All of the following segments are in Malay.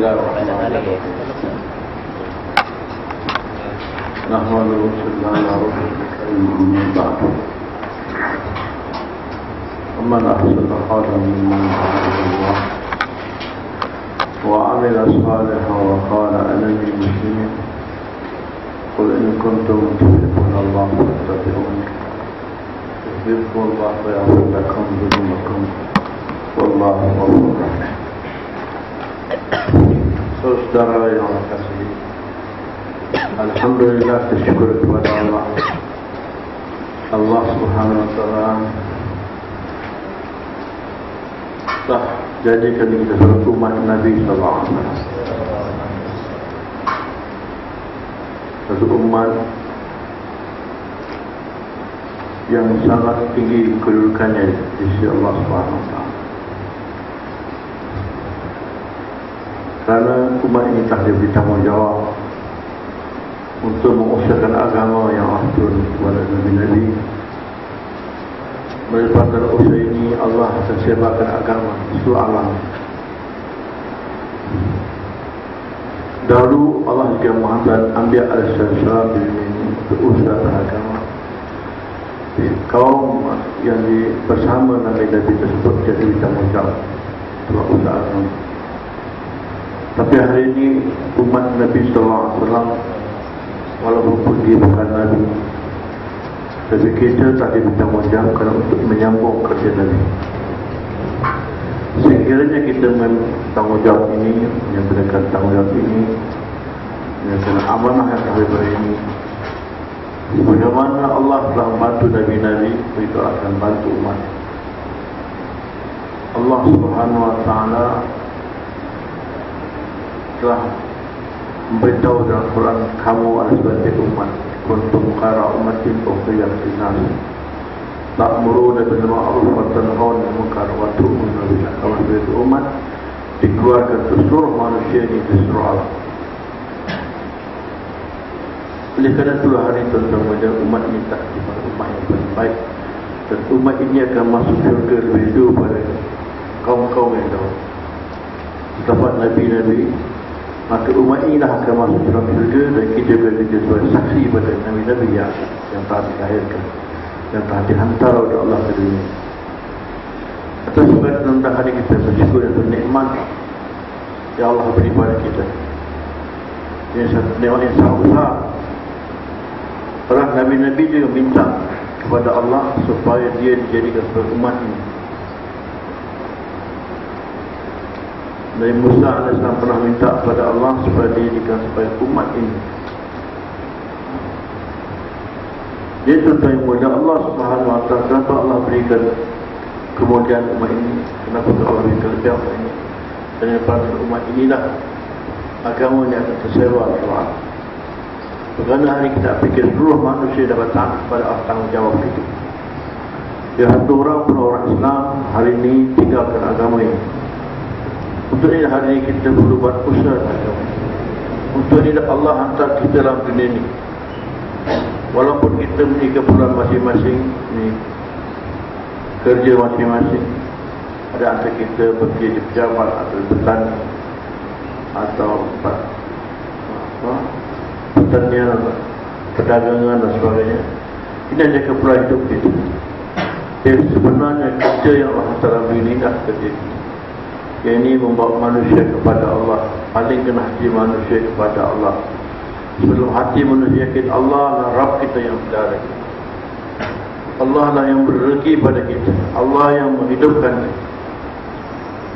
الله الرحمن الرحيم نحمد ونصلي على رسول الكريم أما بعد. ومن أحسن قولا ممن دعا الله. وعمل صالحا وقال أنا من المسلمين قل إن كنتم تحبون الله فاتبعوني. يحببكم الله ويغفر لكم ذنوبكم. والله غفور رحيم. Saudara yang kasih Alhamdulillah bersyukur kepada Allah. Allah subhanahu wa ta'ala Telah jadikan kita sebagai umat Nabi wasallam. Satu umat yang sangat tinggi kedudukannya di sisi Allah subhanahu wa ta'ala Kerana umat ini telah diberi tanggungjawab untuk mengusahakan agama yang turun kepada Nabi-Nabi. Merupakan usaha ini Allah akan sebarkan agama di seluruh alam. Dahulu Allah juga menghantar di ini untuk usaha agama. Kaum yang di, bersama Nabi-Nabi tersebut jadi tanggungjawab untuk usaha agama. Tapi hari ini umat Nabi Sallallahu Alaihi Wasallam walaupun dia bukan Nabi, tapi kita tak ditanggungjawabkan untuk menyambung kerja Nabi. Sekiranya kita bertanggungjawab ini, menyambungkan tanggungjawab ini, menyambungkan amanah yang kami beri ini, bagaimana Allah telah membantu Nabi-Nabi, itu akan bantu umat. Allah Subhanahu Wa Taala telah memberitahu dalam Quran kamu adalah sebagai umat. Kuntum khara umatin ukhrijat linnas ta'muruna bil ma'ruf wa tanhauna 'anil munkar wa tu'minuna billah kamu sebagai umat dikeluarkan ke seluruh manusia ini di seluruh alam. Oleh kerana itulah hari tentang wajah umat ini tak kepada umat yang paling baik. Dan umat ini akan masuk syurga lebih dulu pada kaum-kaum yang dahulu Dapat Nabi-Nabi maka umat inilah akan masuk dalam syurga dan kita berada sebagai saksi pada Nabi-Nabi yang, yang telah dilahirkan yang telah dihantar oleh Allah ke dunia. Atas sebab tentang hari kita bersyukur dan nikmat yang Allah beri pada kita. Ini satu nikmat yang sangat besar. Orang Nabi-Nabi juga minta kepada Allah supaya dia dijadikan sebagai umat ini Nabi Musa AS pernah minta kepada Allah supaya dijadikan sebagai umat ini. Dia mulia Allah subhanahu wa ta'ala Kenapa Allah berikan kemudian umat ini? Kenapa Allah berikan lebih umat ini? Dan yang umat inilah Agama ini akan tersewa Allah Kerana hari kita fikir seluruh manusia dapat taat kepada tanggungjawab itu Ya satu orang pun orang Islam hari ini tinggalkan agama ini untuk ini hari ini kita perlu buat usaha. Untuk ini Allah hantar kita dalam dunia ini. Walaupun kita memiliki keperluan masing-masing, ini kerja masing-masing. Ada antara kita bekerja pejabat atau petani atau apa, pertanian, perdagangan dan sebagainya. Ini hanya keperluan hidup kita. Jadi sebenarnya kerja yang Allah hantar dalam dunia ini dah kerja kita yang ini membawa manusia kepada Allah. Paling kena hati manusia kepada Allah. Sebelum hati manusia yakin Allah lah Rabb kita yang berdarah Allah lah yang berrezeki pada kita. Allah yang menghidupkan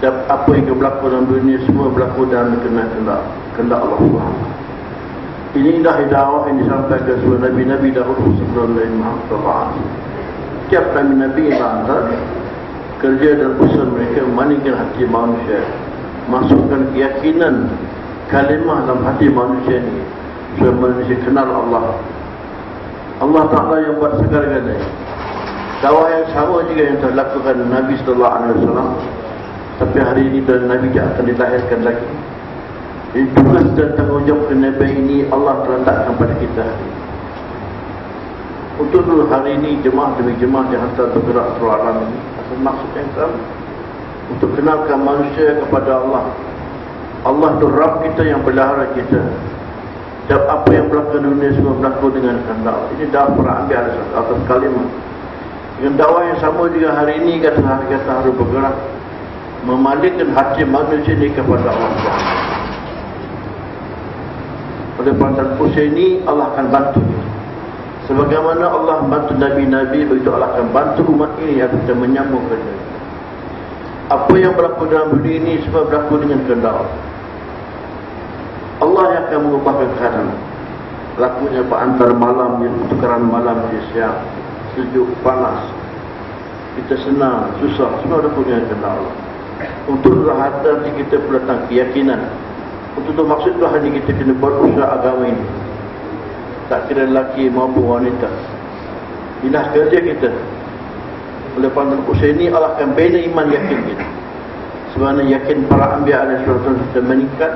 dan apa yang berlaku dalam dunia semua berlaku dalam kena kena kena Allah SWT ini dah hidayah yang disampaikan kepada Nabi-Nabi dahulu sebelum Nabi Muhammad SAW setiap Nabi-Nabi yang antara kerja dan usaha mereka memaningkan hati manusia. Masukkan keyakinan kalimah dalam hati manusia ini supaya manusia kenal Allah. Allah Ta'ala yang buat segala-galanya dakwah yang sama juga yang dilakukan Nabi Sallallahu Alaihi Wasallam. Tapi hari ini dan Nabi tidak akan dilahirkan lagi. Ini tugas dan tanggungjawab Nabi ini Allah telah letakkan pada kita untuk hari ini jemaah demi jemaah dihantar bergerak seluruh alam ini maksud yang sama untuk kenalkan manusia kepada Allah. Allah tu Rabb kita yang pelihara kita. Dan apa yang berlaku di dunia semua berlaku dengan kehendak. Ini dah pernah ambil atas kalimat dengan dakwah yang sama juga hari ini kata hari kata harus bergerak memalikkan hati manusia ini kepada Allah. Pada pasal usia ini Allah akan bantu sebagaimana Allah bantu Nabi-Nabi begitu Allah akan bantu umat ini agar kita menyambung kerja. Apa yang berlaku dalam dunia ini semua berlaku dengan kehendak Allah. Yang akan mengubahkan keadaan. Lakunya apa? Antar malam tukaran malam di siang sejuk panas. Kita senang susah semua punya kehendak Allah. Untuk hati kita datang keyakinan. Untuk itu maksud Tuhan ini kita kena berusaha agama ini tak kira lelaki maupun wanita. Inilah kerja kita. Oleh pandang usaha ini Allah akan bina iman yakin kita. Sebenarnya yakin para ambil ada suatu kita meningkat.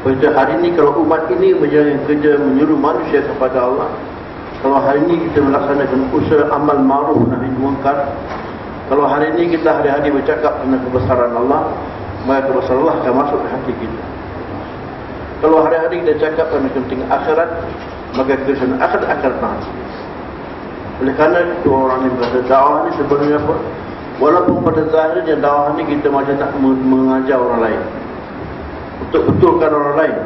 Pada hari ini kalau umat ini menjalani kerja menyuruh manusia kepada Allah kalau hari ini kita melaksanakan usaha amal ma'ruf nahi munkar kalau hari ini kita hari-hari bercakap tentang kebesaran Allah maka kebesaran Allah akan masuk ke hati kita kalau hari-hari kita cakap tentang penting akhirat maka akhirat akan masuk oleh kerana itu orang yang berkata dakwah ini sebenarnya apa? Walaupun pada zahirnya dakwah ini kita macam nak mengajar orang lain. Untuk betulkan orang lain.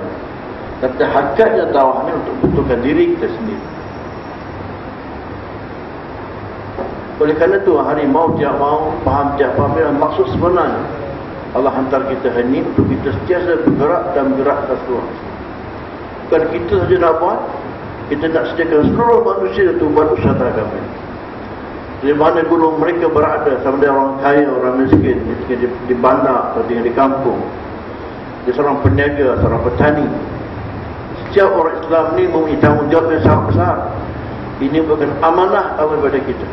Tapi hakikatnya dakwah ini untuk betulkan diri kita sendiri. Oleh kerana itu hari mau tiap mau faham tiap faham maksud sebenarnya Allah hantar kita ini untuk kita setiasa bergerak dan bergerak ke seluruh bukan kita saja nak buat kita nak sediakan seluruh manusia untuk buat usaha agama di mana gunung mereka berada sama ada orang kaya, orang miskin di, di, di bandar atau di, di kampung. Dia seorang peniaga, seorang petani. Setiap orang Islam ni mempunyai tanggungjawab yang sangat besar. Ini bukan amanah Allah kepada kita.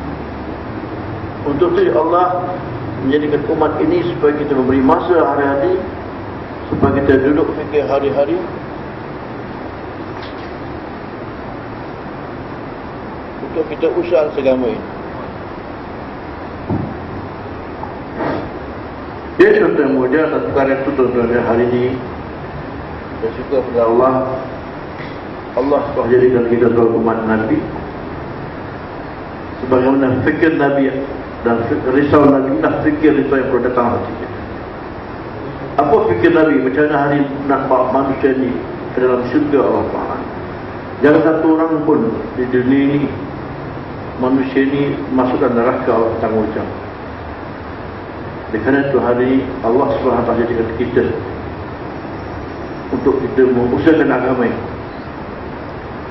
Untuk itu Allah menjadikan umat ini supaya kita memberi masa hari-hari supaya kita duduk fikir hari-hari. Untuk kita usaha segama ini. Dia contoh yang mulia satu perkara itu tuan-tuan hari ini. Suka kepada Allah. Allah telah jadikan kita sebagai umat Nabi. Sebagaimana fikir Nabi dan risau Nabi nak fikir risau yang perlu datang hati kita Apa fikir Nabi? Macam mana hari bawa manusia ini ke dalam syurga Allah Ta'ala Jangan satu orang pun di dunia ini Manusia ini masuk dalam neraka Allah tanggungjawab kerana itu hari Allah SWT jadikan kita untuk kita mengusahakan agama ini.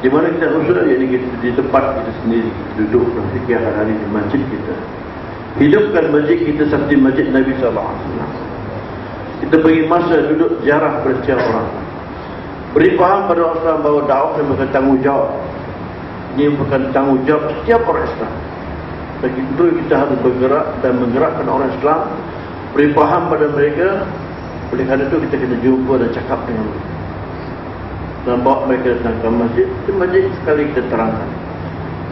Di mana kita usaha ini di tempat kita sendiri kita duduk dan fikir hari di masjid kita. Hidupkan masjid kita seperti masjid Nabi SAW. Kita beri masa duduk jarah pada setiap orang. Beri faham pada orang bahawa dakwah dan bukan tanggungjawab. Ini bukan tanggungjawab setiap orang Islam. Bagi itu kita harus bergerak dan menggerakkan orang Islam Beri faham pada mereka Oleh kerana itu kita kena jumpa dan cakap dengan mereka Dan bawa mereka datang ke masjid Di masjid sekali kita terangkan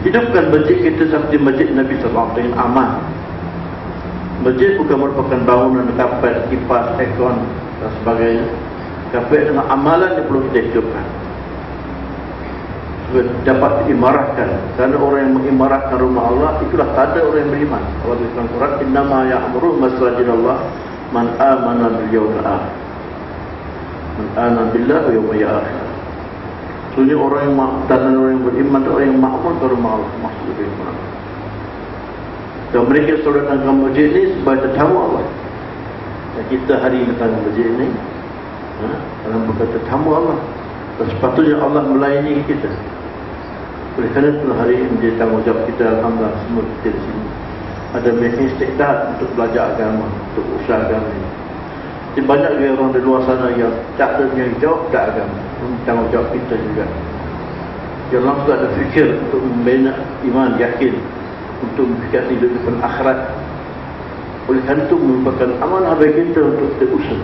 Hidupkan masjid kita seperti masjid Nabi SAW dengan aman Masjid bukan merupakan bangunan kapet, kipas, ekon dan sebagainya. Kapet dengan amalan yang perlu kita hidupkan dapat diimarahkan. Kerana orang yang mengimarahkan rumah Allah itulah tanda orang yang beriman. Allah berfirman Quran innama ya'muru masajidallah man amana bil akhir. Man amana billah wa yawmil akhir. Sebenarnya orang yang tanda orang yang beriman orang yang makmur ke rumah Allah. Maksud beriman dan mereka selalu datang ke masjid sebagai tetamu Allah dan kita hari ini datang ke masjid ini ha, dalam berkata tetamu Allah dan sepatutnya Allah melayani kita. Oleh kerana itu hari ini menjadi tanggungjawab kita Alhamdulillah semua kita di sini. Ada making istiqtad untuk belajar agama Untuk usaha agama. Ini Jadi banyak juga orang di luar sana yang tak jawab tak agama. Tanggungjawab kita juga. Yang langsung ada fikir untuk membina iman, yakin Untuk memfikir hidup depan akhirat. Oleh kerana itu merupakan amanah bagi kita untuk kita usaha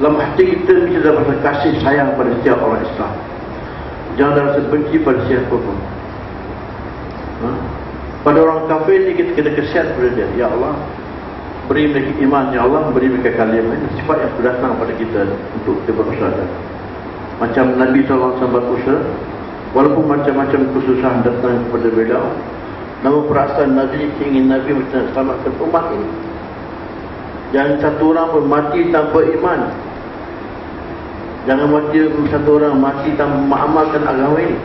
Dalam hati kita bisa dapat kasih sayang pada setiap orang Islam. Jangan rasa benci pada siapa pun ha? Pada orang kafir ni kita kena kesian pada dia. Ya Allah beri mereka iman ya Allah beri mereka kalimah. Ini sifat yang datang pada kita untuk kita berusaha. Macam Nabi SAW berusaha walaupun macam-macam kesusahan datang kepada beliau namun perasaan Nabi ingin Nabi macam selamatkan umat ini jangan satu orang pun mati tanpa iman jangan mati satu orang mati tanpa mengamalkan agama ini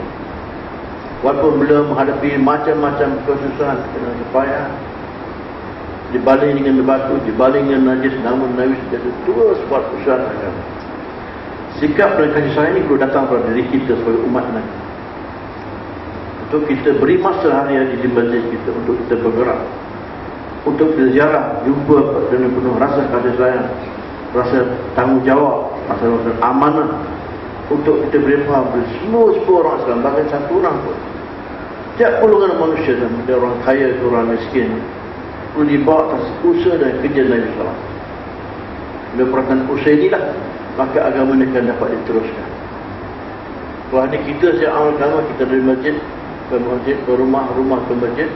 walaupun beliau menghadapi macam-macam kesusahan supaya dibaling dengan batu, dibaling dengan najis namun Nabi sudah terus buat usaha agama. Sikap dan kasih sayang ini perlu datang pada diri kita sebagai umat Nabi. Untuk kita beri masa hari-hari di masjid kita untuk kita bergerak. Untuk kita ziarah, jumpa dengan penuh rasa kasih sayang, rasa tanggungjawab, rasa, rasa amanah untuk kita beri faham semua semua orang Islam bahkan satu orang pun tiap golongan manusia dan orang kaya ke orang miskin perlu dibawa atas usaha dan kerja Nabi SAW. Bila perhatian usaha inilah, maka agama ini akan dapat diteruskan. Kalau ini kita saya amal agama, kita dari masjid ke masjid, ke rumah, rumah ke masjid,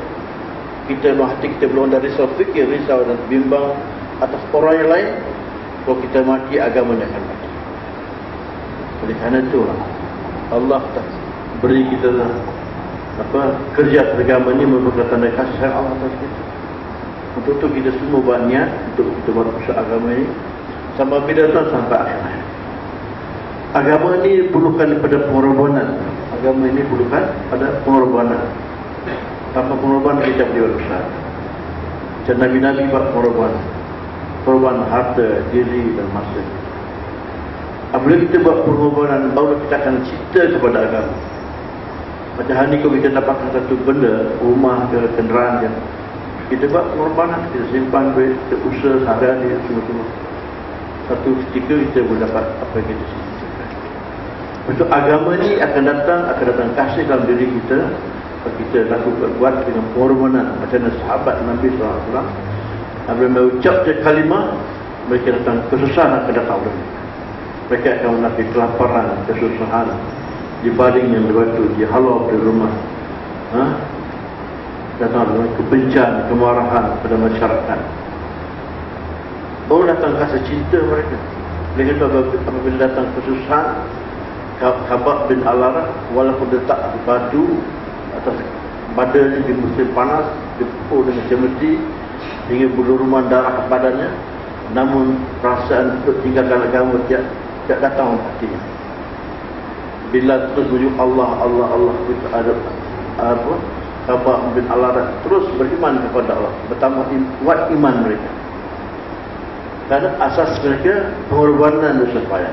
kita hati kita belum ada risau fikir, risau dan bimbang atas orang yang lain, kalau kita mati, agama akan mati. Oleh kerana itu, Allah tak beri kita apa kerja agama ini merupakan tanda kasih sayang Allah atas kita. Untuk itu kita semua buat niat untuk kita buat agama ini sampai bila sampai akhir Agama ini perlukan pada pengorbanan. Agama ini perlukan pada pengorbanan. Tanpa pengorbanan kita buat usaha. Macam Nabi-Nabi buat pengorbanan. Pengorbanan harta, diri dan masa. Apabila kita buat pengorbanan, baru kita akan cinta kepada agama. Macam hari ini kalau kita dapatkan satu benda, rumah ke kenderaan yang kita buat pengorbanan kita simpan duit kita usaha sehari semua-semua satu ketika kita boleh dapat apa yang kita cita untuk agama ni akan datang akan datang kasih dalam diri kita kita lakukan buat dengan pengorbanan macam mana sahabat Nabi SAW Nabi mengucap kalimah mereka datang kesusahan akan datang oleh mereka akan menafik kelaparan kesusahan dibaling yang berbatu dihalau dari rumah ha? datang dengan kebencian, kemarahan pada masyarakat. Baru datang kasih cinta mereka. Mereka itu apabila datang kesusahan, Kabak bin Alara, walaupun letak batu atas badannya di musim panas, dipukul dengan cemeti, hingga bulu rumah darah badannya, namun perasaan untuk tinggalkan agama tidak, tidak datang hatinya. Bila terus menyuruh Allah, Allah, Allah, kita ada apa? Kabah bin Al-Arad terus beriman kepada Allah bertambah kuat iman mereka karena asas mereka pengorbanan dan supaya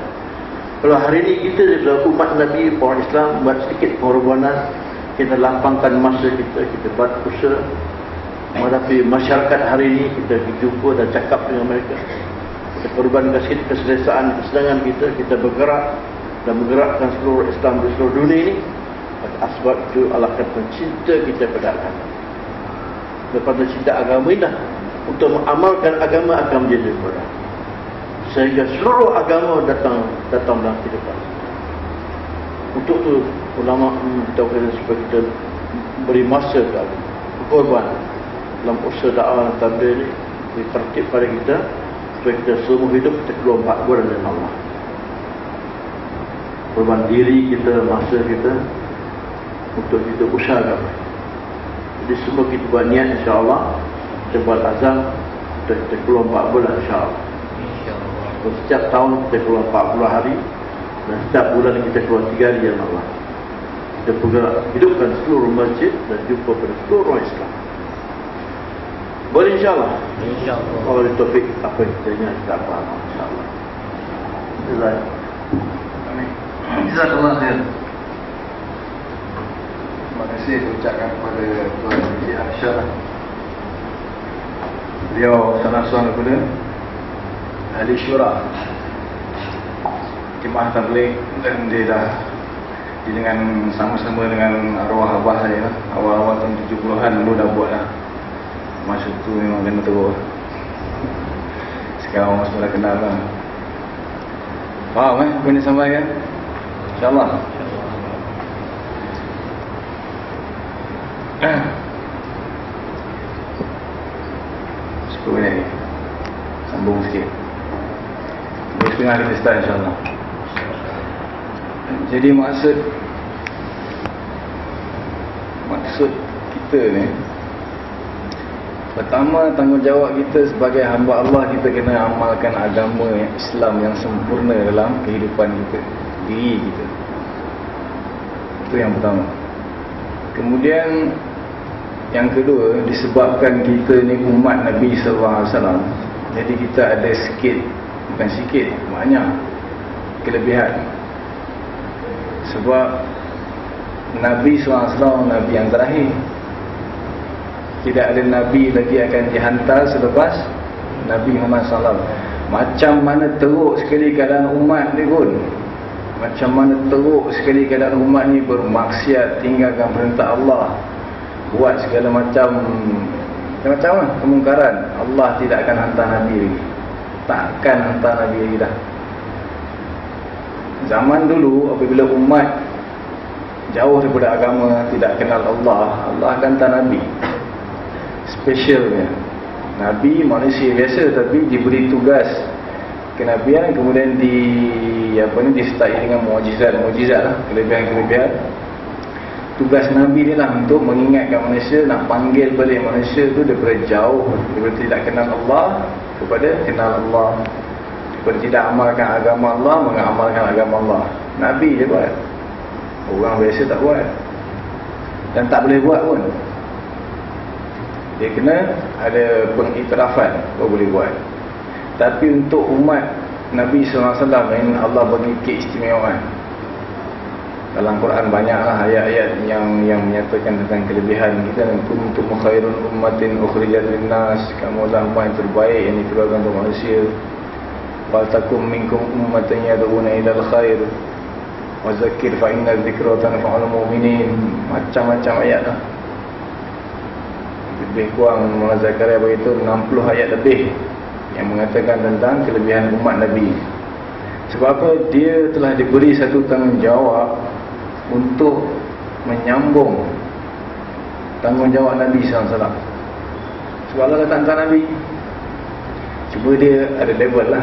kalau hari ini kita sebagai umat Nabi orang Islam buat sedikit pengorbanan kita lapangkan masa kita kita buat usaha menghadapi masyarakat hari ini kita jumpa dan cakap dengan mereka kita korbankan sedikit keselesaan kesenangan kita kita bergerak dan menggerakkan seluruh Islam di seluruh dunia ini Asbab itu Allah akan mencinta kita pada agama. Lepas cinta agama ini untuk mengamalkan agama akan menjadi mudah. Sehingga seluruh agama datang datang dalam kehidupan. Untuk itu ulama kita supaya kita beri masa ke agama. Korban dalam usaha dakwah dan tabligh ini ditertib pada kita supaya kita semua hidup kita keluar empat bulan dengan Allah. Korban diri kita, masa kita, untuk kita usahakan. Jadi semua kita buat niat insyaAllah Kita buat azam Kita, kita keluar 4 bulan insyaAllah insya Setiap tahun kita keluar 40 hari Dan setiap bulan kita keluar 3 hari ya Allah. Kita bergerak hidupkan seluruh masjid Dan jumpa pada seluruh orang Islam. Boleh insyaAllah? InsyaAllah. Kalau ada topik apa yang kita ingat kita faham InsyaAllah. Jazakallah. Amin. Jazakallah terima kasih ucapkan kepada Tuan Haji Arsyad beliau salah seorang kepada ahli syurah. Jemaah tabligh dan dia dah dengan sama-sama dengan arwah abah saya awal-awal tahun 70-an dulu dah buat lah. Masa tu memang kena teruk. Sekarang orang semua dah kenal lah. Faham eh? Ni sampai kan insyaAllah. Sepuluh minit setengah kita start insyaAllah. Jadi maksud Maksud kita ni Pertama tanggungjawab kita sebagai hamba Allah Kita kena amalkan agama Islam yang sempurna dalam kehidupan kita Diri kita. Itu yang pertama. Kemudian Yang kedua Disebabkan kita ni umat Nabi SAW Jadi kita ada sikit Bukan sikit, banyak Kelebihan. Sebab Nabi SAW Nabi yang terakhir tidak ada Nabi lagi akan dihantar selepas Nabi Muhammad SAW. Macam mana teruk sekali keadaan umat ni pun macam mana teruk sekali keadaan umat ni bermaksiat tinggalkan perintah Allah buat segala macam macam lah kemungkaran. Allah tidak akan hantar Nabi lagi takkan hantar Nabi lagi dah. Zaman dulu apabila umat jauh daripada agama tidak kenal Allah Allah akan hantar Nabi. Specialnya Nabi manusia biasa tapi diberi tugas kenabian kemudian di apa ni disertai dengan mukjizat-mukjizat lah kelebihan-kelebihan tugas Nabi ni lah untuk mengingatkan manusia nak panggil balik manusia tu daripada jauh. Daripada tidak kenal Allah kepada kenal Allah. Daripada tidak amalkan agama Allah mengamalkan agama Allah. Nabi je buat. Orang biasa tak buat. Dan tak boleh buat pun. Dia kena ada pengiktirafan baru boleh buat. Tapi untuk umat Nabi SAW ini Allah bagi keistimewaan dalam Quran banyaklah ayat-ayat yang yang menyatakan tentang kelebihan kita. Kuntum khairun ummatin ukhrijat linnas. Kamu lah umat yang terbaik yang dikeluarkan untuk manusia. Wal takum minkum ummatan yad'una ila al-khair wa zakir fa inna dzikra tanfa'ul mu'minin. Macam-macam ayat lah lebih kurang Muhammad Zakaria beritahu 60 ayat lebih yang mengatakan tentang kelebihan umat Nabi. Sebab apa? Dia telah diberi satu tanggungjawab untuk menyambung tanggungjawab Nabi SAW sebab Allah kata hantar Nabi cuba dia ada level lah.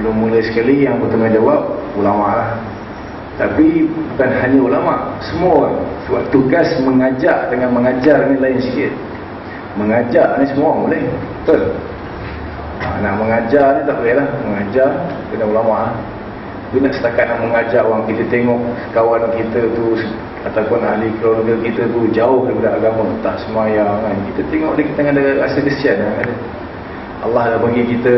Belum mula sekali yang bertanggungjawab ulama lah. Tapi bukan hanya ulama semua orang. Sebab tugas mengajak dengan mengajar ni lain sikit. Mengajar ni semua boleh. Betul? Ha, Nak mengajar ni tak boleh lah. Mengajar kena ulama lah Nak setakat nak mengajar orang Kita tengok kawan kita tu Ataupun ahli keluarga kita tu Jauh daripada agama. Tak semayang kan. Kita tengok dia kita ada rasa kesian kan? Allah dah bagi kita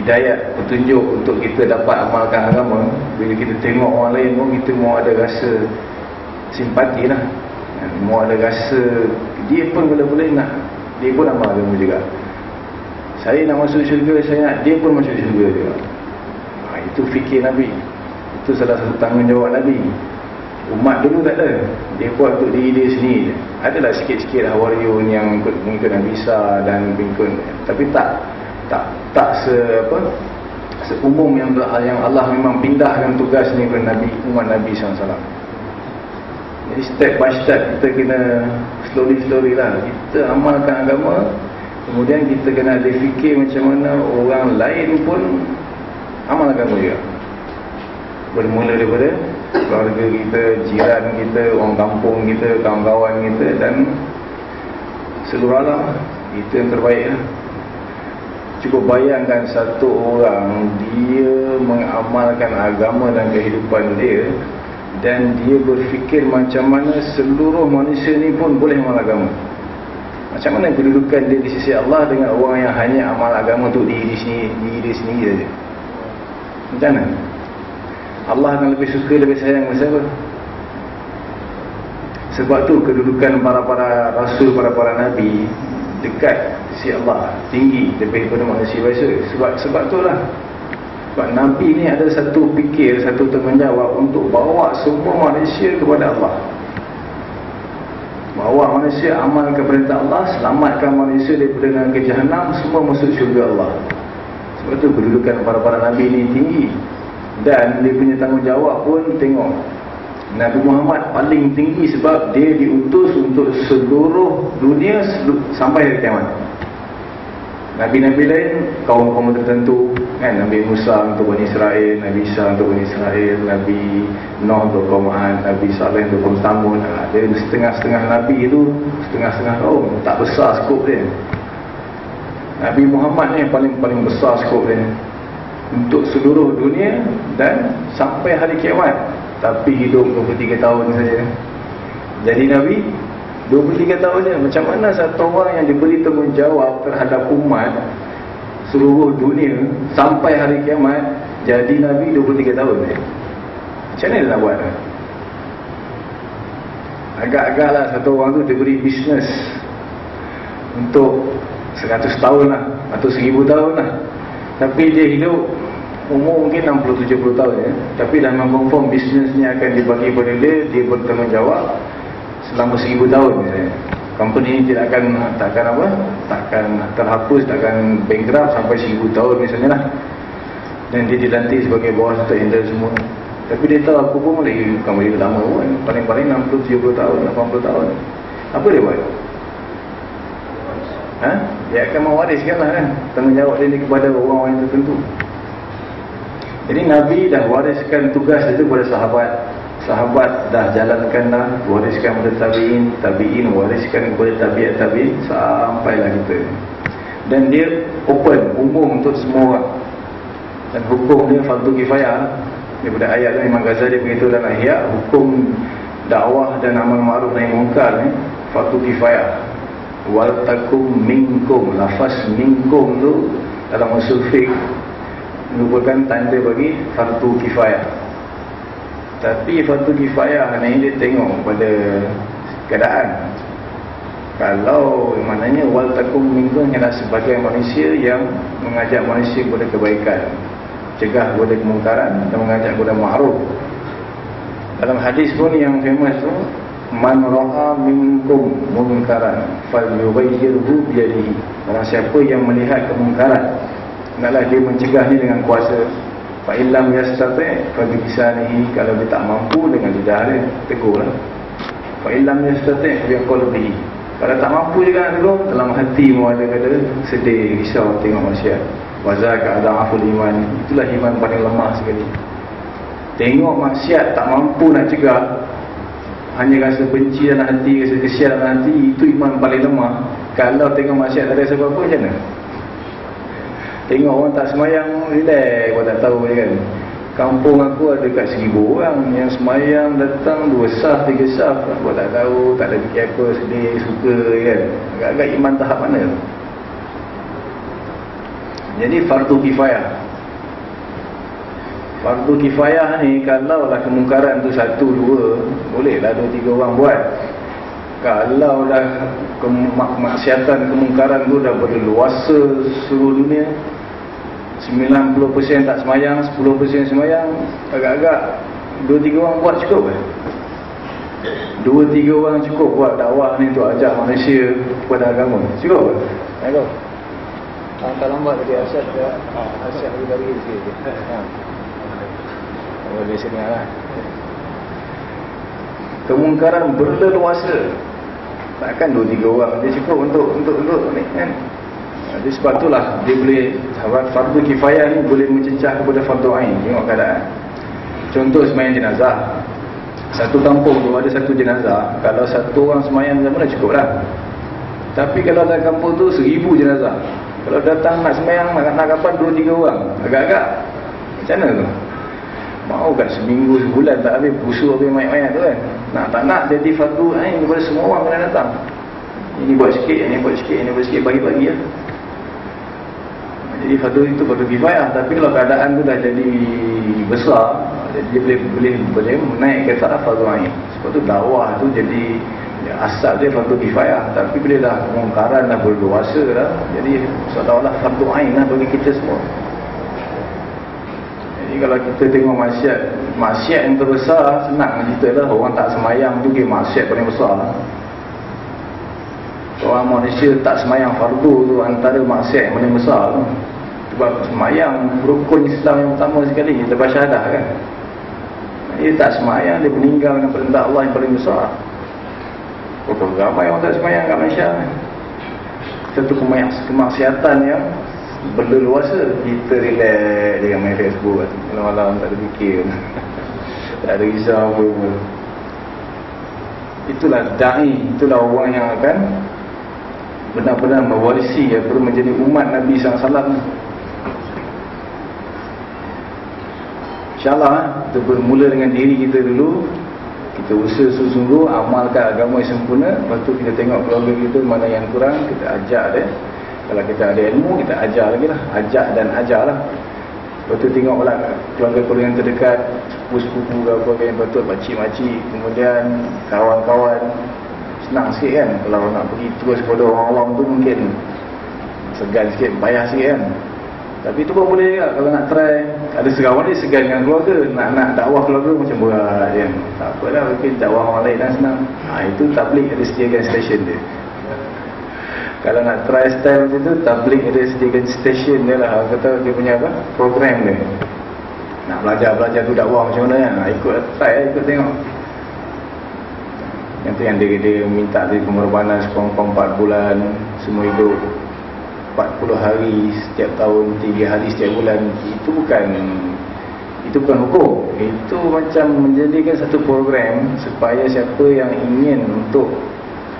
Hidayat, petunjuk Untuk kita dapat amalkan agama. Bila kita tengok orang lain pun Kita mau ada rasa Simpati lah. Mau ada rasa dia pun boleh-boleh nak dia pun amal agama juga. Saya nak masuk syurga saya nak dia pun masuk syurga juga itu fikir Nabi. Itu salah satu tanggungjawab Nabi. Umat dulu tak ada. Dia buat untuk diri dia sendiri. Adalah sikit-sikit Hawariyun yang ikut mengikut Nabi Isa dan mengikut tapi tak tak tak se apa seumum yang yang Allah memang pindahkan tugas ni kepada Nabi umat Nabi SAW jadi step by step kita kena slowly slowly lah. Kita amalkan agama kemudian kita kena ada fikir macam mana orang lain pun amal agama juga bermula daripada keluarga kita, jiran kita, orang kampung kita, kawan-kawan kita dan seluruh alam. Kita yang terbaik lah. Cuba bayangkan satu orang dia mengamalkan agama dan kehidupan dia dan dia berfikir macam mana seluruh manusia ni pun boleh amal agama. Macam mana kedudukan dia di sisi Allah dengan orang yang hanya amal agama untuk diri sendiri diri sendiri saja macam mana Allah akan lebih suka lebih sayang macam apa sebab tu kedudukan para-para rasul para-para nabi dekat sisi Allah tinggi daripada manusia biasa sebab sebab tu lah sebab Nabi ni ada satu fikir, satu tanggungjawab untuk bawa semua manusia kepada Allah. Bawa manusia amal kepada Allah, selamatkan manusia daripada dengan kejahanam, semua masuk syurga Allah. Itu kedudukan para-para Nabi ni tinggi. Dan dia punya tanggungjawab pun tengok. Nabi Muhammad paling tinggi sebab dia diutus untuk seluruh dunia sampai hari kiamat. Nabi-Nabi lain, kaum-kaum tertentu, kan Nabi Musa untuk Bani Israel Nabi Isa untuk Bani Israel Nabi Nuh untuk kaum Ad Nabi Saleh untuk kaum ha, jadi setengah-setengah Nabi itu setengah-setengah kaum tak besar skop dia Nabi Muhammad ni paling-paling besar skop dia. Untuk seluruh dunia dan sampai hari kiamat. Tapi hidup 23 tahun saja. Jadi Nabi 23 tahun je macam mana satu orang yang diberi tanggungjawab terhadap umat seluruh dunia sampai hari kiamat jadi Nabi 23 tahun je macam mana dia nak buat? Agak-agak lah satu orang tu diberi bisnes untuk 100 tahun lah atau 1000 tahun lah. Tapi dia hidup umur mungkin 60-70 tahun ya. tapi dah mengkonfirm bisnesnya akan dibagi pada dia dia bertanggungjawab selama seribu tahun misalnya. company tidak akan takkan apa takkan terhapus takkan bankrupt sampai seribu tahun misalnya lah. Dan dia dilantik sebagai serta handle semua. Tapi dia tahu aku pun boleh boleh lama pun. Paling-paling 60-70 tahun 80 tahun. Apa dia buat ha? dia akan mewariskan lah kan tanggungjawab dia ni kepada orang-orang tertentu. Jadi Nabi dah wariskan tugas itu kepada sahabat. Sahabat dah jalankan dah wariskan kepada tabi'in. Tabi'in wariskan kepada tabi'at tabi'in sampailah kita dan dia open umum untuk semua dan hukum dia fardu kifayah daripada ayat ni Imam Ghazali begitu dalam ihya hukum dakwah dan amal ma'ruf nahi munkar ni fardu kifayah wal takum minkum lafaz minkum tu dalam usul fiqh merupakan tanda bagi fardu kifayah tapi fardu kifayah ni dia tengok pada keadaan. Kalau maknanya wal takum minkum adalah sebagai manusia yang mengajak manusia kepada kebaikan, cegah kepada kemungkaran dan mengajak kepada ma'ruf. Dalam hadis pun yang famous tu man ra'a minkum munkaran falyughayyirhu bi yadihi. Barang siapa yang melihat kemungkaran, hendaklah dia mencegahnya dengan kuasa Fa illam yastati fa bi lisanihi kalau dia tak mampu dengan lidah dia tegurlah. Fa illam yastati bi qalbihi. Kalau tak mampu juga nak tegur dalam hati mu ada kata sedih risau tengok manusia. Wa zaka adaful iman. Itulah iman paling lemah sekali. Tengok maksiat tak mampu nak cegah hanya rasa benci dalam hati, rasa kesian dalam hati, itu iman paling lemah. Kalau tengok maksiat tak ada sebab apa, macam mana? Tengok orang tak semayang Relax. Kau tak tahu kan Kampung aku ada dekat seribu orang Yang semayang datang Dua sah, tiga sah Kau tak tahu Tak ada fikir apa Sedih, suka kan? Agak-agak iman tahap mana Jadi fardu kifayah Fardu kifayah ni Kalau lah kemungkaran tu satu, dua Boleh lah dua, tiga orang buat. Kalau dah kemaksiatan kemungkaran tu dah berluasa seluruh dunia 90% tak semayang 10% semayang agak-agak 2-3 orang buat cukup kan 2-3 orang cukup buat dakwah ni untuk ajak manusia kepada agama. Cukup kan. Tak lambat tadi Asyad. Dia Asyad bagi sikit. Ha. Boleh sini lah Kemungkaran berleluasa Takkan 2-3 orang Dia cukup untuk untuk untuk ni kan jadi sebab itulah dia boleh fardu kifayah ni boleh mencecah kepada fardu ain. Tengok keadaan. Contoh semayang jenazah. Satu kampung tu ada satu jenazah. Kalau satu orang semayang zaman dah cukup lah. Tapi kalau dalam kampung tu seribu jenazah. Kalau datang nak semayang nak, nak kapan dua tiga orang. Agak-agak. Macam mana tu? Mau kan seminggu sebulan tak habis busuk habis mayat-mayat tu kan. Nak tak nak jadi fardu ain kepada semua orang kena datang. Ini buat sikit, ini buat sikit, ini buat sikit, bagi-bagi. Ya. Jadi fardu itu fardu kifayah tapi kalau keadaan tu dah jadi besar jadi dia boleh boleh boleh naik ke taraf fardu ain. Sebab tu dakwah tu jadi ya, asal dia fardu kifayah tapi bila dah kemungkaran dah berdosa dah jadi seolah-olah fardu ain lah bagi kita semua. Jadi kalau kita tengok maksiat maksiat yang terbesar senang cerita lah orang tak semayang tu dia maksiat paling besar lah. Orang manusia tak semayang fardu tu antara maksiat yang paling besar. Sebab semayang rukun Islam yang utama sekali, kita bersyahadah kan. Dia tak semayang, dia meninggal dengan perintah Allah yang paling besar. Ramai orang tak semayang kat Malaysia. Satu kemaksiatan yang berleluasa kita relax dengan main Facebook malam-malam tak ada fikir. Tak ada risau apa pun itulah da'i itulah orang yang akan benar-benar mewarisi perlu menjadi umat Nabi SAW insyaAllah kita bermula dengan diri kita dulu. Kita usaha sungguh-sungguh amalkan agama yang sempurna. Lepas tu kita tengok keluarga kita mana yang kurang kita ajak dia kalau kita ada ilmu kita ajar lagi lah. Ajak dan ajar lah lepas tu tengok pula keluarga-keluarga yang terdekat sepupu-sepupu ke apa yang betul makcik-makcik kemudian kawan-kawan. Senang sikit kan? Kalau nak pergi terus pada orang awam tu mungkin segan sikit payah sikit kan? Tapi tu pun boleh juga. Kalau nak try ada sekawan dia segan dengan keluarga. Nak nak dakwah keluarga macam berat kan? Tak apalah mungkin dakwah orang lain dah senang. Ha, itu tablik ada sediakan station dia kalau nak try style macam tu tablik ada sediakan station dia lah. Kata dia punya apa? Program dia. Nak belajar-belajar tu dakwah macam mana ha, ikut try ikut tengok. Yang tu yang dia, dia minta dia pengorbanan sekurang-kurang 4 bulan semua hidup. 40 hari setiap tahun 3 hari setiap bulan. Itu bukan itu bukan hukum. Itu macam menjadikan satu program supaya siapa yang ingin untuk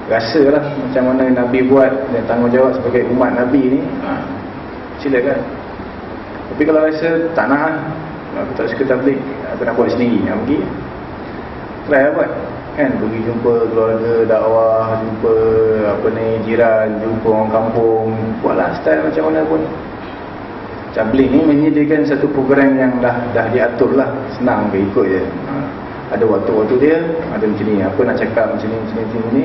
rasalah macam mana Nabi buat dan tanggungjawab sebagai umat Nabi ni. Ha, silakan. Tapi kalau rasa tak nak aku tak suka tablik aku nak buat sendiri. Nak pergi try lah buat. Kan pergi jumpa keluarga dakwah jumpa apa ni jiran jumpa orang kampung. Buatlah style macam mana pun. Tabligh ni menyediakan satu program yang dah dah diatur lah. Senang ke ikut je. Ha. ada waktu-waktu dia ada macam ni. Apa nak cakap macam ni macam ni macam ni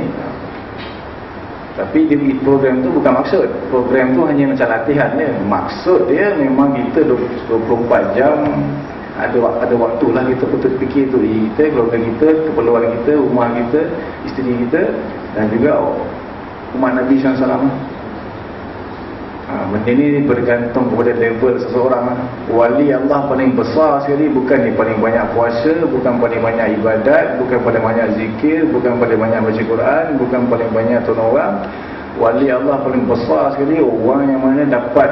tapi dia program tu bukan maksud. Program tu hanya macam latihan dia. Maksud dia memang kita 24 jam ada ada waktu lah kita betul fikir tu. Kita, keluarga kita, keperluan kita, rumah kita, isteri kita dan juga umat Nabi SAW ha, benda ni bergantung kepada level seseorang lah. wali Allah paling besar sekali bukan ni paling banyak puasa bukan paling banyak ibadat bukan paling banyak zikir bukan paling banyak baca Quran bukan paling banyak tolong orang wali Allah paling besar sekali orang yang mana dapat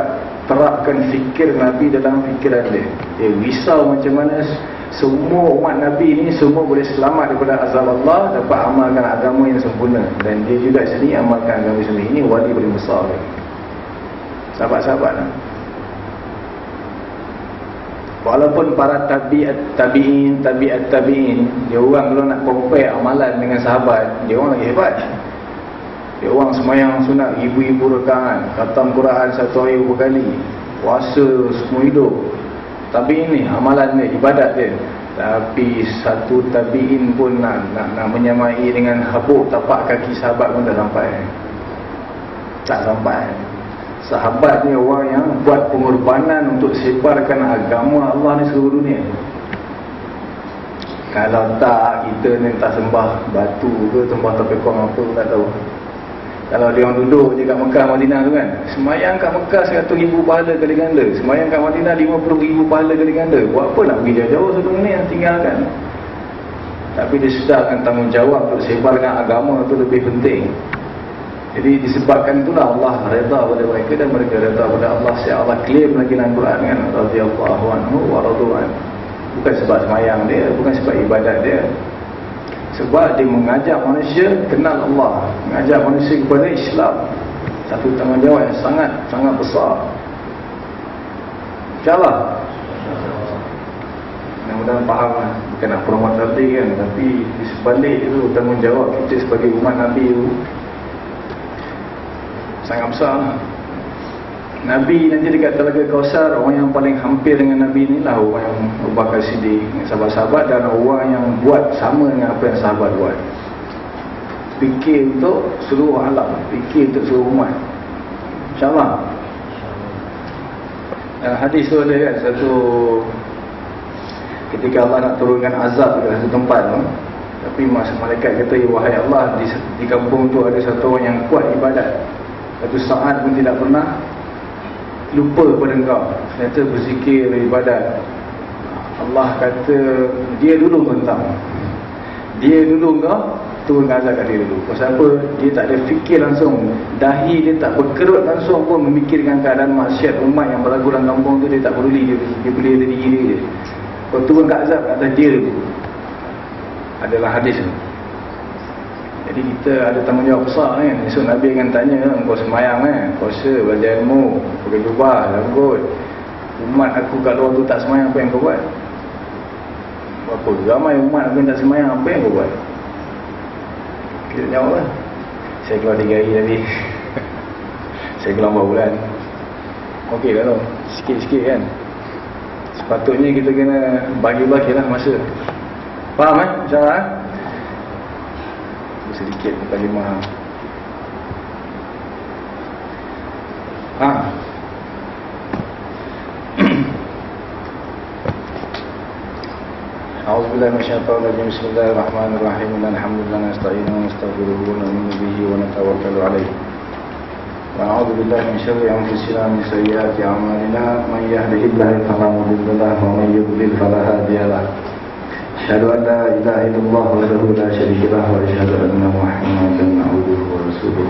terapkan fikir Nabi dalam fikiran dia. Dia risau macam mana semua umat Nabi ni semua boleh selamat daripada azab Allah dapat amalkan agama yang sempurna dan dia juga sendiri amalkan agama sendiri ini wali paling besar sahabat-sahabat. Lah. walaupun para tabi'at tabi'in tabi'at tabi'in dia orang kalau nak compare amalan dengan sahabat dia orang lagi hebat. Dia orang semayang sunat ibu-ibu rekaan khatam Quran satu hari beberapa kali puasa semua hidup. Tapi ini amalan dia ibadat dia. Tapi satu tabi'in pun nak, nak, nak menyamai dengan habuk tapak kaki sahabat pun tak sampai. Tak sampai sahabat ni orang yang buat pengorbanan untuk sebarkan agama Allah ni seluruh dunia. Kalau tak kita ni tak sembah batu ke sembah tepekong apa tak tahu. Kalau dia orang duduk je kat Mekah Madinah tu kan Semayang kat Mekah 100 ribu pahala kali ganda. Semayang kat Madinah 50 ribu pahala kali ganda. Buat apa nak pergi jauh-jauh sebelum ni yang tinggalkan? Tapi dia sedarkan tanggungjawab untuk sebarkan agama tu lebih penting Jadi disebabkan itulah Allah reda pada mereka dan mereka reda pada Allah. Allah claim lagi dalam Quran kan Radiyallahu anhu wa radu'an Bukan sebab semayang dia, bukan sebab ibadat dia. Sebab dia mengajak manusia kenal Allah. Mengajak manusia kepada Islam. Satu tanggungjawab yang sangat sangat besar. insyaAllah. Mudah-mudahan faham lah. Bukan nak promote tadi kan tapi di sebalik itu tanggungjawab kita sebagai umat Nabi itu sangat besar lah. Nabi nanti dekat Telaga Kausar orang yang paling hampir dengan Nabi ni lah orang yang berbakar sidik sahabat-sahabat dan orang yang buat sama dengan apa yang sahabat buat. Fikir untuk seluruh alam fikir untuk seluruh umat. insyaAllah. Hadis tu ada kan satu ketika Allah nak turunkan azab di satu tempat tu tapi masa malaikat kata ya wahai Allah di, di kampung tu ada satu orang yang kuat ibadat satu saat pun tidak pernah lupa pada engkau. Ternyata berzikir beribadat. Allah kata dia dulu tentang dia dulu engkau turun azab kat dia dulu. Pasal apa? Dia tak ada fikir langsung. Dahi dia tak berkerut langsung pun memikirkan keadaan maksiat umat yang berlaku dalam kampung tu dia tak peduli dia, dia peduli diri dia. Kalau turun kat azab kat atas dia dulu. Adalah hadis tu jadi kita ada tanggungjawab besar kan esok Nabi akan tanya kau semayang kan puasa belajar ilmu pakai jubah rambut umat aku kat luar tu tak semayang apa yang kau buat? Apa ramai umat aku yang tak semayang apa yang kau buat? Kita jawab lah. Saya keluar 3 hari tadi. Saya keluar 4 bulan. Ok tak tu sikit-sikit kan. Sepatutnya kita kena bagi-bagi lah masa. Faham eh? insyaAllah eh sedikit bukan lima ha أعوذ بالله من الشيطان الرجيم بسم الله الرحمن الرحيم إن الحمد لله نستعينه ونستغفره ونؤمن به ونتوكل عليه ونعوذ بالله من شر أنفسنا ومن سيئات أعمالنا من يهده الله فلا مضل له ومن يضلل فلا هادي له أشهد أن لا إله إلا الله وحده لا شريك له وأشهد أن محمدا عبده ورسوله.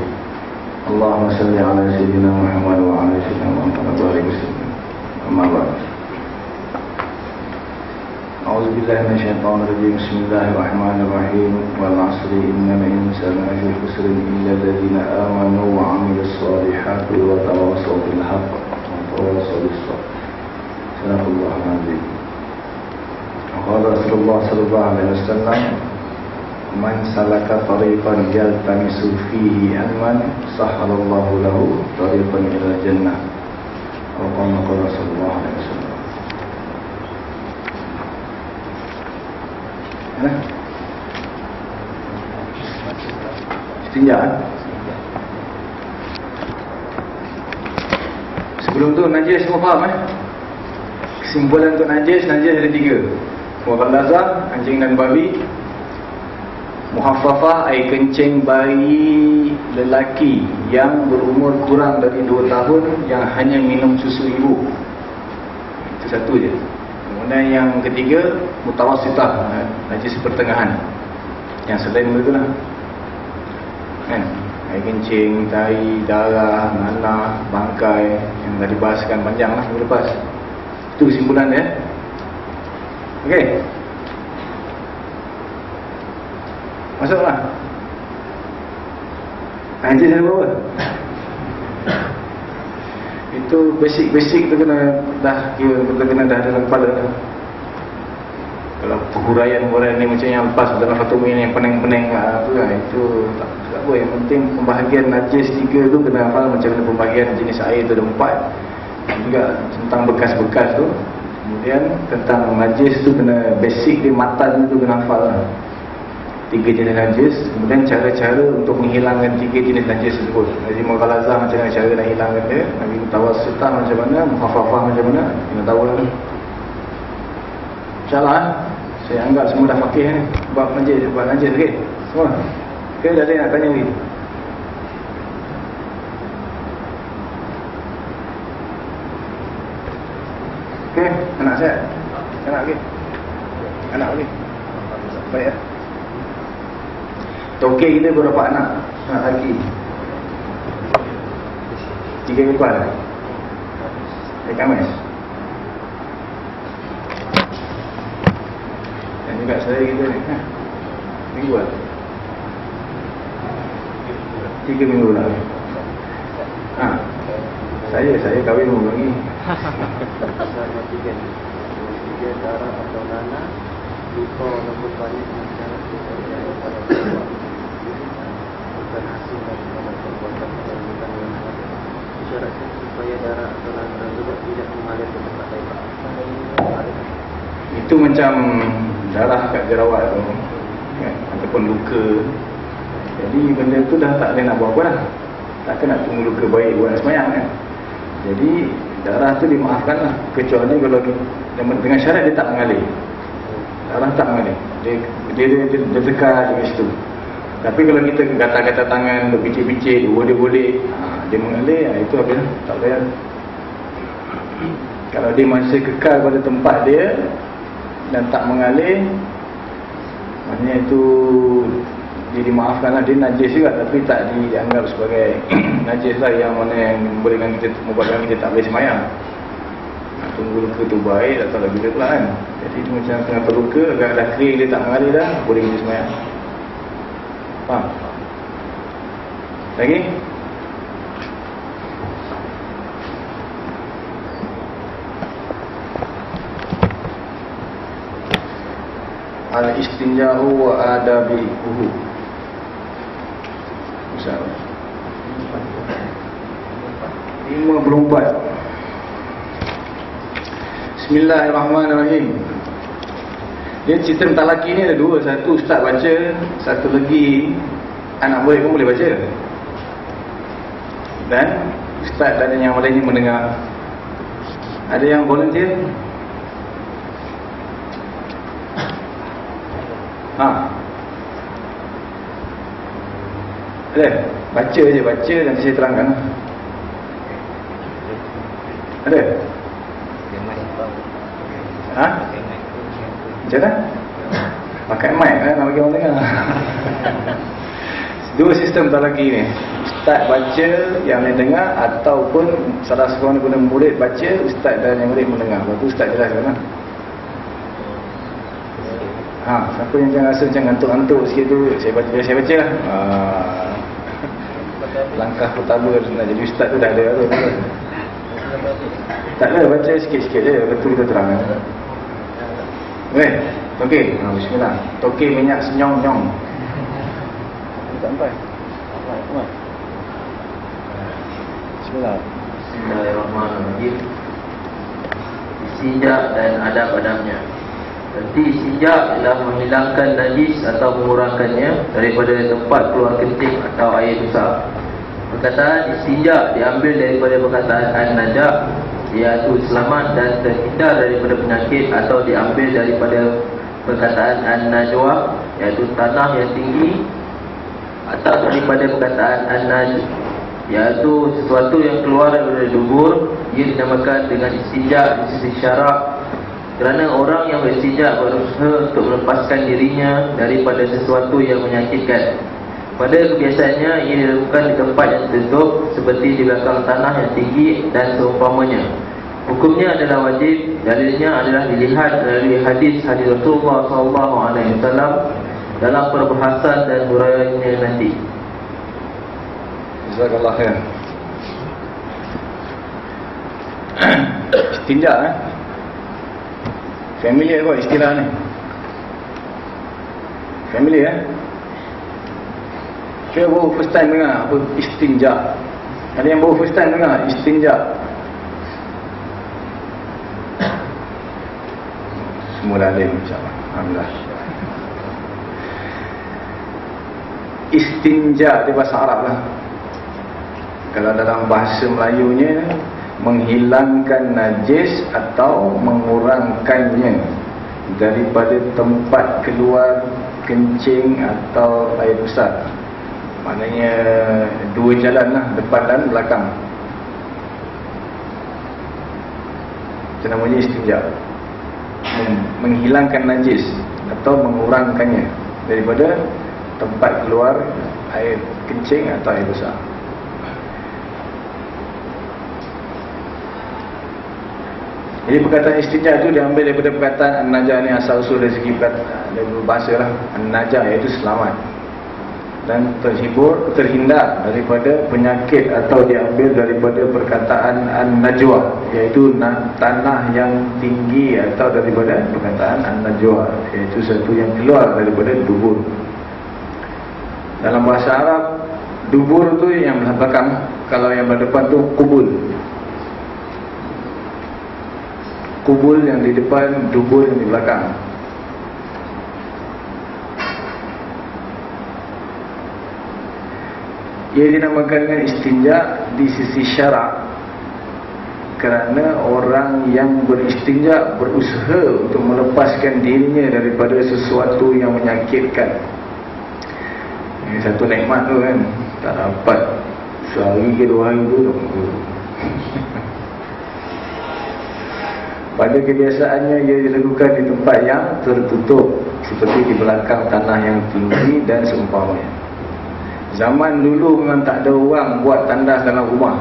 اللهم صل على سيدنا محمد وعلى سيدنا محمد وبارك وسلم. أما بعد. أعوذ بالله من الشيطان الرجيم. بسم الله الرحمن الرحيم. والعصر إن الإنسان لفي خسر إلا الذين آمنوا وعملوا الصالحات وتواصوا بالحق. وتواصوا بالصبر. صدق الله العظيم. Allah Rasulullah Sallallahu Alaihi Wasallam Man salaka tarifan jal tamisu fihi anman Sahalallahu lahu tarifan ila jannah Al-Qamakul Rasulullah Alaihi Wasallam Ya Setinjak? Eh? Sebelum tu Najis semua faham eh? Kesimpulan untuk Najis, Najis ada tiga Mughallazah, anjing dan babi. Muhaffafah, air kencing bayi lelaki Yang berumur kurang dari 2 tahun Yang hanya minum susu ibu. Itu satu je. Kemudian yang ketiga Mutawasitah, najis pertengahan. Yang selain itu lah. Kan? Air kencing, tai, darah, nanah, bangkai Yang dah dibahaskan panjang lah lepas Itu kesimpulan dia Okey. Masuklah. Anjir dari bawah Itu basic-basic tu kena Dah kira kena dah dalam kepala dah. Kalau huraian-huraian ni macam yang lepas dalam satu minit yang pening-pening apa kan itu tak, tak apa. Yang penting pembahagian najis tiga tu kena hafal macam mana pembahagian jenis air tu ada empat. Juga tentang bekas-bekas tu kemudian tentang najis tu kena basic dia matan tu kena hafal lah. tiga jenis najis kemudian cara-cara untuk menghilangkan tiga jenis najis tersebut. Jadi mughalazah macam mana cara nak hilangkan dia? Nabi mutawassitah macam mana? Muhafafah macam mana? Kena tahu lah. InsyaAllah Saya anggap semua dah fakir ni Bab najis, bab najis okey Semua. Okey, dah ada yang nak tanya lagi Okey, anak saya Anak okey Anak okey Baik ya Tokek kita berapa anak? Anak lagi Tiga kepal Eh, kamis. Dan juga saya kita ni ha? Minggu lah. Tiga minggu lah. Ha? Saya, saya kahwin umur lagi Sama tiga Tiga darah atau nana Lupa nombor banyak Masyarakat Kita pada sebuah Bukan hasil daripada perbuatan Dan bukan yang Isyaratkan supaya darah atau nana tersebut Tidak mengalir ke tempat lain Itu macam darah kat jerawat tu kan? Ataupun luka. Jadi benda tu dah tak boleh nak buat apa dah Takkan nak tunggu luka baik buat semayang kan Jadi darah tu dimaafkan lah. Kecuali kalau dengan syarat dia tak mengalir. Darah tak mengalir. Dia, dia, dia, dia, dia tekar di situ. Tapi kalau kita kata-kata tangan Berpicit-picit, boleh-boleh ha, Dia mengalir, ha, itu apa ya? Tak boleh Kalau dia masih kekal pada tempat dia Dan tak mengalir Maksudnya itu dia dimaafkan lah. Dia najis juga tapi tak dianggap sebagai najis lah yang mana yang membolehkan kita membuatkan kita tak boleh semayang. Tunggu luka tu baik tak tahu lagi bila pula kan. Jadi tu macam tengah terluka agak dah kering dia tak mengalir dah boleh kita semayang. Faham? lagi? al-istinja'u wa adabihi Misalnya 54 Bismillahirrahmanirrahim. Dia cerita tentang lelaki ni ada dua. Satu ustaz baca Satu lagi Anak boleh pun boleh baca. Dan Ustaz dan yang lain ni mendengar. Ada yang volunteer? Ha. Ada? Baca je, baca nanti saya terangkan. Ada? Ha? Macam mana? Pakai mic kan nak bagi orang dengar. Dua sistem tak lagi ni. Ustaz baca yang lain dengar ataupun salah seorang guna murid baca, ustaz dan yang murid mendengar. Lepas tu ustaz jelaskan lah. Ha, siapa yang jangan rasa macam ngantuk-ngantuk sikit tu, saya baca saya baca lah. Ha. Langkah pertama nak jadi ustaz tu dah ada tu. Tak ada, baca sikit-sikit je, betul kita terang. Okey, okey. Ha, bismillah. Toke minyak senyong-nyong. Sampai. Sampai. Bismillah. Bismillahirrahmanirrahim Istinja dan adab-adabnya Berarti istinja adalah menghilangkan najis atau mengurangkannya Daripada tempat keluar kencing atau air besar Perkataan istinja diambil daripada perkataan an-najak Iaitu selamat dan terhindar daripada penyakit Atau diambil daripada perkataan an-najwa Iaitu tanah yang tinggi Atau daripada perkataan an-najwa iaitu sesuatu yang keluar daripada dubur. Ia dinamakan dengan istinja di sisi syarak kerana orang yang beristinja berusaha untuk melepaskan dirinya daripada sesuatu yang menyakitkan pada kebiasaannya ia dilakukan di tempat yang tertutup seperti di belakang tanah yang tinggi dan seumpamanya hukumnya adalah wajib dalilnya adalah dilihat dari hadis-hadis Rasulullah SAW dalam perbahasan dan huraiannya nanti Jazakallah khair. Istinja eh. Familiar kot istilah ni. Familiar eh. Saya baru first time dengar apa istinja. Ada yang baru first time dengar istinja. Semua ada insyaAllah. Alhamdulillah. Istinja di bahasa Arab lah kalau dalam bahasa Melayunya menghilangkan najis atau mengurangkannya daripada tempat keluar kencing atau air besar maknanya dua jalan lah depan dan belakang. Itu namanya istinja. Menghilangkan najis atau mengurangkannya daripada tempat keluar air kencing atau air besar. Jadi perkataan istinja itu diambil daripada perkataan An-Najah ni asal usul dari segi perkataan dari bahasa lah. An-Najah iaitu selamat dan terhibur, terhindar daripada penyakit atau diambil daripada perkataan An-Najwa iaitu tanah yang tinggi atau daripada perkataan An-Najwa iaitu satu yang keluar daripada dubur dalam bahasa Arab dubur tu yang belakang kalau yang berdepan tu kubul kubul yang di depan, dubur yang di belakang. Ia dinamakan dengan istinja di sisi syarak kerana orang yang beristinja berusaha untuk melepaskan dirinya daripada sesuatu yang menyakitkan. Ini satu nikmat tu kan, tak dapat sehari ke dua hari tu. pada kebiasaannya ia dilakukan di tempat yang tertutup seperti di belakang tanah yang tinggi dan seumpamanya. Zaman dulu memang tak ada orang buat tandas dalam rumah.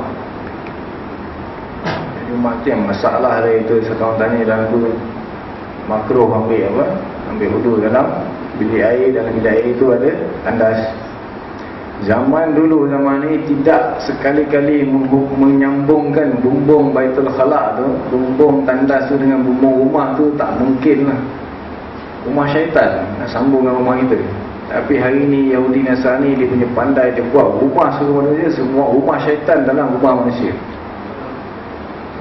Jadi yang masalah lah itu sekarang tanya dalam tu makruh ambil apa? Ambil wudu dalam bilik air dalam bilik air itu ada tandas. Zaman dulu zaman ni tidak sekali-kali menyambungkan bumbung Baitul Khala tu, bumbung tandas tu dengan bumbung rumah tu tak mungkin lah. Rumah syaitan nak sambung dengan rumah kita. Tapi hari ni Yahudi Nasrani dia punya pandai dia buat rumah semua manusia semua rumah syaitan dalam rumah manusia.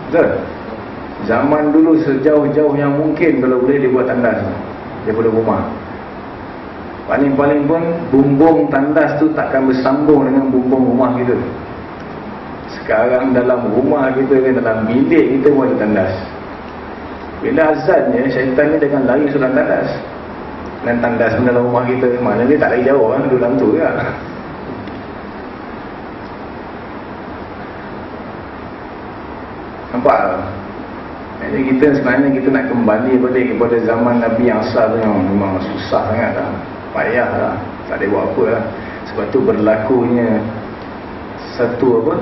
Betul? Zaman dulu sejauh-jauh yang mungkin kalau boleh dia buat tandas daripada rumah. Paling-paling pun bumbung tandas tu takkan bersambung dengan bumbung rumah kita. Sekarang dalam rumah kita ni, dalam bilik kita ada tandas. Bila azannya, syaitan ni dengan lari sudah tandas. Dan tandas dalam rumah kita, mana dia tak lari jauh kan, duduk dalam tu kan. Nampak Jadi kita sebenarnya kita nak kembali balik kepada zaman Nabi yang asal tu yang memang susah sangat lah. Payah lah. Tak ada buat apa lah. Sebab tu berlakunya satu apa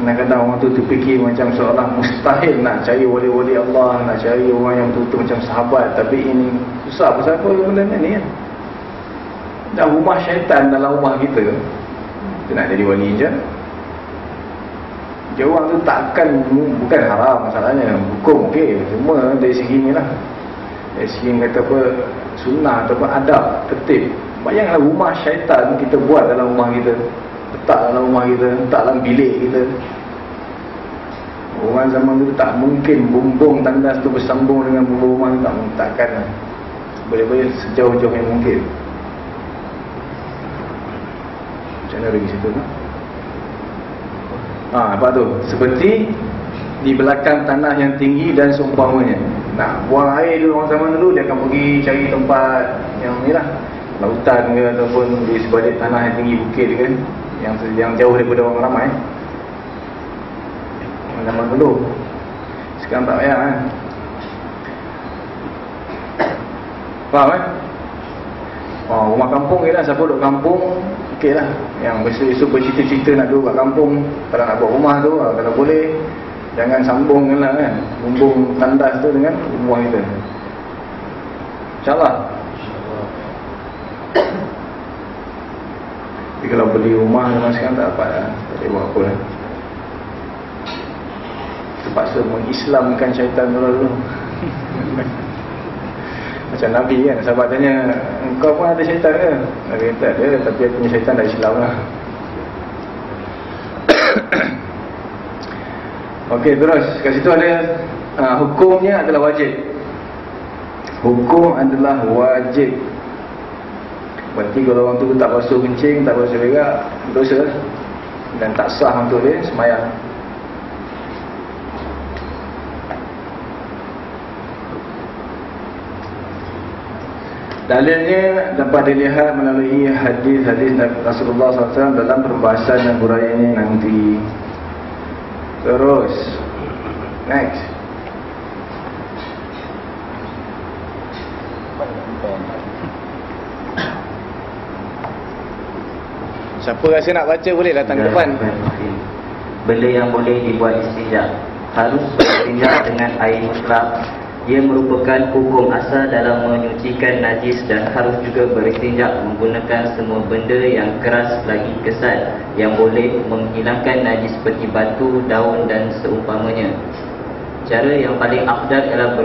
kadang-kadang orang tu terfikir macam seolah mustahil nak cari wali-wali Allah nak cari orang yang betul-betul macam sahabat. Tapi ini susah pasal apa benda ni kan? Dan rumah syaitan dalam rumah kita kita nak jadi wali je. Dia orang tu takkan bukan haram masalahnya hukum okey semua dari segi ni lah. Dari segi kata apa sunnah ataupun adab tertib. Bayanglah rumah syaitan kita buat dalam rumah kita letak dalam rumah kita letak dalam bilik kita. Orang zaman dulu tak mungkin bumbung tandas tu bersambung dengan bumbung rumah tak takkan. Lah. boleh-boleh sejauh-jauh yang mungkin. Macam mana lagi situ tu ha, apa tu? Seperti di belakang tanah yang tinggi dan seumpamanya. Nak buang air dulu orang zaman dulu dia akan pergi cari tempat yang ni lah. Lautan ke ataupun di sebalik tanah yang tinggi bukit ke yang yang jauh daripada orang ramai. Zaman dulu. Sekarang tak payah kan faham kan oh, rumah kampung ke lah. Siapa duduk kampung ok lah. Yang besok-besok bercita-cita nak duduk kat kampung. Kalau nak buat rumah tu ah, kalau boleh Jangan sambung lah kan. Bumbung tandas tu dengan rumah kita. InsyaAllah Tapi kalau beli rumah memang sekarang tak dapat lah Tak boleh buat apa lah Terpaksa mengislamkan syaitan dulu Macam Nabi kan Sahabat tanya Kau pun ada syaitan ke? Nabi kata ada Tapi punya syaitan dah Islam lah Okey terus kat situ ada uh, hukumnya adalah wajib. Hukum adalah wajib. Berarti kalau orang tu tak basuh kencing, tak basuh berak, dosa dan tak sah untuk dia semayang. Dalilnya dapat dilihat melalui hadis-hadis Rasulullah SAW dalam perbahasan yang huraian ini nanti. Terus Next Siapa rasa nak baca boleh datang ke depan Benda yang boleh dibuat istinjak Harus istinjak dengan air mutlak ia merupakan hukum asal dalam menyucikan najis dan harus juga beristinjak menggunakan semua benda yang keras lagi kesat yang boleh menghilangkan najis seperti batu, daun dan seumpamanya. Cara yang paling afdal adalah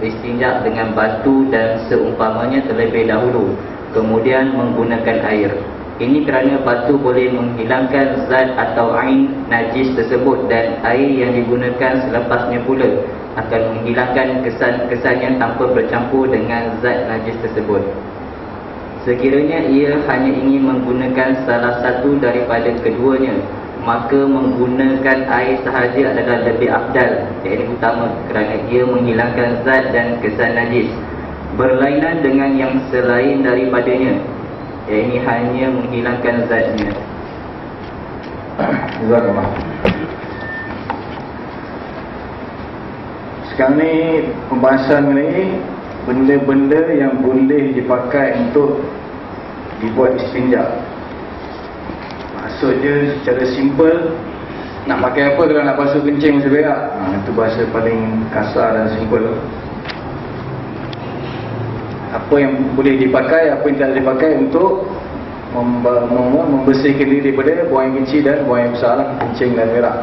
beristinjak dengan batu dan seumpamanya terlebih dahulu, kemudian menggunakan air. Ini kerana batu boleh menghilangkan zat atau ain najis tersebut dan air yang digunakan selepasnya pula akan menghilangkan kesan-kesannya tanpa bercampur dengan zat najis tersebut. Sekiranya ia hanya ingin menggunakan salah satu daripada keduanya, maka menggunakan air sahaja adalah lebih afdal, iaitu utama kerana ia menghilangkan zat dan kesan najis. Berlainan dengan yang selain daripadanya, iaitu hanya menghilangkan zatnya. Jazakallah. sekarang ni pembahasan ni benda-benda yang boleh dipakai untuk dibuat istinja maksudnya secara simple nak pakai apa kalau nak basuh kencing masa berak ha, itu bahasa paling kasar dan simple apa yang boleh dipakai apa yang tidak dipakai untuk membersihkan diri daripada buang yang kecil dan buang yang besar lah, kencing dan berak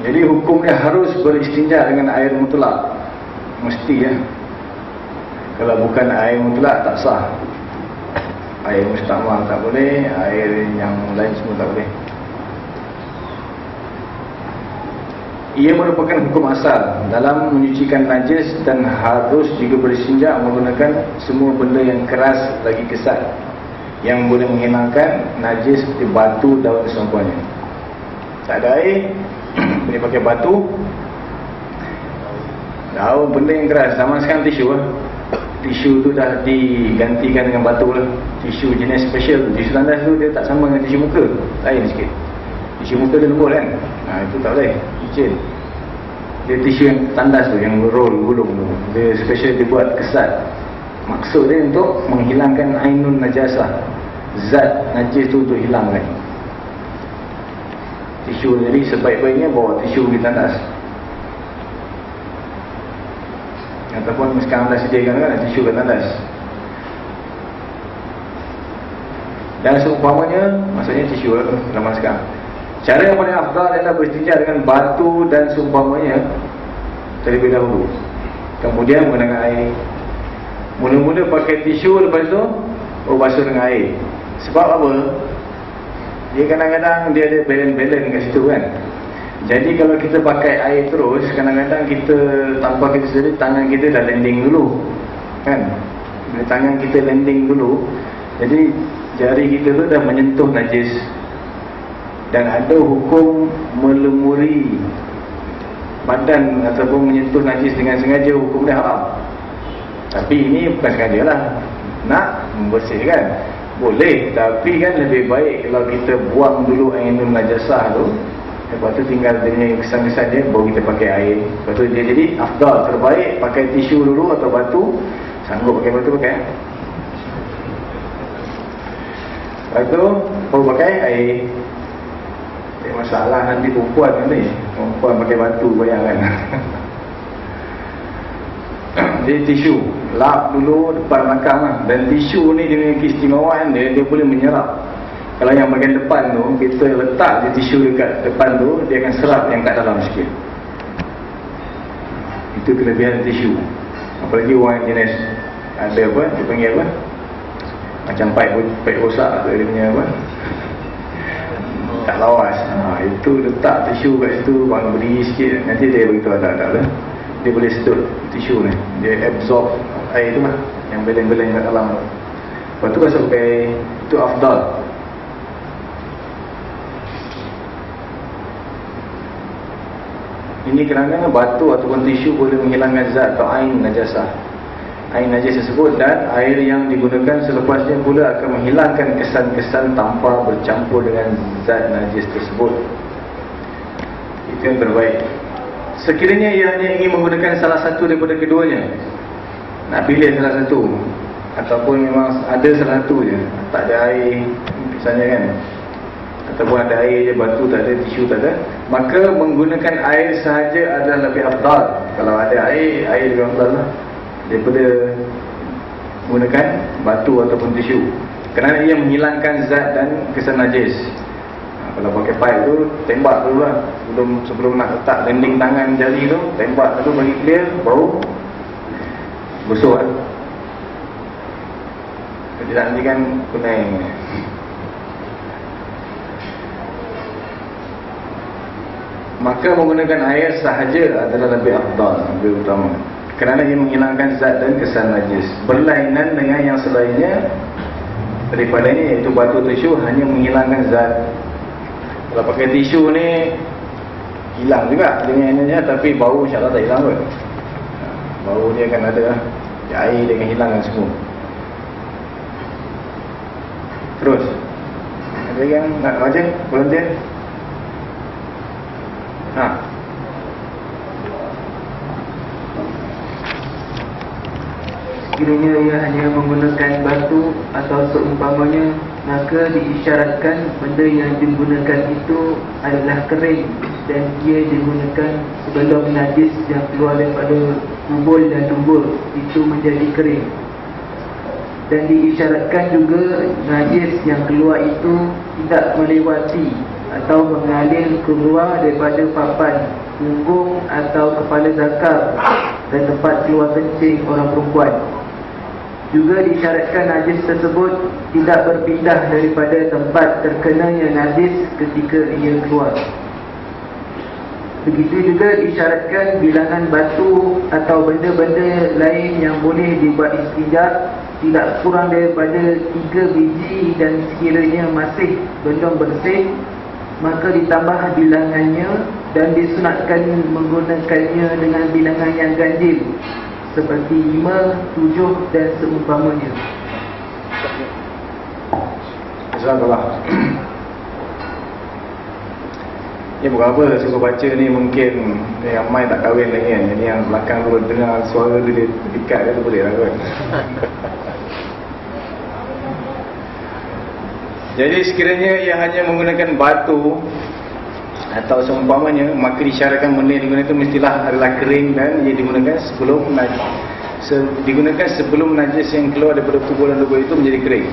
jadi hukumnya harus beristinja dengan air mutlak. Mesti ya. Kalau bukan air mutlak tak sah. Air mustakmal tak boleh, air yang lain semua tak boleh. Ia merupakan hukum asal dalam menyucikan najis dan harus juga beristinja menggunakan semua benda yang keras lagi kesat yang boleh menghilangkan najis seperti batu, daun dan seumpamanya. Tak ada air, boleh pakai batu. Daun benda yang keras zaman sekarang tisu lah. Tisu tu dah digantikan dengan batu lah. Tisu jenis special tisu tandas tu dia tak sama dengan tisu muka lain sikit tisu muka dia lembut kan? Ha, itu tak boleh. Licin dia tisu yang tandas tu yang roll gulung tu. Dia special dia buat kesat. Maksud dia untuk menghilangkan ainun najasah zat najis tu untuk hilangkan tisu jadi sebaik-baiknya bawa tisu di tandas. Ataupun sekarang dah sediakan kan tisu kat tandas. Dan seumpamanya maksudnya tisu lah zaman sekarang cara yang paling afdal adalah beristinja dengan batu dan seumpamanya terlebih dahulu. Kemudian menggunakan air. Mula-mula pakai tisu lepas tu oh basuh dengan air. Sebab apa? Dia kadang-kadang dia ada balance-balance kat situ kan. Jadi kalau kita pakai air terus kadang-kadang kita tanpa kita sedar tangan kita dah landing dulu kan? Bila tangan kita landing dulu jadi jari kita tu dah menyentuh najis dan ada hukum melemuri badan ataupun menyentuh najis dengan sengaja hukum dia haram. Tapi ini bukan sengaja lah. Nak membersihkan. Boleh tapi kan lebih baik kalau kita buang dulu air minum najasah tu. Lepas tu tinggal dengan kesan-kesan dia baru kita pakai air. Lepas tu dia jadi afdal terbaik pakai tisu dulu atau batu sanggup pakai batu pakai? Lepas tu baru pakai air masalah nanti perempuan ni. Perempuan pakai batu bayangkan dia tisu. Lap dulu depan belakang lah. dan tisu ni dia punya keistimewaan dia dia boleh menyerap. Kalau yang bagian depan tu kita letak dia tisu dekat depan tu dia akan serap yang kat dalam sikit. Itu kelebihan tisu. Apalagi orang yang jenis ada apa dia panggil apa? Macam pipe pipe rosak dia punya apa tak lawas. Ha, itu letak tisu kat situ bang berdiri sikit. Nanti dia beritahu ada-ada lah. Dia boleh sedut tisu ni. Dia absorb air tu lah yang beleng-beleng kat dalam. Lepas tu rasa pakai itu afdal. Ini kerana batu ataupun tisu boleh menghilangkan zat atau ain najasah air najis tersebut dan air yang digunakan selepasnya pula akan menghilangkan kesan-kesan tanpa bercampur dengan zat najis tersebut. Itu yang terbaik. Sekiranya ia hanya ingin menggunakan salah satu daripada keduanya nak pilih salah satu ataupun memang ada salah satu je tak ada air misalnya kan ataupun ada air je batu tak ada tisu tak ada maka menggunakan air sahaja adalah lebih afdal. Kalau ada air air lebih afdal lah daripada menggunakan batu ataupun tisu. Kerana ia menghilangkan zat dan kesan najis. Ha, kalau pakai pipe tu tembak dulu lah. Sebelum, sebelum nak letak landing tangan jari tu tembak tu bagi clear baru busuk kan? Tidak nanti kan kuning maka menggunakan air sahaja adalah lebih afdal lebih utama kerana ia menghilangkan zat dan kesan najis berlainan dengan yang selainnya daripada ini iaitu batu tisu hanya menghilangkan zat. Kalau pakai tisu ni hilang juga dengan tapi bau insyaAllah tak hilang pun bau dia akan ada lah. Air dia akan hilangkan semua. Terus ada yang nak macam volunteer ha sekiranya ia hanya menggunakan batu atau seumpamanya maka diisyaratkan benda yang digunakan itu adalah kering dan ia digunakan sebelum najis yang keluar daripada kubur dan tumbur itu menjadi kering. Dan diisyaratkan juga najis yang keluar itu tidak melewati atau mengalir keluar daripada papan punggung atau kepala zakar dan tempat keluar kencing orang perempuan juga disyaratkan najis tersebut tidak berpindah daripada tempat terkenanya najis ketika ia keluar. Begitu juga disyaratkan bilangan batu atau benda-benda lain yang boleh dibuat istinja tidak kurang daripada tiga biji dan sekiranya masih belum bersih maka ditambah bilangannya dan disunatkan menggunakannya dengan bilangan yang ganjil seperti lima, tujuh dan seumpamanya. Assalamualaikum. Ini bukan apa suka baca ni mungkin yang mai tak kahwin lagi kan. Jadi yang belakang tu dengar suara tu dia dekat dia tu boleh lah kot. Jadi sekiranya ia hanya menggunakan batu atau seumpamanya maka disyaratkan benda yang digunakan mestilah adalah kering dan ia digunakan sebelum najis. Se, digunakan sebelum najis yang keluar daripada tubuh dan tubuh itu menjadi kering.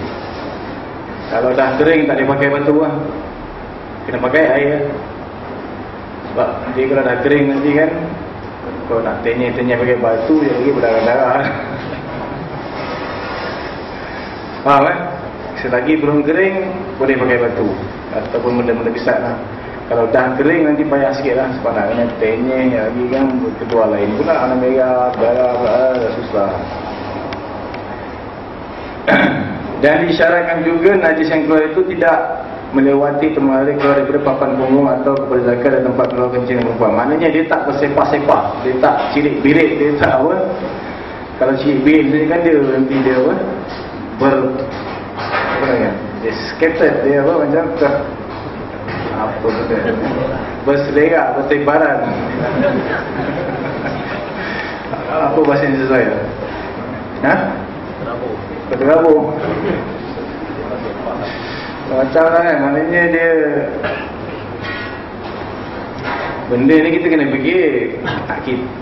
Kalau dah kering tak boleh pakai batu lah. Kena pakai air. Sebab nanti kalau dah kering nanti kan kalau nak tenyai-tenyai pakai batu dia lagi berdarah-darah. Faham kan selagi belum kering boleh pakai batu. Ataupun benda-benda besar lah kalau dah kering nanti payah sikit lah. Sebab nak kena tenyeh lagi kan. Kedua lain pula. Anak merah darah darah susah. Dan disyaratkan juga najis yang keluar itu tidak melewati terbalik keluar daripada papan punggung atau kepada zakar dan tempat keluar kencing perempuan. Maknanya dia tak bersepah-sepah dia tak cilik birik dia tak apa. Kalau cilik birik dia kan dia nanti dia apa? Ber apa dia scattered. Dia apa macam apa dia berselera bertebaran. Apa bahasa yang sesuai ha? berterabur. Macam lah kan maknanya dia benda ni kita kena fikir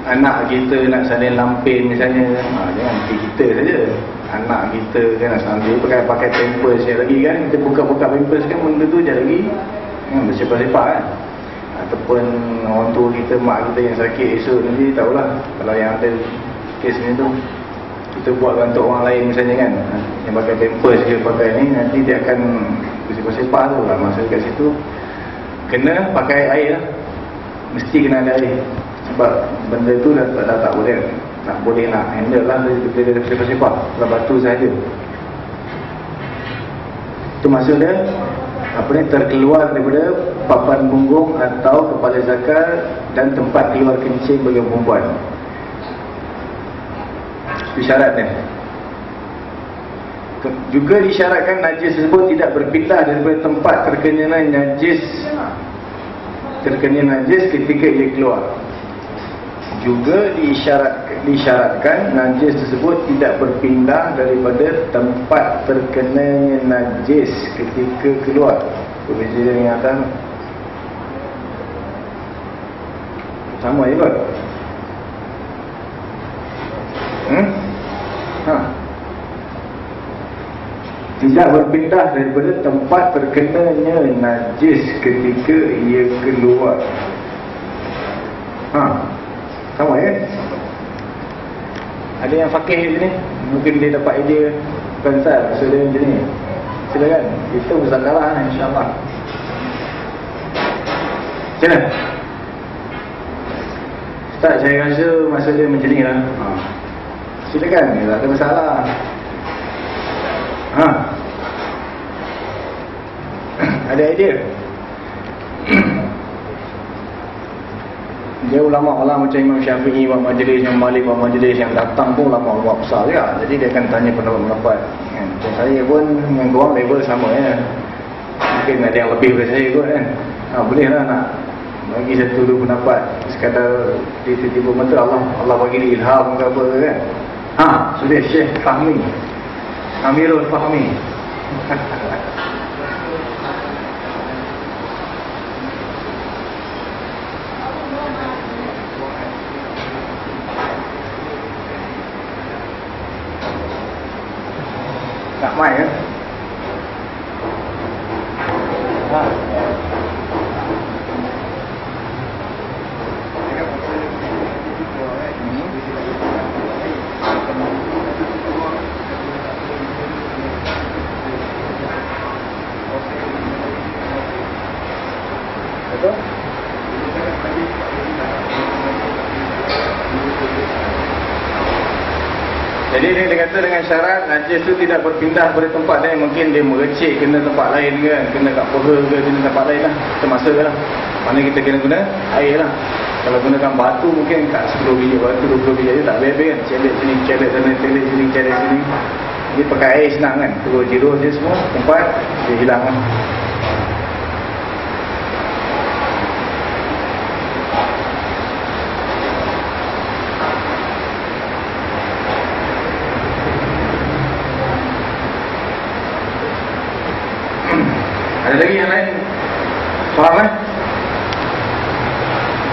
anak kita nak salin lampin misalnya. Ha, jangan fikir kita saja. Anak kita kan nak salin pakai pakai pampers lagi kan. Kita buka-buka pampers kan benda tu je lagi hmm, bersepak-sepak kan? Ataupun orang tua kita, mak kita yang sakit esok nanti tahulah. Kalau yang ada kes ni tu kita buat untuk orang lain misalnya kan? Yang pakai pampers ke pakai ni nanti dia akan bersepak-sepak tu lah. Masa kat situ kena pakai air lah. Mesti kena ada air. Sebab benda tu dah, dah, dah tak boleh tak boleh nak handle lah. Dia, dia, dia bersepak-sepak kalau batu sahaja. Itu maksudnya apa ni terkeluar daripada papan punggung atau kepala zakar dan tempat keluar kencing bagi perempuan. Itu syaratnya. Juga disyaratkan najis tersebut tidak berpindah daripada tempat terkenanya najis terkena najis ketika ia keluar. Juga disyarat, disyaratkan najis tersebut tidak berpindah daripada tempat terkenanya najis ketika keluar. Perbezaan yang atas sama je kot. Hmm? Ha. Tidak berpindah daripada tempat terkenanya najis ketika ia keluar. Ha. Sama ya? Ada yang fakih di sini? Mungkin dia dapat idea Pensal, so dia macam ni Silakan, kita bersakalah insyaAllah Macam mana? Ustaz, saya rasa masa dia macam ni lah ha. Silakan, tak ada masalah Ha Ada idea? dia ulama-ulama macam Imam Syafi'i, Imam Majlis, Imam Malik, Imam Majlis yang datang pun ulama-ulama besar juga. Jadi dia akan tanya pendapat-pendapat. Kan? Dan saya pun dengan korang level sama ya. Mungkin ada yang lebih daripada saya kot kan. Ha, boleh lah nak bagi satu dua pendapat. Sekadar dia tiba-tiba mata Allah Allah bagi dia ilham ke apa kan. Ha, sudah Syekh Fahmi. Amirul Fahmi. Tak main ya? Ha. Betul? Jadi ini dia kata dengan syarat najis tu tidak berpindah pada tempat lain. Mungkin dia merecik kena tempat lain kan Kena kat peha ke kena tempat lain lah. Masa lah. Mana kita kena guna air lah. Kalau gunakan batu mungkin kat 10 biji batu 20 biji je tak habis-habis kan. Celik sini, celik sana, celik sini, celik sini. Dia pakai air senang kan. Terus jirus dia semua tempat dia hilang kan Ada lagi yang lain? Faham kan?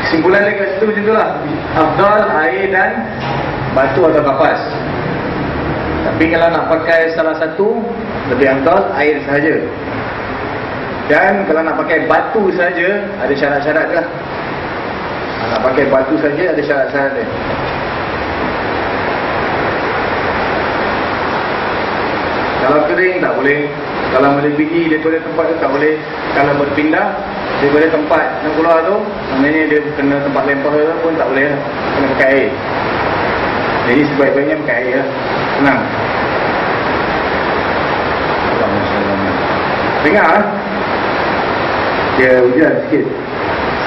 Kesimpulan dia kat situ macam tu lah. Afdal, air dan batu atau kapas Tapi kalau nak pakai salah satu Lebih afdal, air sahaja. Dan kalau nak pakai batu saja Ada syarat-syarat lah. Nak pakai batu saja ada syarat-syarat dia. Kalau kering tak boleh Kalau melebihi daripada tempat tu tak boleh. Kalau berpindah daripada tempat yang keluar tu Maknanya dia kena tempat lempah tu pun tak boleh lah. Kena pakai air. Jadi sebaik-baiknya pakai air lah. Senang Dengar lah Dia hujan sikit.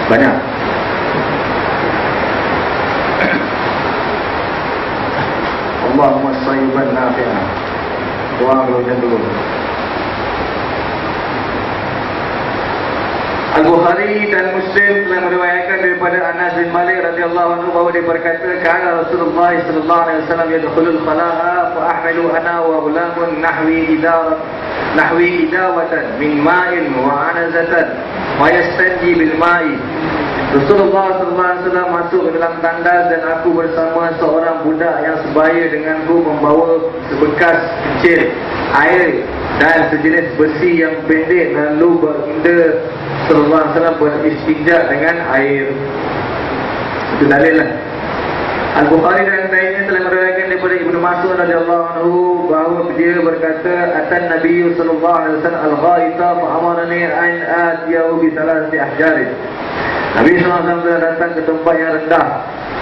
Banyak. Allahumma sayyiban nafi'ah. Doa kalau dulu Al-Bukhari dan Muslim telah meriwayatkan daripada Anas bin Malik radhiyallahu anhu bahawa dia berkata kana Rasulullah sallallahu alaihi wasallam yadkhulul khala'a fa ahmilu ana wa ghulamun nahwi idar nahwi idawatan min ma'in wa anazatan wa yastanji bil ma'i Rasulullah wasallam masuk ke dalam tandas dan aku bersama seorang budak yang sebaya denganku membawa sebekas kecil air dan sejenis besi yang pendek lalu baginda alaihi wasallam beristinja dengan air. Itu dalil lah. Al-Bukhari dan lainnya telah meriwayatkan daripada Ibnu Mas'ud radhiyallahu anhu bahawa dia berkata atan Nabi sallallahu alaihi wasallam al-ghaita fa amarani an atiyahu bi thalathati ahjarin. Nabi SAW telah datang ke tempat yang rendah.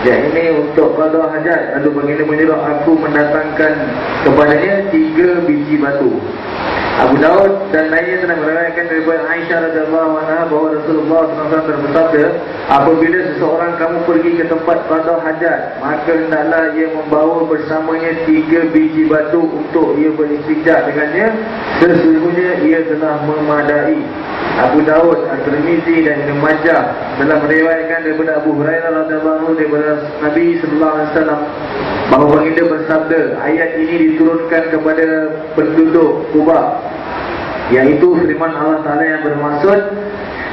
Yang ini untuk qada hajat. Lalu baginda menyuruh aku mendatangkan kepadanya tiga biji batu. Abu Daud dan lainnya telah meriwayatkan daripada Aisyah radhiyallahu anha bahawa Rasulullah SAW bersabda, apabila seseorang kamu pergi ke tempat qada hajat, maka hendaklah ia membawa bersamanya tiga biji batu untuk ia beristinja dengannya, sesungguhnya ia telah memadai. Abu Daud, At-Tirmizi dan Ibnu Majah telah meriwayatkan daripada Abu Hurairah radhiyallahu daripada Nabi sallallahu alaihi wasallam bahawa baginda bersabda ayat ini diturunkan kepada penduduk Kuba iaitu firman Allah Taala yang bermaksud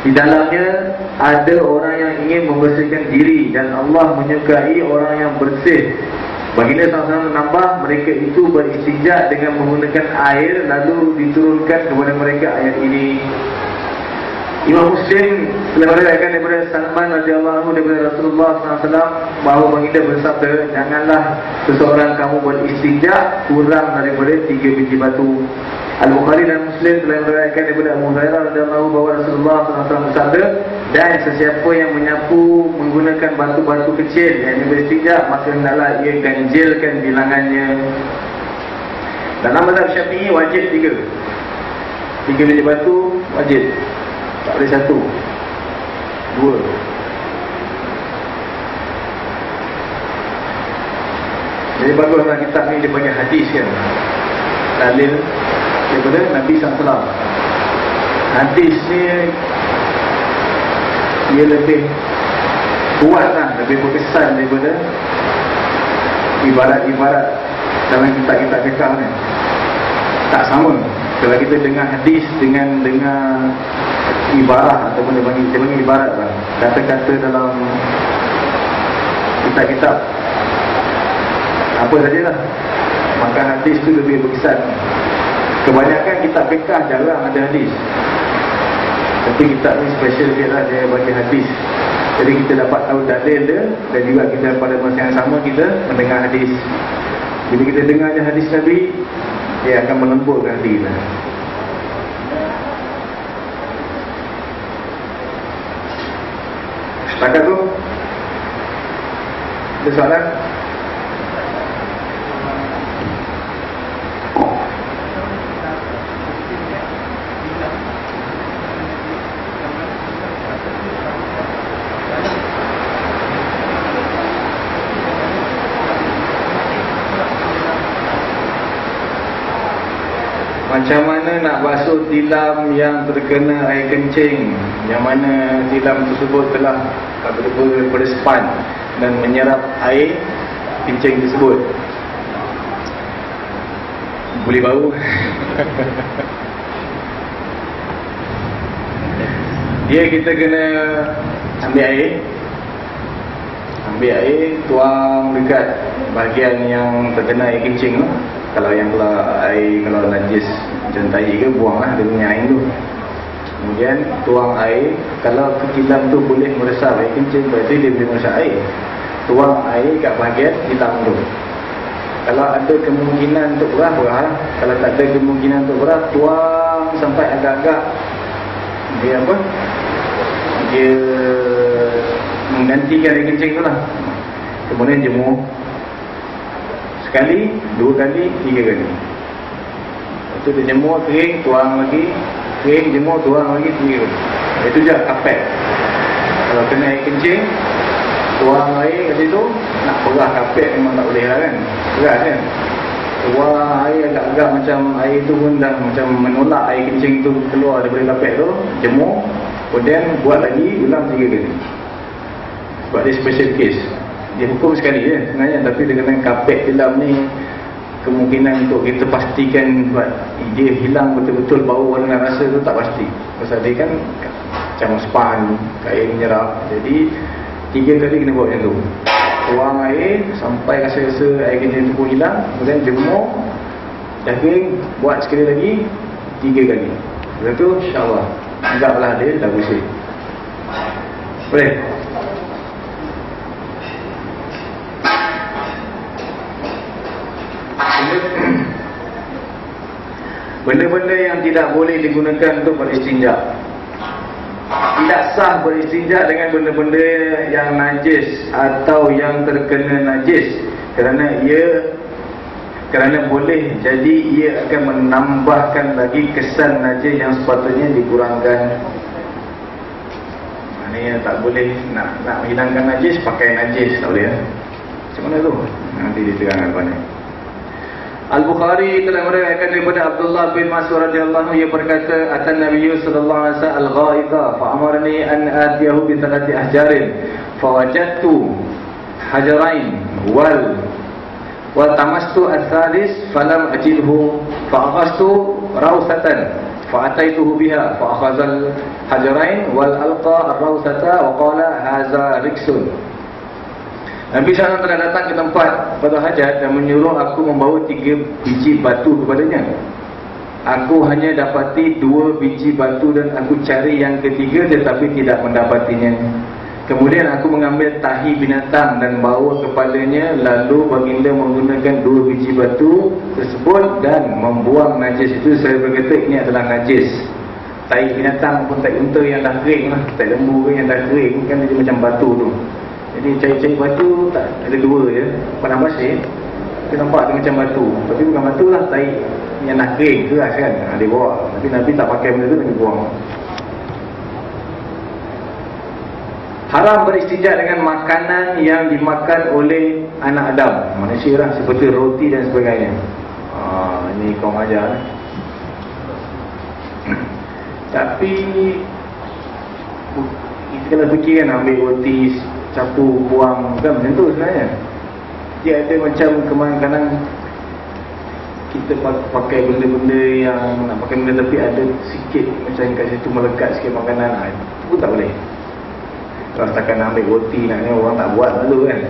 di dalamnya ada orang yang ingin membersihkan diri dan Allah menyukai orang yang bersih Baginda SAW menambah mereka itu beristinja dengan menggunakan air lalu diturunkan kepada mereka ayat ini Imam Muslim telah meriwayatkan daripada Salman radhiyallahu daripada Rasulullah SAW bahawa baginda bersabda janganlah seseorang kamu beristinja kurang daripada tiga biji batu. Al-Bukhari dan Muslim telah meriwayatkan daripada Abu Hurairah radhiyallahu bahawa Rasulullah SAW bersabda dan sesiapa yang menyapu menggunakan batu-batu kecil yang beristinja maka hendaklah ia ganjilkan bilangannya. Dalam mazhab Syafi'i wajib tiga. Tiga biji batu wajib. Tak boleh satu Dua. Jadi baguslah kitab ni dia panggil hadis kan. Dalil Daripada Nabi SAW Hadis ni Ia lebih Kuat lah Lebih berkesan daripada Ibarat-ibarat dalam kitab-kitab fiqh ni. Tak sama. Kalau kita dengar hadis dengan dengar ibarat ataupun dia panggil, dia panggil ibarat lah. Kata-kata dalam kitab-kitab. Apa saja lah maka hadis tu lebih berkesan. Kebanyakan kitab fiqh jarang ada hadis. Tapi kitab ni special dia lah dia bagi hadis. Jadi kita dapat tahu dalil dia dan juga kita pada masa yang sama kita mendengar hadis. Bila kita dengar hadis Nabi dia akan melembutkan hati kita Setakat tu Ada soalan? Macam mana nak basuh tilam yang terkena air kencing? Yang mana tilam tersebut telah ber- berespan Dan menyerap air kencing tersebut. Boleh bau? Dia kita kena ambil air Ambil air, tuang dekat bahagian yang terkena air kencing tu. Kalau yang kalau air kalau najis macam tahi ke buanglah dia punya air tu. Kemudian tuang air kalau ketilam tu boleh meresap air kencing berarti dia boleh meresap air. Tuang air kat bahagian hitam tu. Kalau ada kemungkinan untuk berah berah kalau tak ada kemungkinan untuk berah tuang sampai agak-agak. Dia apa? Dia menggantikan air kencing tu lah. Kemudian jemur Sekali, dua kali, tiga kali. Lepas tu dia jemur, kering, tuang lagi. Kering, jemur, tuang lagi, tiga kali. Itu je kapet. Kalau kena air kencing Tuang air kat situ Nak perah kapet memang tak boleh lah kan. Berat kan? Tuang air agak-agak macam air tu pun dah Macam menolak air kencing tu keluar daripada kapet tu Jemur. Kemudian buat lagi, ulang tiga kali Sebab dia special case. Dia hukum sekali je sebenarnya tapi dengan kapet tilam ni kemungkinan untuk kita pastikan buat dia hilang betul-betul bau dengan rasa tu tak pasti. Pasal dia kan macam span kain menyerap. Jadi tiga kali kena buat macam tu. Tuang air sampai rasa-rasa air kencing tu pun hilang. Kemudian jemur daging buat sekali lagi tiga kali. Lepas tu insyaAllah. Anggaplah dia dah bersih. Boleh Benda-benda yang tidak boleh digunakan untuk beristinja Tidak sah beristinja dengan benda-benda yang najis Atau yang terkena najis Kerana ia Kerana boleh jadi ia akan menambahkan lagi kesan najis yang sepatutnya dikurangkan Maknanya tak boleh nak nak menghilangkan najis pakai najis tak boleh ya? Macam mana tu? Nanti diterangkan ni Al-Bukhari telah meriwayatkan daripada Abdullah bin Mas'ud radhiyallahu ia berkata atan Nabi sallallahu alaihi wasallam al-ghaita fa amarni an atiyahu bi thalathi ahjarin fa wajadtu hajarain wal wa tamastu al-thalis falam ajidhu fa aqastu rawsatan fa ataituhu biha fa akhadha al-hajarain wal alqa ar-rawsata wa qala hadha riksun Nabi SAW telah datang ke tempat pada hajat dan menyuruh aku membawa tiga biji batu kepadanya. Aku hanya dapati dua biji batu dan aku cari yang ketiga tetapi tidak mendapatinya. Kemudian aku mengambil tahi binatang dan bawa kepadanya lalu baginda menggunakan dua biji batu tersebut dan membuang najis itu. Saya berkata ini adalah najis. Tahi binatang pun tahi unta yang dah kering lah. Tahi lembu yang dah kering kan dia macam batu tu. Jadi cari-cari batu tak ada dua je. Padang pasir. Kita nampak dia macam batu. Tapi bukan batu lah. Tai yang nak kering keras kan. Ha, dia bawa. Tapi Nabi tak pakai benda tu. Nabi buang. Haram beristijak dengan makanan yang dimakan oleh anak Adam. Manusia lah. Seperti roti dan sebagainya. Ha, ini kau ajar. Eh. Tapi kita kena fikir kan ambil roti campur buang kan macam tu sebenarnya. Dia ada macam kemungkinan kita pa- pakai benda-benda yang nak pakai benda tapi ada sikit macam kat situ melekat sikit makanan. Ah, itu pun tak boleh. Kalau setakat nak ambil roti nak ni orang tak buat lalu kan.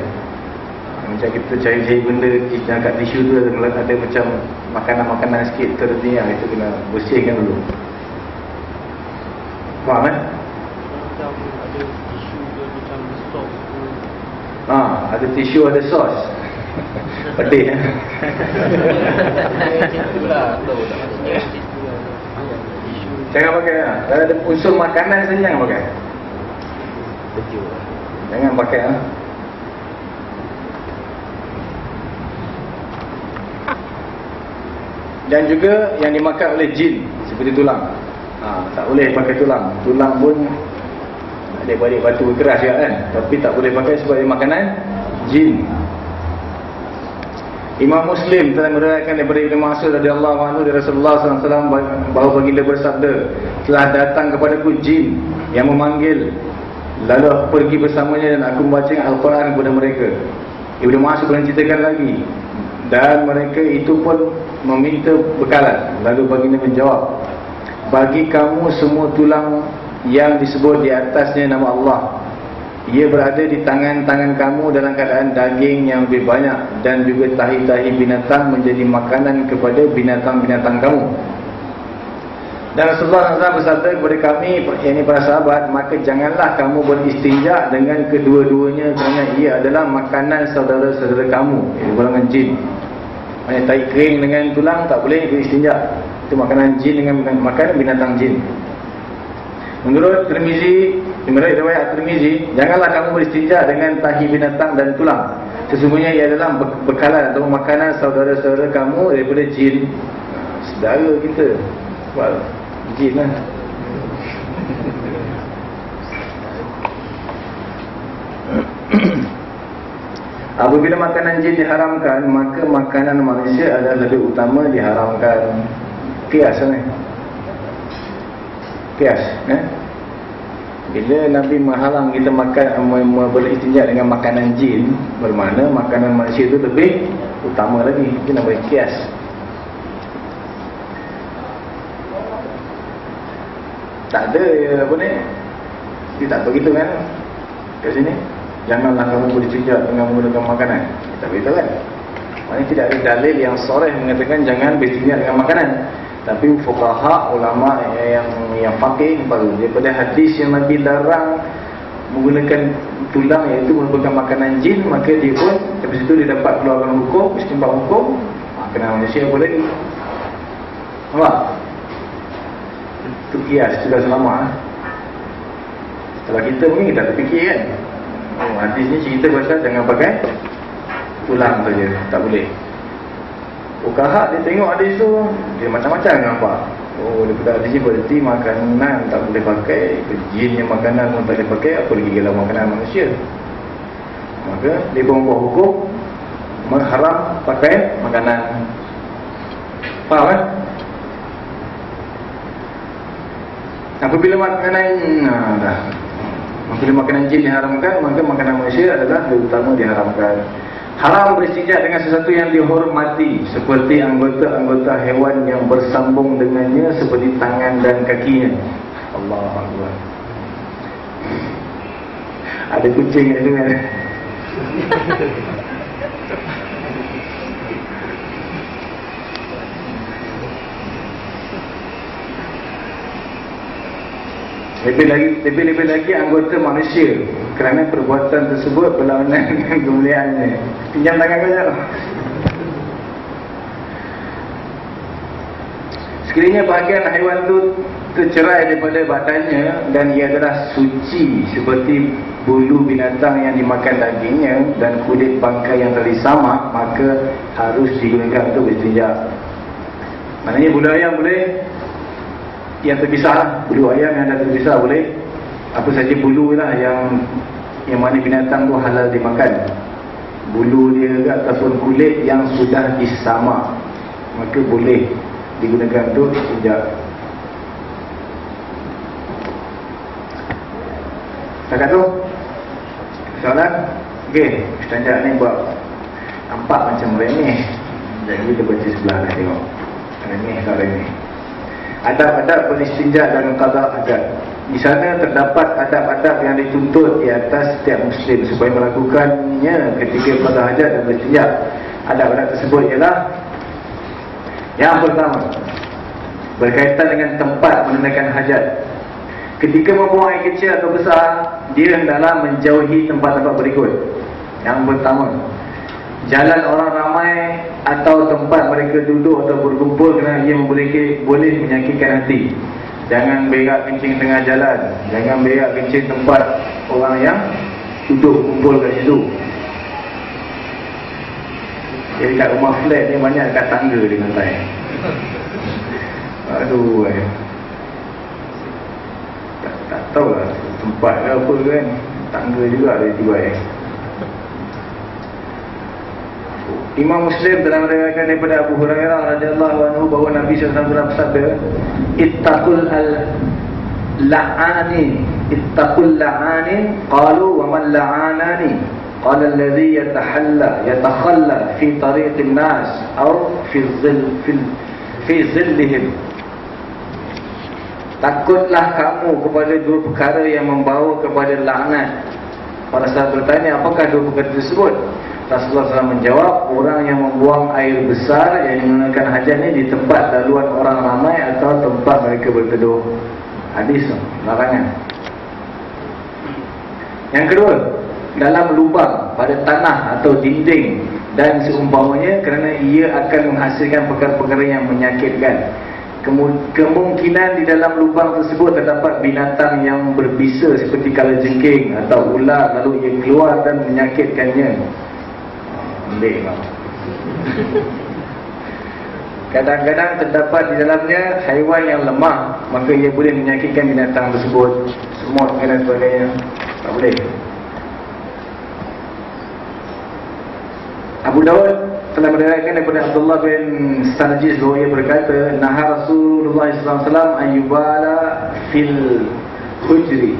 Ah, macam kita cari-cari benda kita kat tisu tu ada, ada macam makanan-makanan sikit tertentu yang itu kena bersihkan dulu. Faham kan? Macam ada tisu ke macam stok ke Ha, ada tisu ada sos pedih eh? Jangan pakai ha. kalau ada unsur makanan saja jangan pakai Betul jangan pakai ha. dan juga yang dimakan oleh jin seperti tulang ha, tak boleh pakai tulang tulang pun adik-adik batu keras juga kan. Tapi tak boleh pakai sebab dia makanan jin. Imam Muslim telah meriwayatkan daripada Ibnu Mas'ud radhiyallahu anhu dari Rasulullah SAW bahawa baginda bersabda telah datang kepadaku jin yang memanggil lalu aku pergi bersamanya dan aku membaca Al-Quran kepada mereka. Ibnu Mas'ud menceritakan lagi dan mereka itu pun meminta bekalan. Lalu baginda menjawab bagi kamu semua tulang yang disebut di atasnya nama Allah ia berada di tangan-tangan kamu dalam keadaan daging yang lebih banyak dan juga tahi-tahi binatang menjadi makanan kepada binatang-binatang kamu. Dan Rasulullah SAW bersabda kepada kami, yakni para sahabat, maka janganlah kamu beristinja dengan kedua-duanya kerana ia adalah makanan saudara-saudara kamu, iaitu golongan jin. Maksudnya tahi kering dengan tulang tak boleh beristinja. Itu makanan jin dengan makanan binatang jin. Menurut Tirmizi, menurut riwayat Tirmizi, janganlah kamu beristinja dengan tahi binatang dan tulang. Sesungguhnya ia adalah be- bekalan atau makanan saudara-saudara kamu daripada jin. Saudara kita. Well, jin lah. Apabila makanan jin diharamkan, maka makanan manusia adalah lebih utama diharamkan. Kias ni. Kias, eh? Bila Nabi menghalang kita makan beristinja dengan makanan jin, bermakna makanan manusia itu lebih utama lagi. Itu namanya kias. Tak ada apa ni? Dia tak begitu kan? Kat sini. Janganlah kamu beristinja dengan menggunakan makanan. Tak begitu kan? Maksudnya tidak ada dalil yang soreh mengatakan jangan beristinja dengan makanan. Tapi fuqaha ulama yang yang faqih baru. Daripada hadis yang Nabi larang menggunakan tulang iaitu merupakan makanan jin maka dia pun dari situ dia dapat keluarkan hukum istimbat hukum makanan manusia lagi? Nampak? Itu kias sudah selama eh. kalau kita mungkin kita terfikir kan? Oh, hadis ni cerita pasal jangan pakai tulang saja tak boleh Ukaha dia tengok hadis tu Dia macam-macam nampak Oh hadis ni berarti makanan tak boleh pakai. Jin yang makanan pun tak boleh pakai. Apa lagi kalau makanan manusia? Maka dia pun buat hukum Mengharam pakai makanan. Faham kan? Apabila makanan nah, dah. Apabila makanan jin diharamkan Maka makanan manusia adalah yang utama diharamkan Haram beristinja dengan sesuatu yang dihormati Seperti anggota-anggota hewan yang bersambung dengannya Seperti tangan dan kakinya. Allah Akbar. Ada kucing yang dengar Lebih lagi, lebih lebih lagi anggota manusia kerana perbuatan tersebut berlawanan dengan kemuliaannya. Pinjam tangan kau jap. Sekiranya bahagian haiwan itu tercerai daripada badannya dan ia adalah suci seperti bulu binatang yang dimakan dagingnya dan kulit bangkai yang tadi sama maka harus digunakan untuk beristinja. Maknanya bulu ayam boleh yang terpisah lah. bulu ayam yang dah terpisah boleh apa saja bulu lah yang yang mana binatang tu halal dimakan. Bulu dia ke ataupun kulit yang sudah disamak maka boleh digunakan untuk sejak Setakat tu Soalan? Okey Setanjak ni buat Nampak macam remeh. Jadi kita baca sebelah nak tengok. Remeh tak remeh Adab-adab beristinja dan qada adab. Di sana terdapat adab-adab yang dituntut di atas setiap muslim Supaya melakukannya ketika qada hajat dan beristinja Adab-adab tersebut ialah Yang pertama Berkaitan dengan tempat menunaikan hajat. Ketika membuang air kecil atau besar Dia hendaklah menjauhi tempat-tempat berikut. Yang pertama Jalan orang ramai atau tempat mereka duduk atau berkumpul kerana ia memboleh, boleh menyakitkan hati. Jangan berak kencing tengah jalan. Jangan berak kencing tempat orang yang duduk kumpul kat situ. Jadi kat rumah flat ni banyak kat tangga di lantai. Aduh eh. Tak, tak tahulah tempat ke apa kan. Tangga juga ada tiba eh. Imam Muslim telah meriwayatkan daripada Abu Hurairah radhiyallahu anhu bahawa Nabi sallallahu alaihi bersabda, "Ittaqul la'ani, ittaqul la'ani." Qalu, "Wa man la'anani?" Qala alladhi yatahalla yatakhalla fi tariqin nas aw fi dhill fi fi dhillihim. Takutlah kamu kepada dua perkara yang membawa kepada laknat. Para sahabat bertanya, apakah dua perkara tersebut? Rasulullah SAW menjawab Orang yang membuang air besar Yang menggunakan hajatnya di tempat laluan orang ramai Atau tempat mereka berteduh. Hadis larangan. Yang kedua Dalam lubang pada tanah atau dinding. Dan seumpamanya Kerana ia akan menghasilkan perkara-perkara yang menyakitkan Kemungkinan di dalam lubang tersebut terdapat binatang yang berbisa seperti kalajengking atau ular lalu ia keluar dan menyakitkannya. Lembik Kadang-kadang terdapat di dalamnya haiwan yang lemah Maka ia boleh menyakitkan binatang tersebut. Semut dan sebagainya. Tak boleh. Abu Dawud telah meriwayatkan daripada Abdullah bin Sarjis bahawa ia berkata Nahar Rasulullah SAW ayyubala fil hujri.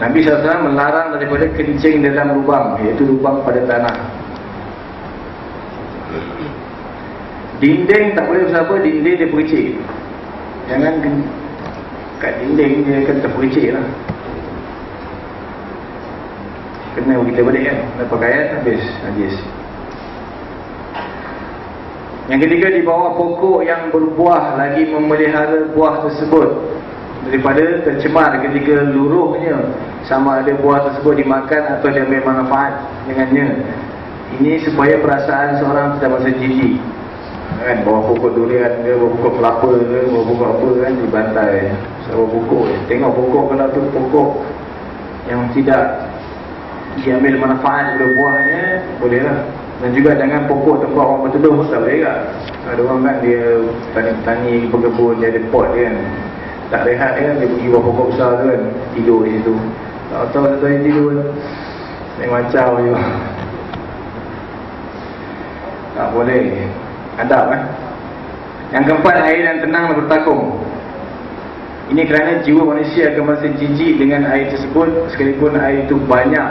Nabi SAW melarang daripada kencing dalam lubang Iaitu lubang pada tanah. Dinding tak boleh apa Dinding dia pericik. Jangan kat dinding dia akan terpericik lah. Kena kita balik kan? Dah pakai ayat habis. Najis Yang ketiga di bawah pokok yang berbuah Lagi memelihara buah tersebut. Daripada tercemar ketika luruhnya Sama ada buah tersebut dimakan Atau dia ambil manfaat dengannya. Ini supaya perasaan seorang tidak masa jijik kan bawa pokok durian ke bawa pokok kelapa ke bawa pokok apa kan dibantai bawa pokok tengok pokok kalau tu pokok yang tidak diambil manfaat dari buahnya boleh lah dan juga jangan pokok tempat orang berteduh tak boleh tak ada orang kan dia tani-tani berkebun dia ada pot kan. Tak rehat kan dia pergi bawah pokok besar tu kan tidur di situ. Tak tahu satu hari tidur. Lain macam je. Tak boleh. Adab eh. Yang keempat air yang tenang dan bertakung. Ini kerana jiwa manusia akan merasa jijik dengan air tersebut sekalipun air itu banyak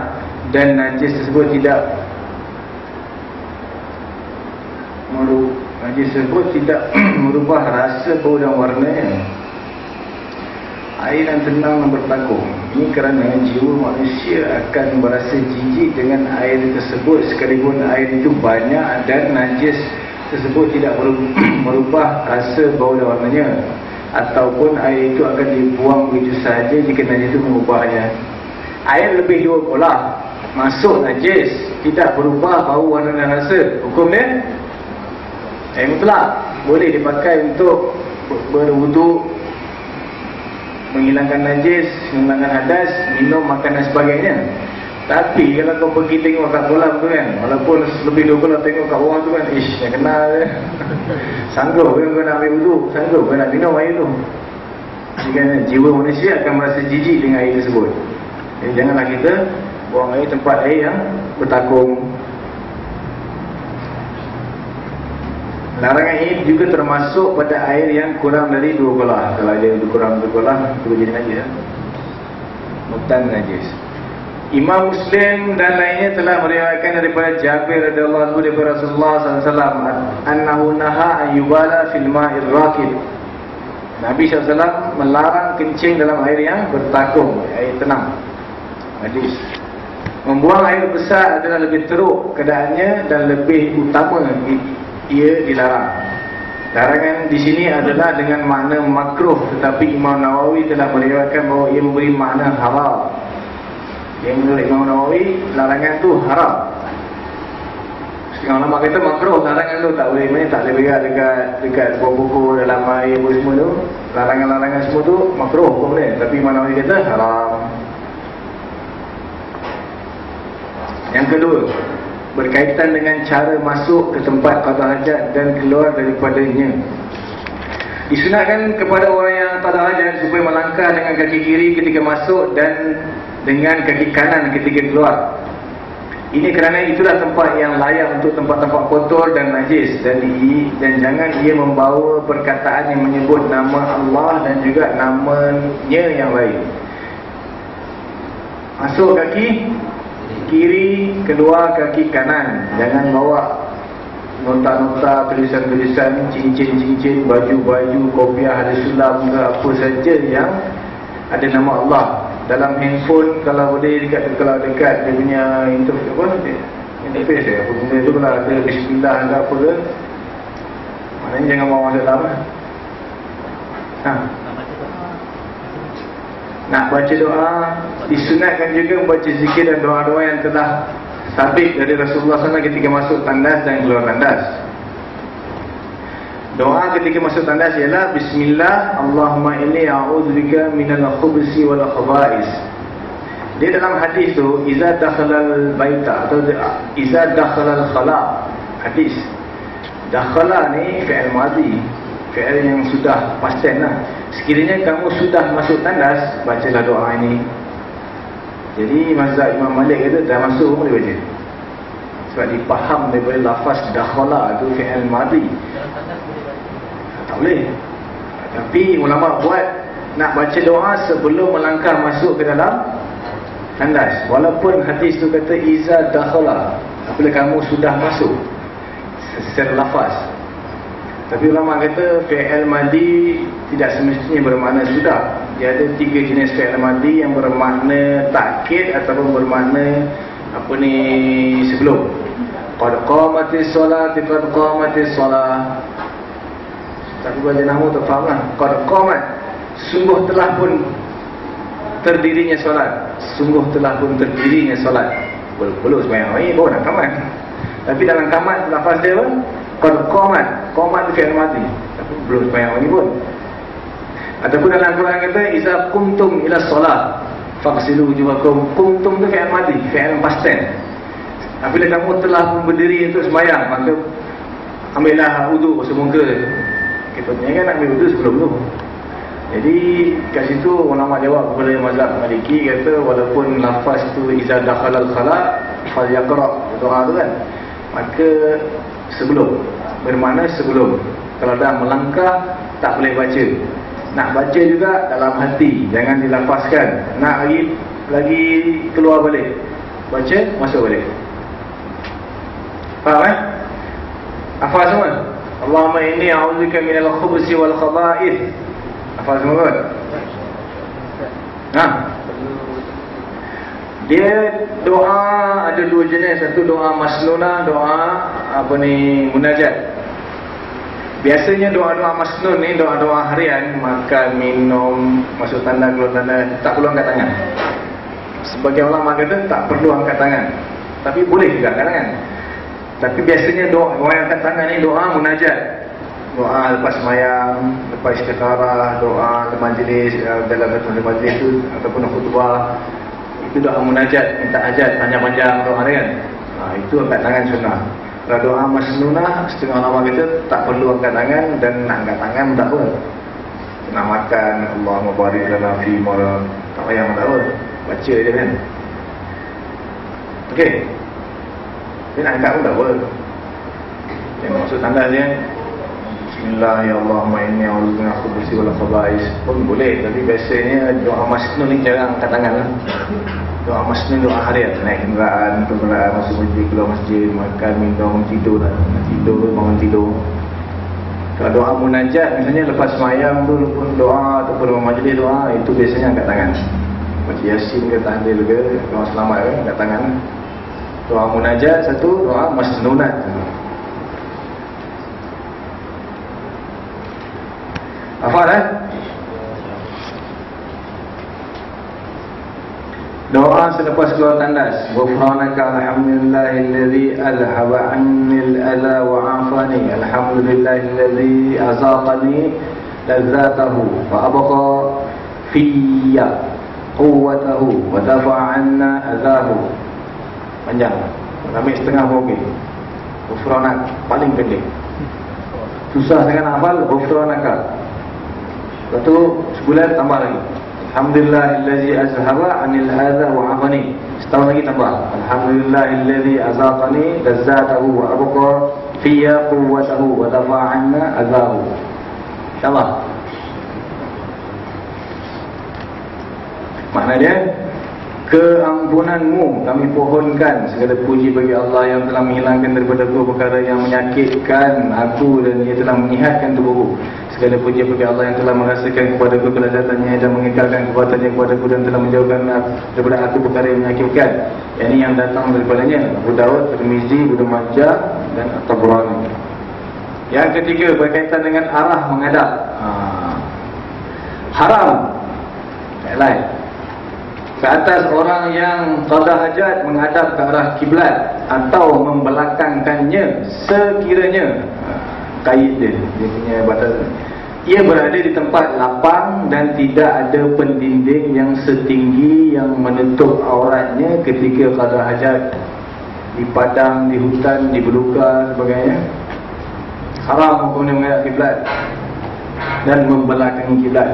dan najis tersebut tidak meru najis tersebut tidak merubah rasa bau dan warnanya. Air yang tenang dan bertakung. Ini kerana jiwa manusia akan merasa jijik dengan air tersebut. Sekalipun air itu banyak dan najis tersebut tidak merubah rasa bau dan warnanya. Ataupun air itu akan dibuang begitu saja jika najis itu mengubahnya. Air lebih dua kolah masuk najis. Tidak berubah bau warna dan rasa. Hukum dia air mutlak. Boleh dipakai untuk berwuduk menghilangkan najis menghilangkan hadas minum makan dan sebagainya. Tapi kalau kau pergi tengok kat kolam tu kan Walaupun lebih dua kolam tengok kat bawah tu kan Ish, yang kenal je. Sanggup kan kau nak ambil wuduk Sanggup. Kau nak minum air tu? Jadi kan jiwa manusia akan merasa jijik dengan air tersebut. Jadi janganlah kita buang air tempat air yang bertakung Larangan ini juga termasuk pada air yang kurang dari dua kolah Kalau ada kurang dua kolah, itu jadi najis Mutan najis Imam Muslim dan lainnya telah meriwayatkan daripada Jabir radhiyallahu anhu daripada Rasulullah SAW annahu naha an yubala fil ma'ir rakid. Nabi SAW melarang kencing dalam air yang bertakung, air tenang. Hadis. Membuang air besar adalah lebih teruk keadaannya dan lebih utama ia dilarang. Larangan di sini adalah dengan makna makruh tetapi Imam Nawawi telah meriwayatkan bahawa ia memberi makna haram. Yang menurut Imam Nawawi Larangan tu haram Setengah ulama kata makruh Larangan tu tak boleh main Tak boleh berat dekat Dekat buku-buku dalam air apa semua tu Larangan-larangan semua tu Makruh pun boleh Tapi Imam Nawawi kata haram Yang kedua Berkaitan dengan cara masuk ke tempat qada hajat Dan keluar daripadanya Disunatkan kepada orang yang tak ada hajat supaya melangkah dengan kaki kiri ketika masuk dan dengan kaki kanan ketika keluar. Ini kerana itulah tempat yang layak untuk tempat-tempat kotor dan najis dan di, dan jangan ia membawa perkataan yang menyebut nama Allah dan juga namanya yang lain. Masuk kaki kiri, keluar kaki kanan. Jangan bawa nota-nota, tulisan-tulisan, cincin-cincin, baju-baju, kopiah hadis sulam ke apa saja yang ada nama Allah. Dalam handphone kalau boleh dekat kalau dekat dia punya interface apa? Interface ya, apa benda tu kalau ada bismillah ke apa ke. Maknanya jangan bawa dalam lah. Ha. Nak baca doa Disunatkan juga membaca zikir dan doa-doa yang telah sabit dari Rasulullah SAW ketika masuk tandas dan keluar tandas. Doa ketika masuk tandas ialah Bismillah Allahumma inni a'udzubika minal khubsi wal khaba'is. Dia dalam hadis tu iza dakhalal baita atau iza dakhalal khala. Hadis. Dakhala ni fi'il madhi, fi'il yang sudah past tense lah. Sekiranya kamu sudah masuk tandas, bacalah doa ini jadi mazhab Imam Malik kata dah masuk boleh baca. Sebab dia faham daripada lafaz dakhala tu fi'il madhi. Tak boleh. Tapi ulama buat nak baca doa sebelum melangkah masuk ke dalam tandas. Walaupun hadis tu kata iza dakhala. Apabila kamu sudah masuk secara lafaz. Tapi ulama kata fi'il madhi tidak semestinya bermakna sudah. Dia ada tiga jenis fi'il madhi yang bermakna takkid ataupun bermakna apa ni sebelum. Qad qamatis solat qad qamatis solat tak baca nama tak faham lah. Qad qamat sungguh telah pun terdirinya solat. Sungguh telah pun terdirinya solat. Belum sembahyang ini baru nak kamat tapi dalam kamat lafaz dia pun qad qamat qamat tu fi'il madhi tapi belum sembahyang ini pun. Ataupun dalam Al-Quran kata Iza kumtum ila solat Faksilu wujuhakum. Kumtum tu fi'al mati Fi'al past tense Apabila kamu telah berdiri untuk sembahyang Maka Ambillah wudhu semuka Kita kan ambil wudhu sebelum tu. Jadi kat situ ulama jawab kepada mazhab Maliki kata walaupun lafaz tu iza dakhalal khala fal yaqra. Doa tu kan. Maka sebelum bermakna sebelum kalau dah melangkah tak boleh baca nak baca juga dalam hati Jangan dilapaskan Nak lagi lagi keluar balik Baca, masuk balik Faham eh? Hafal semua? Allahumma inni a'udzika minal khubsi wal khaba'ith Hafal semua kan? Ha? Dia doa ada dua jenis. Satu doa masnunah Doa apa ni munajat. Biasanya doa-doa masnun ni doa-doa harian Makan, minum, masuk tanda, keluar tanda Tak perlu angkat tangan. Sebagai ulama kata tak perlu angkat tangan. Tapi boleh juga angkat tangan. Tapi biasanya doa, doa yang angkat tangan ni doa munajat. Doa lepas semayang, lepas istikharah Doa majlis, eh, dalam satu majlis tu Ataupun khutbah Itu doa munajat, minta hajat panjang-panjang doa harian ha, Itu angkat tangan sunnah kalau doa masnunah setengah ulama kita tak perlu angkat tangan dan angkat tangan tak apa. Nak makan Allah mubarik lana fi ma tak payah tak apa. Baca je kan. Okey. Dia nak angkat pun tak apa. Yang maksud tanda dia Bismillahirrahmanirrahim. Inni a'udzu min khubuthi wal khaba'is pun boleh tapi biasanya doa masnun ni jarang angkat tangan lah. Doa masjid doa harian. Naik kenderaan Untuk kenderaan masuk masjid Keluar masjid Makan, minum, tidur lah. Tidur, bangun tidur. Kalau doa munajat Misalnya lepas semayang tu pun doa Ataupun majlis doa Itu biasanya angkat tangan. Baca yasin ke tahlil ke Doa selamat ke Angkat tangan. Doa munajat satu Doa masnunat Hafal eh? Doa selepas keluar tandas. Ghufranaka alhamdulillahillazi alhaba annil ala wa afani. Alhamdulillahillazi azaqani lazzatahu wa abqa fiyya quwwatahu wa dafa'a anna azahu. Panjang. Ambil setengah okey. Ghufranak paling pendek. Susah sangat hafal ghufranaka. Lepas tu sebulan tambah lagi. Alhamdulillahillazi azhaba 'anil adha wa 'afani. Setahun lagi tambah. Alhamdulillahillazi azaqani lazzatahu wa abqa fiyya quwwatahu wa dafa'a 'anna adhahu. Insyaallah. Makna dia keampunanmu kami pohonkan segala puji bagi Allah yang telah menghilangkan daripada aku perkara yang menyakitkan aku dan ia telah menyihatkan tubuhku. Segala puji bagi Allah yang telah merasakan kepada aku kelazatannya dan mengekalkan kekuatannya kepada aku dan telah menjauhkan daripada aku perkara yang menyakitkan. Ini yang datang daripadanya Abu Dawud, Tirmizi, Ibnu Majah dan At-Tabrani. Yang ketiga berkaitan dengan arah menghadap. Ha. haram. Lain ke atas orang yang qada hajat menghadap ke arah kiblat atau membelakangkannya sekiranya. Kait dia dia punya batas ia berada di tempat lapang dan tidak ada pendinding yang setinggi yang menutup auratnya ketika qada hajat di padang, di hutan, di beluga sebagainya. Haram hukumnya menghadap kiblat dan membelakangi kiblat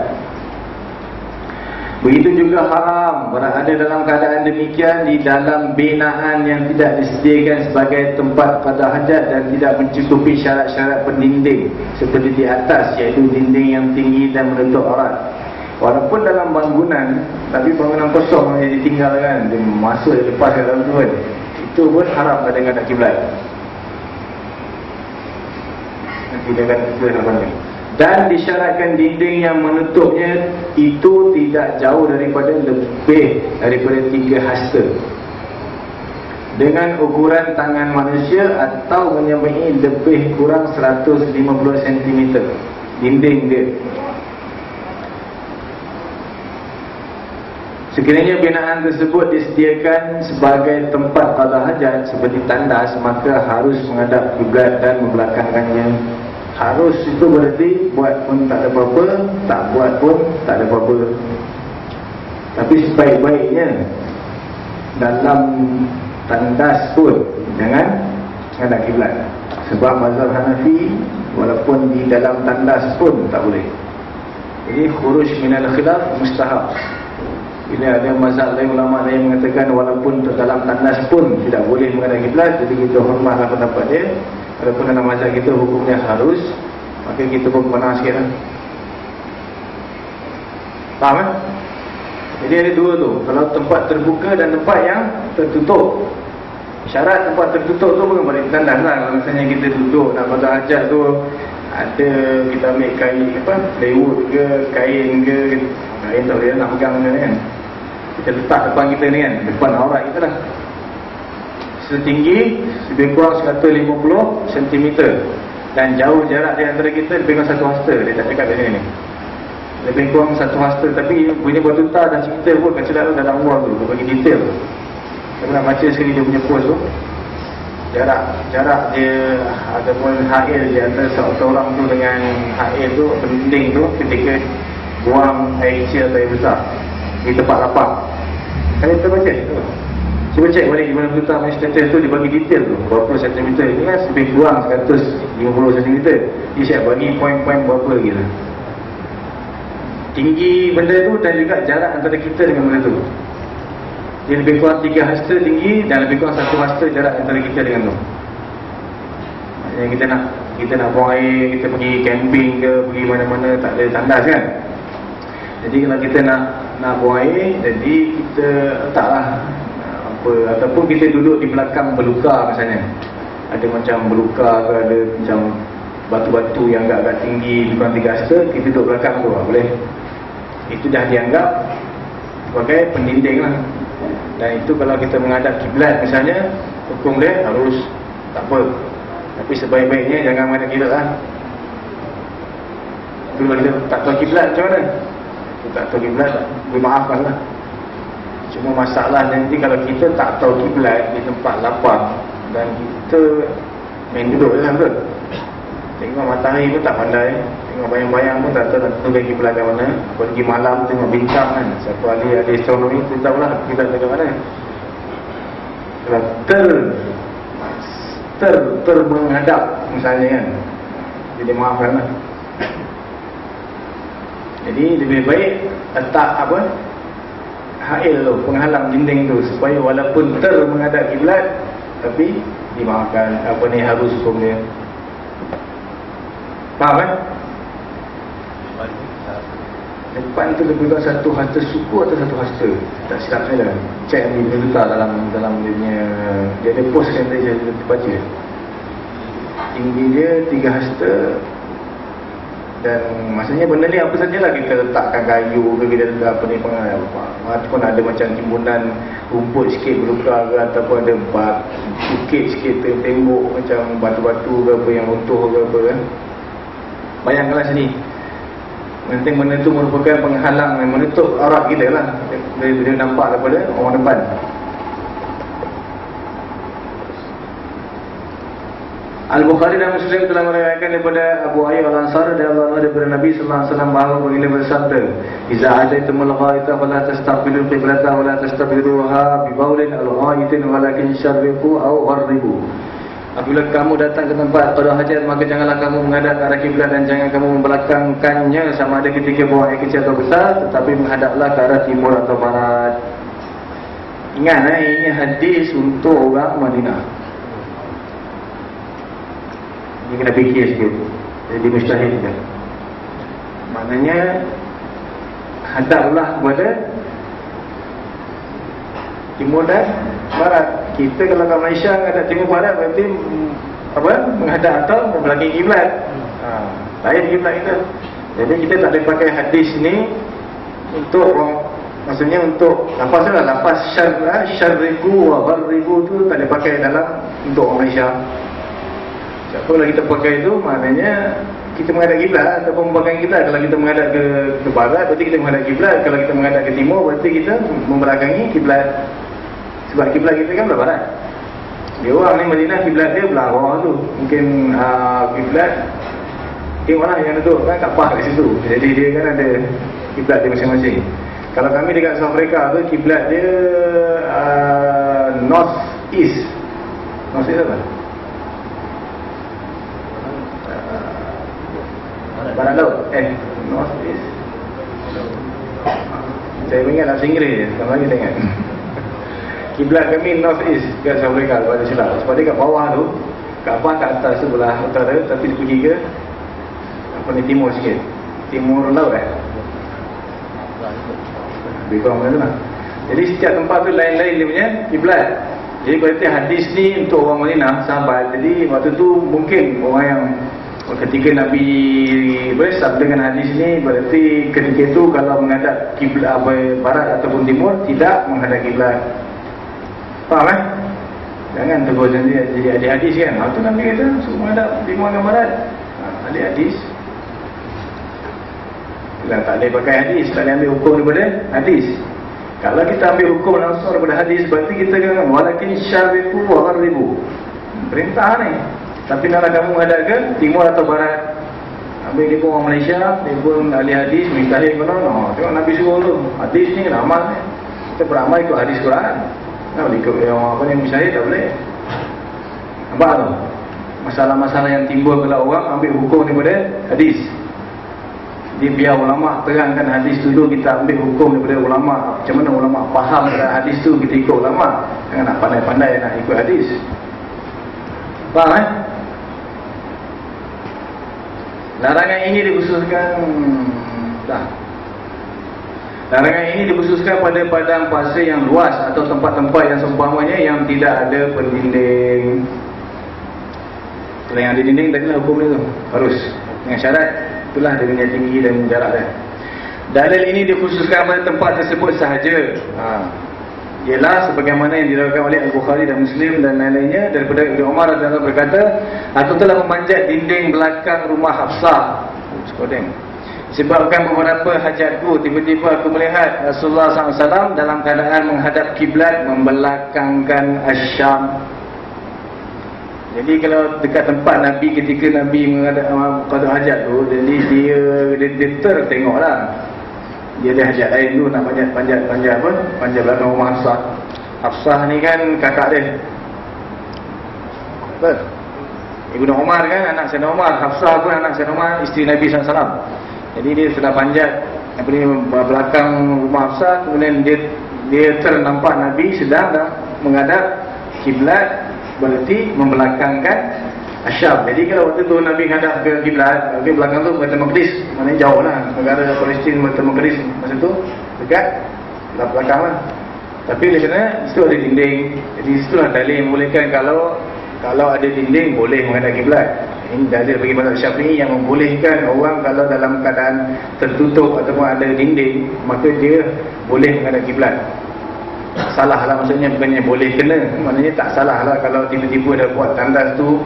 Begitu juga haram berada dalam keadaan demikian di dalam binaan yang tidak disediakan sebagai tempat pada hajat dan tidak mencukupi syarat-syarat pendinding seperti di atas iaitu dinding yang tinggi dan menutup aurat. Walaupun dalam bangunan tapi bangunan kosong yang ditinggalkan dia masuk dia lepas dalam tu kan. Itu pun haram ngadak kiblat. Nanti dia akan kita halaman ni dan disyaratkan dinding yang menutupnya itu tidak jauh daripada lebih daripada tiga hasta. Dengan ukuran tangan manusia atau menyamai lebih kurang 150 cm dinding dia. Sekiranya binaan tersebut disediakan sebagai tempat pada hajat seperti tandas maka harus menghadap kiblat dan membelakangkannya harus itu berarti buat pun tak ada apa-apa tak buat pun tak ada apa-apa. Tapi sebaik-baiknya dalam tandas pun jangan menghadap kiblat. Sebab mazhab Hanafi walaupun di dalam tandas pun tak boleh. Jadi khuruj minal khilaf mustahab. Bila ada mazhab lain ulama lain mengatakan walaupun dalam tandas pun tidak boleh menghadap kiblat jadi kita hormatlah pendapat dia Walaupun dalam mazhab kita hukumnya harus Maka kita pun pernah sikit lah. Faham kan? Jadi ada dua tu. Kalau tempat terbuka dan tempat yang tertutup. Syarat tempat tertutup tu bukan balik tandas lah. Kalau misalnya kita duduk nak pada hajat tu Ada kita ambil kain apa Plywood ke kain ke Kain tak boleh nak pegang ni kan. Kita letak depan kita ni kan Depan aurat kita lah setinggi lebih kurang 150 cm dan jauh jarak di antara kita lebih kurang satu hasta dia tak cakap macam ni lebih kurang satu hasta tapi punya batuta dan cerita pun kat celak dalam ruang tu dia bagi detail. Saya pernah baca sekali dia punya post tu. Jarak jarak dia ataupun hail di antara seorang tu dengan hail tu pending tu ketika buang air kecil atau air besar di tempat lapang saya terbaca tu Cuba cek balik gimana pelutar punya status tu dia bagi detail tu. Berapa cm Ini kan? Lebih kurang 150 cm Dia siap bagi poin-poin berapa lagi lah Tinggi benda tu dan juga jarak antara kita dengan benda tu. Dia lebih kurang 3 hasta tinggi Dan lebih kurang 1 hasta jarak antara kita dengan tu. Maksudnya kita nak kita nak buang air, kita pergi camping ke Pergi mana-mana tak ada tandas kan? Jadi kalau kita nak nak buang air jadi kita letaklah apa ataupun kita duduk di belakang beluka misalnya. Ada macam beluka ke ada macam batu-batu yang agak-agak tinggi kurang tiga hasta kita duduk belakang tu lah, boleh. Itu dah dianggap sebagai pendinding lah. Dan itu kalau kita menghadap kiblat misalnya hukum dia harus tak apa. Tapi sebaik-baiknya jangan menghadap kiblat lah. Kalau kita tak tahu kiblat macam mana. Kita tak tahu kiblat boleh maafkan lah cuma masalah nanti kalau kita tak tahu kiblat di tempat lapang dan kita main duduk je kan tengok matahari pun tak pandai tengok bayang-bayang pun tak tahu tentu kaki belah mana. Pergi malam tengok bintang kan. Siapa ahli ahli astronomi tu tahulah kita dekat mana. Kalau ter ter ter menghadap misalnya kan jadi maafkan lah jadi lebih baik letak apa hail tu penghalang dinding tu supaya walaupun ter menghadap kiblat tapi dimaafkan apa ni harus hukum dia. Faham kan depan tu lebih kurang satu hasta suku atau satu hasta tak silap saya dah. Cek ni dia letak dalam dalam dia punya dia ada post yang saya baca. Tinggi dia tiga hasta dan maksudnya benda ni apa sajalah kita letakkan kayu ke kita letak apa ni pengal ataupun ada macam timbunan rumput sikit beruka ke ataupun ada bat bukit sikit tembok macam batu-batu ke apa yang runtuh ke apa kan. Bayangkanlah sini penting benda itu merupakan penghalang yang menutup aurat kita lah. Dari dia nampak daripada orang depan Al-Bukhari dan Muslim telah meriwayatkan daripada Abu Ayyub Al-Ansar dan Allah daripada Nabi sallallahu alaihi wasallam bahawa baginda bersabda, "Idza ataitumul ghaita fala tastaqbilu qiblata wa la tastaqbiluha bi bawlin al-ghaitin walakin syarriqu aw gharribu." Apabila kamu datang ke tempat pada hajat maka janganlah kamu menghadap arah kiblat dan jangan kamu membelakangkannya sama ada ketika buang air kecil atau besar tetapi menghadaplah ke arah timur atau barat. Ingat eh, ini hadis untuk orang Madinah. Ini kena fikir sikit. Jadi mustahil juga Maknanya Hadaplah kepada Timur dan Barat. Kita kalau kat Malaysia ada timur barat Berarti apa Menghadap atau membelakangi kiblat ha, Lain kiblat kita Jadi kita tak boleh pakai hadis ni Untuk Maksudnya untuk Lapas lah Lapas syar, syarriku Barriku tu tak boleh pakai dalam Untuk orang Malaysia kalau kita pakai itu maknanya kita menghadap kiblat ataupun membelakangi kiblat. Kalau kita menghadap ke, ke barat berarti kita menghadap kiblat. Kalau kita menghadap ke timur berarti kita membelakangi kiblat. Sebab kiblat kita kan barat. Dia orang ni Madinah kiblat dia belah bawah tu. Mungkin uh, kiblat Tengok mana yang duduk kan Kaabah kat situ. Jadi dia kan ada kiblat dia masing-masing. Kalau kami dekat South Africa tu kiblat dia uh, north east. North east apa? Barat laut? Eh North East. Saya ingat bahasa Inggeris je Sekarang lagi ingat. Kiblat kami North East Kat South Africa Lepas tu silap Sebab dia kat bawah tu Kat bawah kat atas tu Belah utara Tapi dia pergi ke Apa ni timur sikit. Timur laut eh? Lebih kurang macam tu lah. Jadi setiap tempat tu lain-lain dia punya Kiblat. Jadi berarti hadis ni untuk orang Madinah sahabat. Jadi waktu tu mungkin orang yang ketika Nabi bersab dengan hadis ini berarti ketika itu kalau menghadap kiblat apa barat ataupun timur tidak menghadap kiblat. Faham eh? Jangan tegur jadi ada hadis kan. Ha tu Nabi kata suruh menghadap timur dan barat. Ha, ada hadis. Kita tak boleh pakai hadis, tak boleh ambil hukum daripada hadis. Kalau kita ambil hukum langsung daripada hadis berarti kita kan walakin syarifu wa gharribu. Perintah ni. Tapi nak kamu menghadap ke timur atau barat? Ambil dia pun orang Malaysia Dia pun ahli hadis Mintahir pun no. Tengok Nabi suruh tu. Hadis ni kena amal Kita beramal ikut hadis Quran. Tak boleh ikut yang apa ni Mintahir tak boleh. Nampak tu Masalah-masalah yang timbul kalau orang Ambil hukum daripada hadis. Dia biar ulama' terangkan hadis tu dulu Kita ambil hukum daripada ulama' Macam mana ulama' faham dengan hadis tu Kita ikut ulama' Jangan nak pandai-pandai nak ikut hadis. Faham eh? Larangan ini dikhususkan dah. Larangan ini dikhususkan pada padang pasir yang luas atau tempat-tempat yang seumpamanya yang tidak ada pendinding. Kalau yang ada dinding tadi lah hukum dia tu. Harus. Dengan syarat itulah dia punya tinggi dan jarak dia. Dalil ini dikhususkan pada tempat tersebut sahaja. Ha. Ialah sebagaimana yang diriwayatkan oleh Al-Bukhari dan Muslim dan lain-lainnya daripada Ibnu Umar radhiyallahu berkata, "Aku telah memanjat dinding belakang rumah Hafsah." Sekodeng. Sebabkan beberapa hajatku tiba-tiba aku melihat Rasulullah SAW dalam keadaan menghadap kiblat membelakangkan asyam. Jadi kalau dekat tempat Nabi ketika Nabi menghadap qada hajat tu, jadi dia dia, dia tertengoklah. Dia ada hajat lain tu nak panjat-panjat panjat apa? Panjat belakang rumah Hafsah. Hafsah ni kan kakak dia. Betul? Ibnu Umar kan anak Sayyidina Umar, Hafsah pun anak Sayyidina Umar, isteri Nabi SAW. Jadi dia sudah panjat apa ni belakang rumah Hafsah, kemudian dia dia ternampak Nabi sedang menghadap kiblat berarti membelakangkan Asyam. Jadi kalau waktu tu Nabi hadap ke kiblat, di belakang tu Baitul Maqdis, mana jauh lah negara Palestin Baitul Maqdis masa tu dekat belah belakang lah. Tapi di sana situ ada dinding. Jadi situ lah dalil membolehkan kalau kalau ada dinding boleh menghadap kiblat. Ini dalil bagi mazhab Syafi'i yang membolehkan orang kalau dalam keadaan tertutup ataupun ada dinding, maka dia boleh menghadap kiblat salah lah maksudnya bukannya boleh kena maknanya tak salah lah kalau tiba-tiba dah buat tandas tu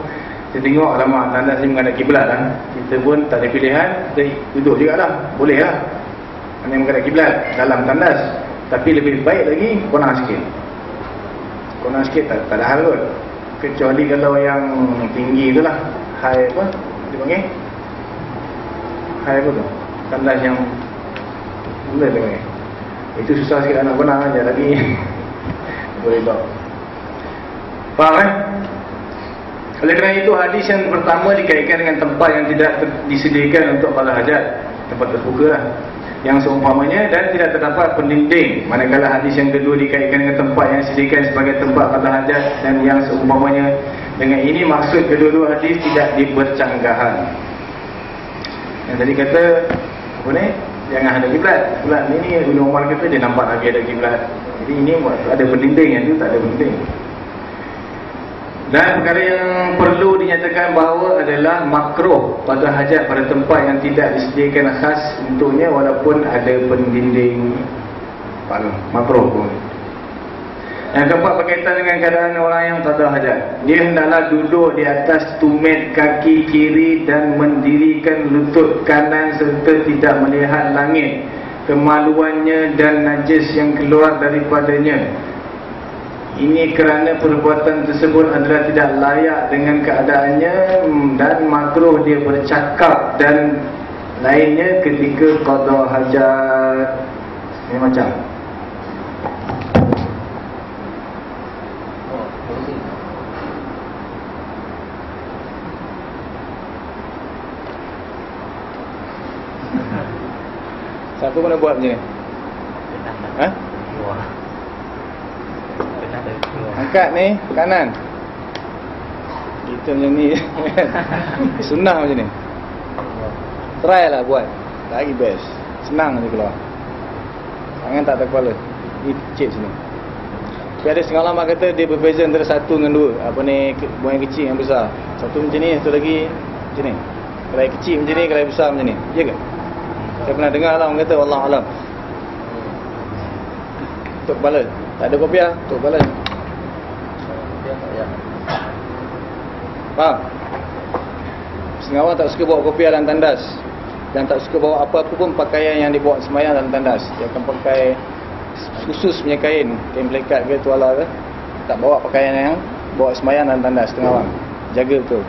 kita tengok lama tandas ni menghadap kiblat lah. Kita pun tak ada pilihan kita duduk juga lah boleh lah. Maknanya menghadap kiblat dalam tandas. Tapi lebih baik lagi kurang sikit. Kurang sikit tak, tak ada hal kot. Kecuali kalau yang tinggi tu lah. High apa dia panggil? High apa tu? Tandas yang boleh dia panggil. Itu susah sikit anak benar aja lagi. Boleh tak? Faham eh? Oleh kerana itu hadis yang pertama dikaitkan dengan tempat yang tidak disediakan untuk qada hajat, tempat terbuka lah. Yang seumpamanya dan tidak terdapat pendinding. Manakala hadis yang kedua dikaitkan dengan tempat yang disediakan sebagai tempat qada hajat dan yang seumpamanya dengan ini maksud kedua-dua hadis tidak dibercanggahan. Yang tadi kata apa ni? jangan ada kiblat. Kiblat ni ni Ibn Umar kata dia nampak Nabi ada kiblat. Jadi ini ada berdinding yang tu tak ada berdinding. Dan perkara yang perlu dinyatakan bahawa adalah makruh pada hajat pada tempat yang tidak disediakan khas untuknya walaupun ada pendinding makruh pun. Yang keempat berkaitan dengan keadaan orang yang tak hajat. Dia hendaklah duduk di atas tumit kaki kiri dan mendirikan lutut kanan serta tidak melihat langit. Kemaluannya dan najis yang keluar daripadanya. Ini kerana perbuatan tersebut adalah tidak layak dengan keadaannya dan makruh dia bercakap dan lainnya ketika qada hajat. Ini macam Siapa mana buat macam ni? Ha? Angkat ni kanan. Kita macam ni. Sunnah macam ni. Try lah buat. Lagi best. Senang je keluar. Tangan tak ada kepala. Ni cip sini. Tapi ada setengah lama kata dia berbeza antara satu dengan dua. Apa ni buang yang kecil yang besar. Satu macam ni, satu lagi macam ni. Kalau kecil macam ni, kalau besar macam ni. Ya ke? Saya pernah dengar lah orang kata Allah alam. Tuk kepala. Tak ada kopiah, tuk kepala. Faham? Setengah orang tak suka bawa kopiah dan tandas. Dan tak suka bawa apa-apa pun pakaian yang dibawa semayang dalam tandas. Dia akan pakai khusus punya kain. Kain pelekat ke tuala ke. Tak bawa pakaian yang bawa semayang dalam tandas setengah orang. Jaga betul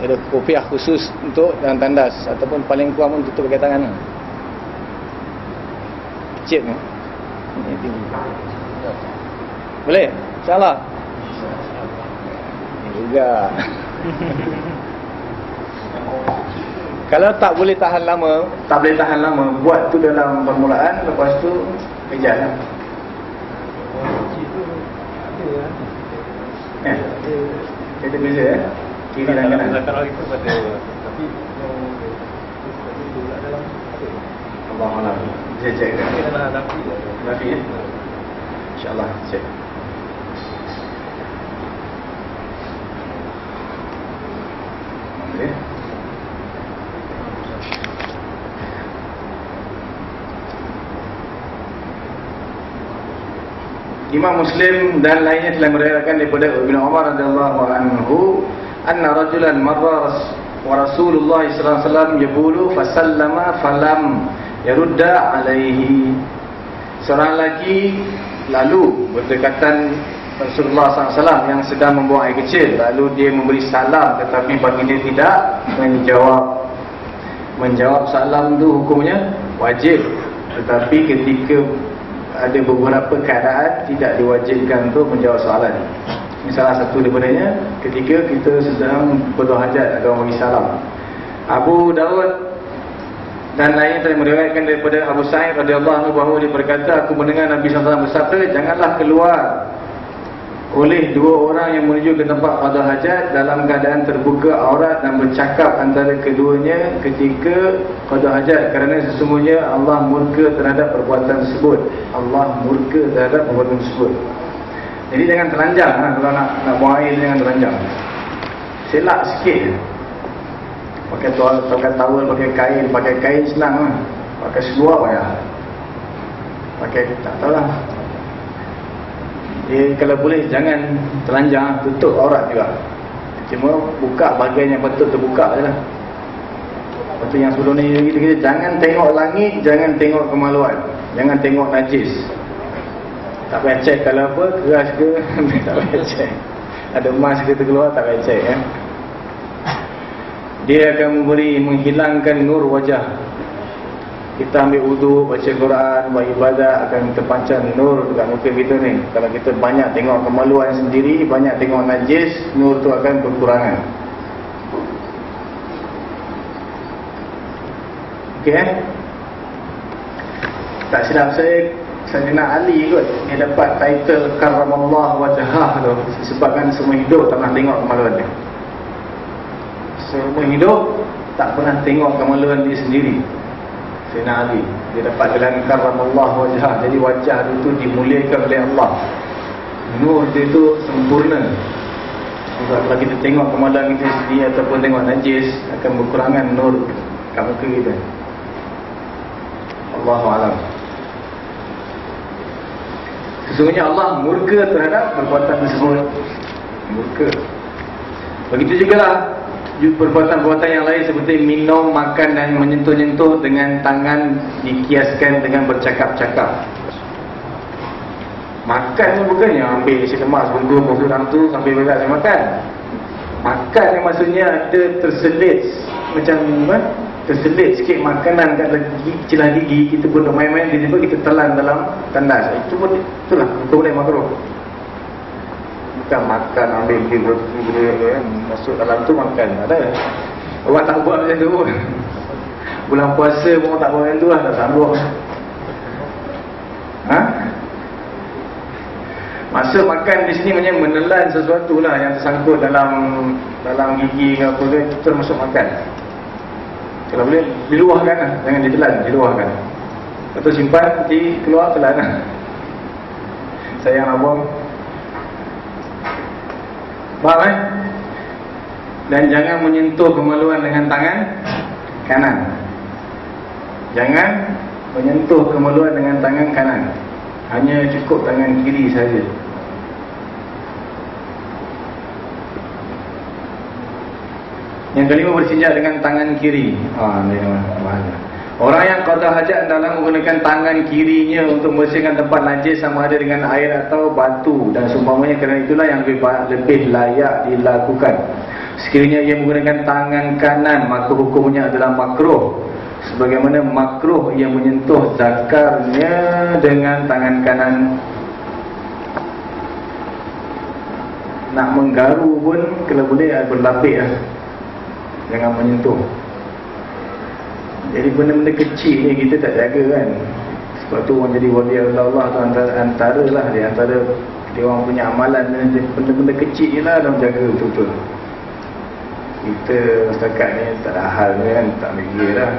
ada kopiah khusus untuk dalam tandas ataupun paling kurang pun tutup pakai tangan kecil ni boleh? insyaAllah juga kalau tak boleh tahan lama tak boleh tahan lama buat tu dalam permulaan lepas tu kejar lah Eh, ada beza eh? kiri dan kanan. Belakang lagi tu pada tapi tu dalam? Allah Allah Saya cek kan? Ini adalah Nafi Nafi ya InsyaAllah cek Okay. Imam Muslim dan lainnya telah meriwayatkan daripada Ibnu Umar radhiyallahu anhu anna rajulan marra wa Rasulullah sallallahu alaihi wasallam yaqulu fasallama falam yarudda alaihi. Seorang lagi lalu berdekatan Rasulullah SAW yang sedang membuang air kecil. Lalu dia memberi salam tetapi bagi dia tidak. Menjawab menjawab salam tu hukumnya wajib. Tetapi ketika ada beberapa keadaan tidak diwajibkan untuk menjawab soalan ini salah satu daripadanya ketika kita sedang berdoa hajat orang bagi salam. Abu Dawud dan lainnya telah meriwayatkan daripada Abu Sa'id radhiyallahu anhu bahawa dia berkata aku mendengar Nabi SAW bersabda janganlah keluar oleh dua orang yang menuju ke tempat qada hajat dalam keadaan terbuka aurat dan bercakap antara keduanya ketika qada hajat. Kerana sesungguhnya Allah murka terhadap perbuatan tersebut. Allah murka terhadap perbuatan tersebut. Jadi jangan telanjang ha, kalau nak nak buang air jangan telanjang. Selak sikit pakai towel pakai towel pakai kain pakai kain senang lah. Pakai seluar payah pakai tak tahulah. Dia kalau boleh jangan telanjang tutup aurat juga. Cuma buka bahagian yang patut terbuka je lah. Lepas yang sebelum ni kita, kita jangan tengok langit jangan tengok kemaluan. Jangan tengok najis. Tak payah check kalau apa keras ke tak payah check. Ada emas ke terkeluar tak payah check eh? Dia akan memberi menghilangkan nur wajah kita ambil wudu, baca Quran, buat ibadat akan terpancar nur dekat muka kita ni. Kalau kita banyak tengok kemaluan sendiri, banyak tengok najis, nur tu akan berkurangan. Okey eh? Tak silap saya Sayyidina Ali kot Dia dapat title Karamallah Wajahah tu Sebabkan semua hidup tak pernah tengok kemaluan dia Semua hidup tak pernah tengok kemaluan dia sendiri. Sayyidina Ali Dia dapat gelar Karamallah Wajahah Jadi wajah dia tu dimuliakan oleh Allah. Nur dia tu sempurna. Kalau kita tengok kemaluan kita sendiri Ataupun tengok najis Akan berkurangan nur kat muka kita. Allahu'alam Sesungguhnya Allah murka terhadap perbuatan tersebut. Murka. Begitu juga lah Perbuatan-perbuatan yang lain seperti minum, makan dan menyentuh-nyentuh dengan tangan dikiaskan dengan bercakap-cakap. Makan pun bukannya ambil isi lemak sebelum musuh dalam tu sampai berat saya makan. Makan yang maksudnya ada terselit. Macam apa? terselit sikit makanan kat gigi, celah gigi kita pun main-main tiba-tiba kita telan dalam tandas. Itu pun itulah itu boleh makruh bukan makan ambil gigi kan masuk dalam tu makan ada orang tak buat macam tu bulan puasa pun tak buat macam tu lah tak sambung ha? masa makan di sini macam menelan sesuatu lah yang tersangkut dalam dalam gigi ke apa ke itu termasuk makan kalau boleh diluahkan lah. Jangan ditelan, diluahkan. Tu simpan, nanti keluar telan lah. Sayang abang. Faham eh? Dan jangan menyentuh kemaluan dengan tangan kanan. Jangan menyentuh kemaluan dengan tangan kanan. Hanya cukup tangan kiri saja. Yang kelima bersinjak dengan tangan kiri. Ha, ni mana? Orang yang qada hajat dalam menggunakan tangan kirinya untuk membersihkan tempat najis sama ada dengan air atau batu dan seumpamanya kerana itulah yang lebih lebih layak dilakukan. Sekiranya ia menggunakan tangan kanan maka hukumnya adalah makruh. Sebagaimana makruh yang menyentuh zakarnya dengan tangan kanan nak menggaru pun kalau boleh berlapik lah jangan menyentuh jadi benda-benda kecil ni kita tak jaga kan. Sebab tu orang jadi wali Allah tu antara, antara lah di antara dia orang punya amalan benda-benda kecil je lah dalam jaga betul-betul. Kita setakat ni tak ada hal ni kan tak mikir lah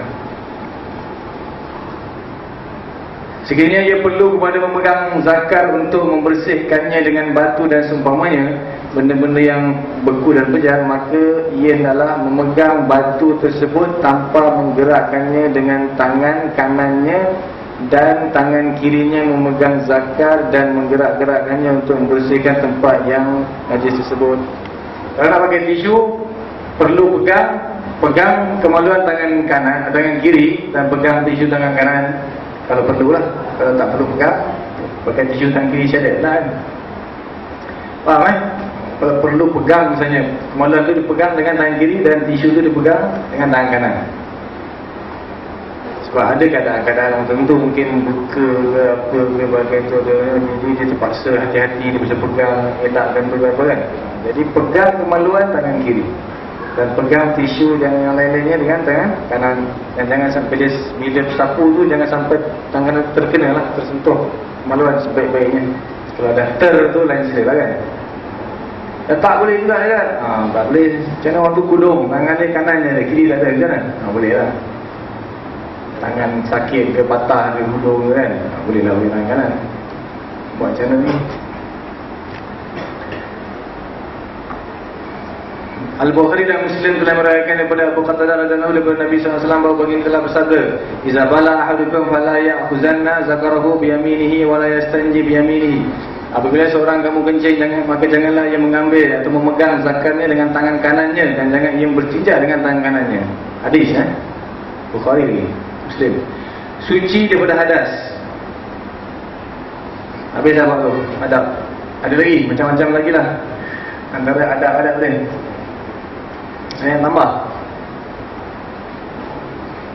Sekiranya ia perlu kepada memegang zakar untuk membersihkannya dengan batu dan seumpamanya benda-benda yang beku dan bejar maka ia adalah memegang batu tersebut tanpa menggerakkannya dengan tangan kanannya dan tangan kirinya memegang zakar dan menggerak-gerakkannya untuk membersihkan tempat yang najis tersebut. Kalau nak pakai tisu perlu pegang pegang kemaluan tangan kanan tangan kiri dan pegang tisu tangan kanan kalau perlu lah. Kalau tak perlu pegang pakai tisu tangan kiri lah kan faham eh? Kalau perlu pegang misalnya. Kemaluan tu dipegang dengan tangan kiri dan tisu tu dipegang dengan tangan kanan. Sebab ada keadaan-keadaan tertentu mungkin buka ke apa ke bagian tu ada jadi dia terpaksa hati-hati dia bisa pegang elakkan tu apa kan. Jadi pegang kemaluan tangan kiri dan pegang tisu dan yang lain-lainnya dengan tangan kanan. Dan jangan sampai dia bila sapu tu jangan sampai tangan terkena lah tersentuh. Kemaluan sebaik-baiknya. Kalau dah ter tu lain cerita lah kan. Dan tak boleh juga kan? Ha, tak boleh. Macam mana waktu kudung? Tangan dia kanan je kiri tak ada macam mana? Ha, boleh lah. Tangan sakit ke patah ke kudung kan? Ha, boleh lah boleh tangan kanan. Buat macam mana ni Al-Bukhari dan Muslim telah merayakan daripada Abu Qatadah radhiyallahu anhu daripada Nabi SAW bahawa baginda telah bersabda, "Idza bala ahadukum fala ya'khuzanna zakarahu bi yaminihi wa la yastanji bi yaminihi." Apabila seorang kamu kencing jangan maka janganlah ia mengambil atau memegang zakarnya dengan tangan kanannya dan jangan ia bertinjak dengan tangan kanannya. Hadis eh? Bukhari Muslim. Suci daripada hadas. Habis dah tu, adab. Ada lagi, macam-macam lagi lah. Antara adab-adab ni. Saya tambah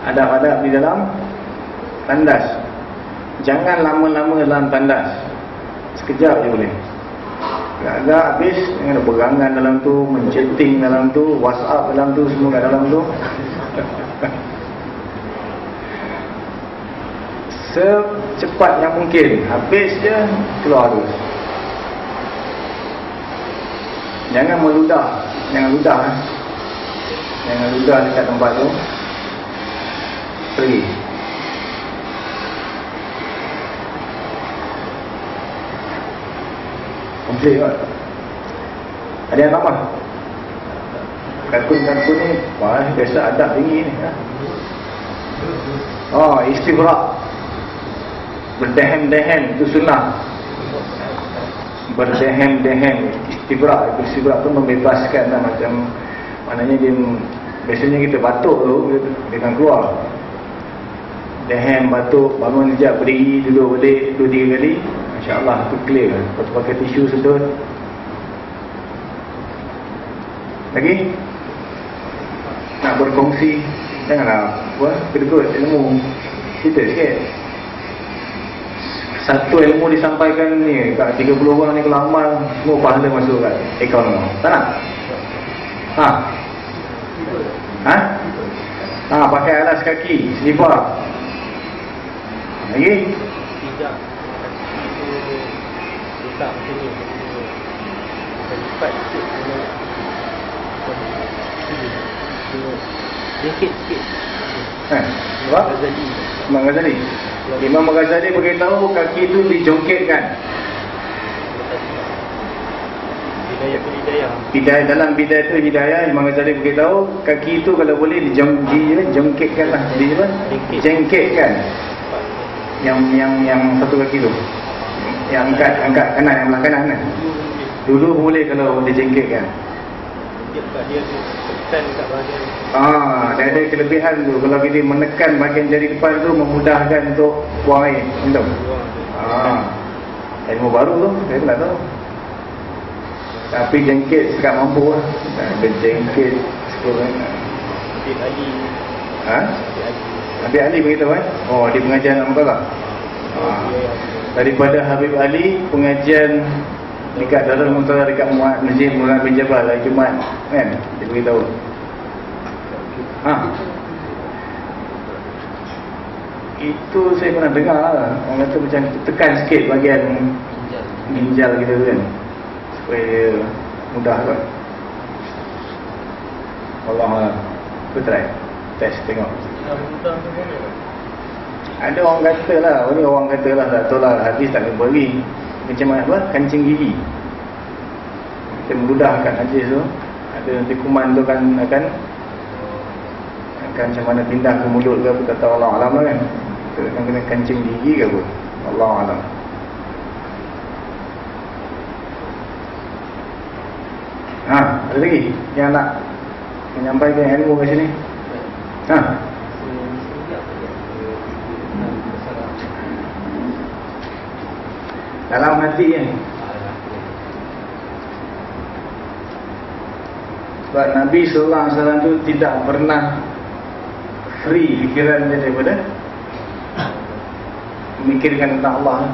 Adab-adab di dalam Tandas. Jangan lama-lama dalam tandas. Sekejap je boleh. Agak-agak habis. Jangan ada perangan dalam tu Menchatting dalam tu Whatsapp dalam tu Semua kat dalam tu. Secepat yang mungkin. Habis je Keluar terus. Jangan meludah. Jangan ludah eh. Jangan ludah dekat tempat tu Pergi. Komplit kot. Ada yang tambah Kalkun-kalkun ni Wah biasa adab tinggi ni ha? Oh istibrak. Berdehem-dehem Itu sunnah. Berdehem-dehem Istibrak. Istibrak tu membebaskan lah, Macam Maknanya dia Biasanya kita batuk tu Dia akan keluar. Dehem, batuk, bangun sekejap Berdiri, duduk balik, dua tiga kali InsyaAllah tu clear. Lepas pakai tisu sedut Lagi? Nak berkongsi Janganlah Buat kedekut ilmu. Kita sikit. Satu ilmu disampaikan ni Kat 30 orang ni kalau amal Semua pahala masuk kat akaun. Tak nak? Ha? Ha? Ha, pakai alas kaki, selipar. Lagi? Tidak. Itu letak macam ni. Dan lipat sikit punya Sikit sikit Ha? Apa? Ghazali Imam Ghazali. Imam Ghazali beritahu kaki tu dijongkitkan. Hidayah ke hidayah Hidayah dalam bidayah tu hidayah Imam Ghazali beritahu kaki tu kalau boleh dijongkitkan lah. Di apa? Jengkit. Jengkitkan. Yang yang yang satu kaki tu. Yang angkat angkat kanan yang belah kanan kan. Dulu boleh kalau dijengkitkan. Dia Tekan kat bahagian Ah, dia ada kelebihan tu kalau kita menekan bahagian jari depan tu memudahkan untuk buang air Ah. Ilmu baru tu, saya tak tahu. Tapi jengkit sekat mampu lah. Ada jengkit. Habib Ali Ha? Habib Ali beritahu eh? Oh, di pengajian apa lah? Ah. Daripada Habib Ali, pengajian dekat Darul Muntara dekat Muat Masjid Muhammad bin Jabal hari Jumaat kan? Dia beritahu. Ha? Itu saya pernah dengar lah. Orang kata macam tekan sikit bahagian ginjal kita tu kan. Supaya mudah kan. Allah Allah. Kita try. Test tengok. Ada orang kata lah, ni orang kata lah, tak tahu lah, hadis tak lupa lagi. Macam mana apa? Kancing gigi. Kita meludahkan najis tu. Ada nanti kuman tu kan akan akan macam mana pindah ke mulut ke apa, tak tahu Allah Alam lah kan. Kita akan kena kancing gigi ke apa. Allah Alam. Ha, ada lagi yang nak menyampaikan ilmu kat sini? Ha? Dalam hati kan? Sebab Nabi SAW tu tidak pernah free fikiran dia daripada memikirkan tentang Allah.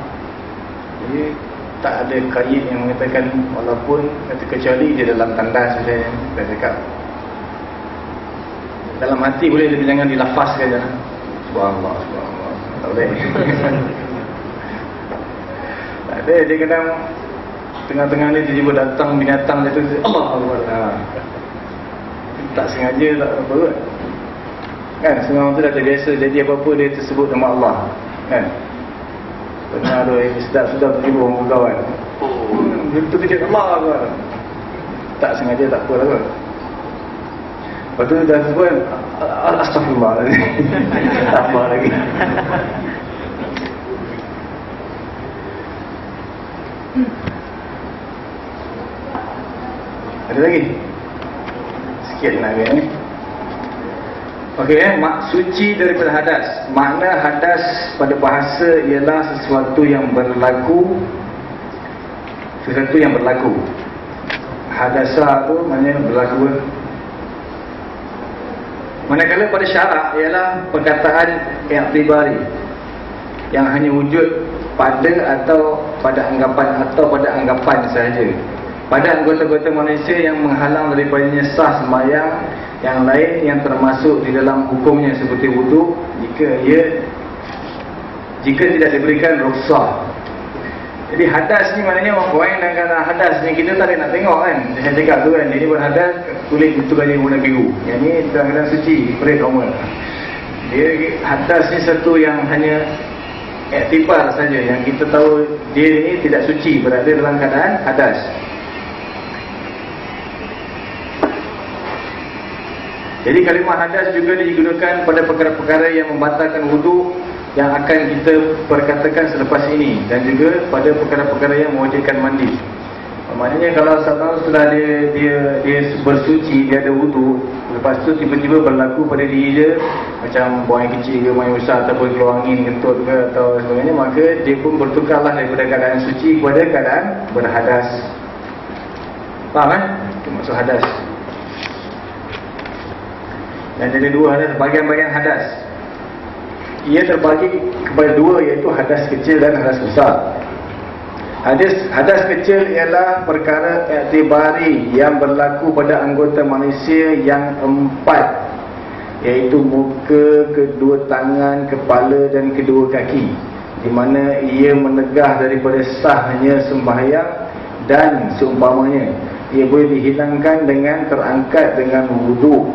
Jadi tak ada kait yang mengatakan walaupun kata kecuali dia dalam tandas saja saya cakap. Dalam hati boleh tapi jangan dilafazkan je. Subhanallah, subhanallah. Tak boleh. tak ada dia kadang tengah-tengah ni tiba-tiba datang binatang dia tu Allah Allah. Ha. Tak sengaja tak apa. Kan semua orang tu dah terbiasa jadi apa-apa dia tersebut nama Allah. Kan? Pernah tu yang sedap-sedap tiba orang kawan. Oh, dia tu kejap Allah kot. Tak sengaja tak apa lah kot. Lepas tu dah sebut Astagfirullah Tak apa lagi Ada lagi? Sikit nak ambil ni Okey eh, mak suci daripada hadas. Makna hadas pada bahasa ialah sesuatu yang berlaku sesuatu yang berlaku. Hadasa tu maknanya berlaku. Manakala pada syarak ialah perkataan yang pribadi yang hanya wujud pada atau pada anggapan atau pada anggapan sahaja. Pada anggota-anggota manusia yang menghalang daripadanya sah sembahyang yang lain yang termasuk di dalam hukumnya seperti wuduk jika ia jika tidak diberikan rukhsah. Jadi hadas ni maknanya orang orang yang kata hadas ni kita tak nak tengok kan. Saya cakap tu kan jadi berhadas kulit itu kan warna biru. Yang ni kadang-kadang suci perit normal. Dia hadas ni satu yang hanya iktibar saja yang kita tahu dia ni tidak suci berada dalam keadaan hadas Jadi kalimah hadas juga digunakan pada perkara-perkara yang membatalkan wudhu yang akan kita perkatakan selepas ini dan juga pada perkara-perkara yang mewajibkan mandi. Maknanya kalau seorang setelah dia dia dia bersuci, dia ada wudhu, lepas tu tiba-tiba berlaku pada diri dia macam buang air kecil ke, main besar ataupun keluar angin, kentut ke atau sebagainya, maka dia pun bertukarlah daripada keadaan suci kepada keadaan berhadas. Faham kan? Itu maksud hadas. Dan ada dua hadas, bagian-bagian hadas. Ia terbagi kepada dua iaitu hadas kecil dan hadas besar. Hadas hadas kecil ialah perkara iktibari yang berlaku pada anggota manusia yang empat iaitu muka, kedua tangan, kepala dan kedua kaki di mana ia menegah daripada sahnya sembahyang dan seumpamanya ia boleh dihilangkan dengan terangkat dengan wuduk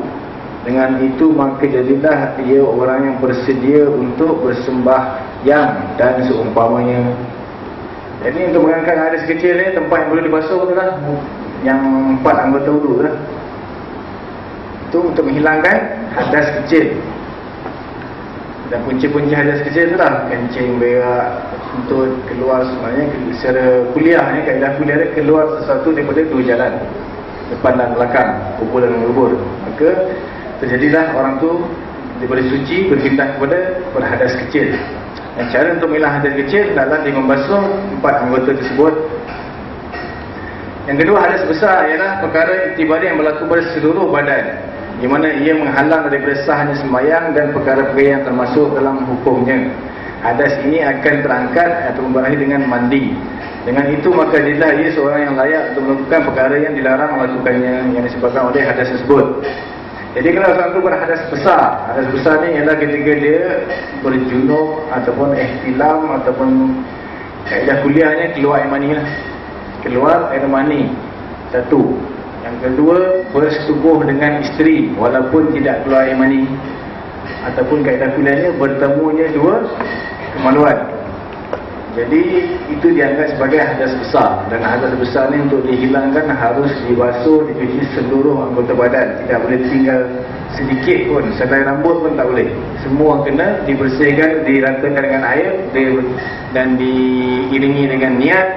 dengan itu maka jadilah ia orang yang bersedia untuk bersembah yang dan seumpamanya. Jadi untuk mengangkat hadas kecil ni tempat yang boleh dibasuh tu lah. Yang empat anggota wudu lah. Itu untuk menghilangkan hadas kecil. Dan punca-punca hadas kecil tu lah. Kencing, berak, untuk keluar sebenarnya secara kuliah ni, kaedah kuliah ni keluar sesuatu daripada dua jalan. Depan dan belakang, kubur dan kubur. Maka terjadilah orang tu daripada suci berpindah kepada berhadas kecil. Dan cara untuk mengilah hadas kecil adalah dia membasuh empat anggota tersebut. Yang kedua hadas besar ialah perkara iktibari yang berlaku pada seluruh badan di mana ia menghalang daripada sahnya sembahyang dan perkara-perkara yang termasuk dalam hukumnya. Hadas ini akan terangkat atau memberahi dengan mandi. Dengan itu maka jadilah ia seorang yang layak untuk melakukan perkara yang dilarang melakukannya yang disebabkan oleh hadas tersebut jadi kalau seorang itu berhadas besar Hadas besar ni ialah ketika dia Berjunuk ataupun ihtilam Ataupun kaedah kuliahnya Keluar air mani lah. Keluar air mani. Satu. Yang kedua Bersetubuh dengan isteri Walaupun tidak keluar air mani. Ataupun kaedah pilihannya bertemunya dua kemaluan jadi itu dianggap sebagai hadas besar. Dan hadas besar ni untuk dihilangkan harus dibasuh dicuci seluruh anggota badan. Tidak boleh tinggal sedikit pun. Selai rambut pun tak boleh. Semua kena dibersihkan diratakan dengan air dan diiringi dengan niat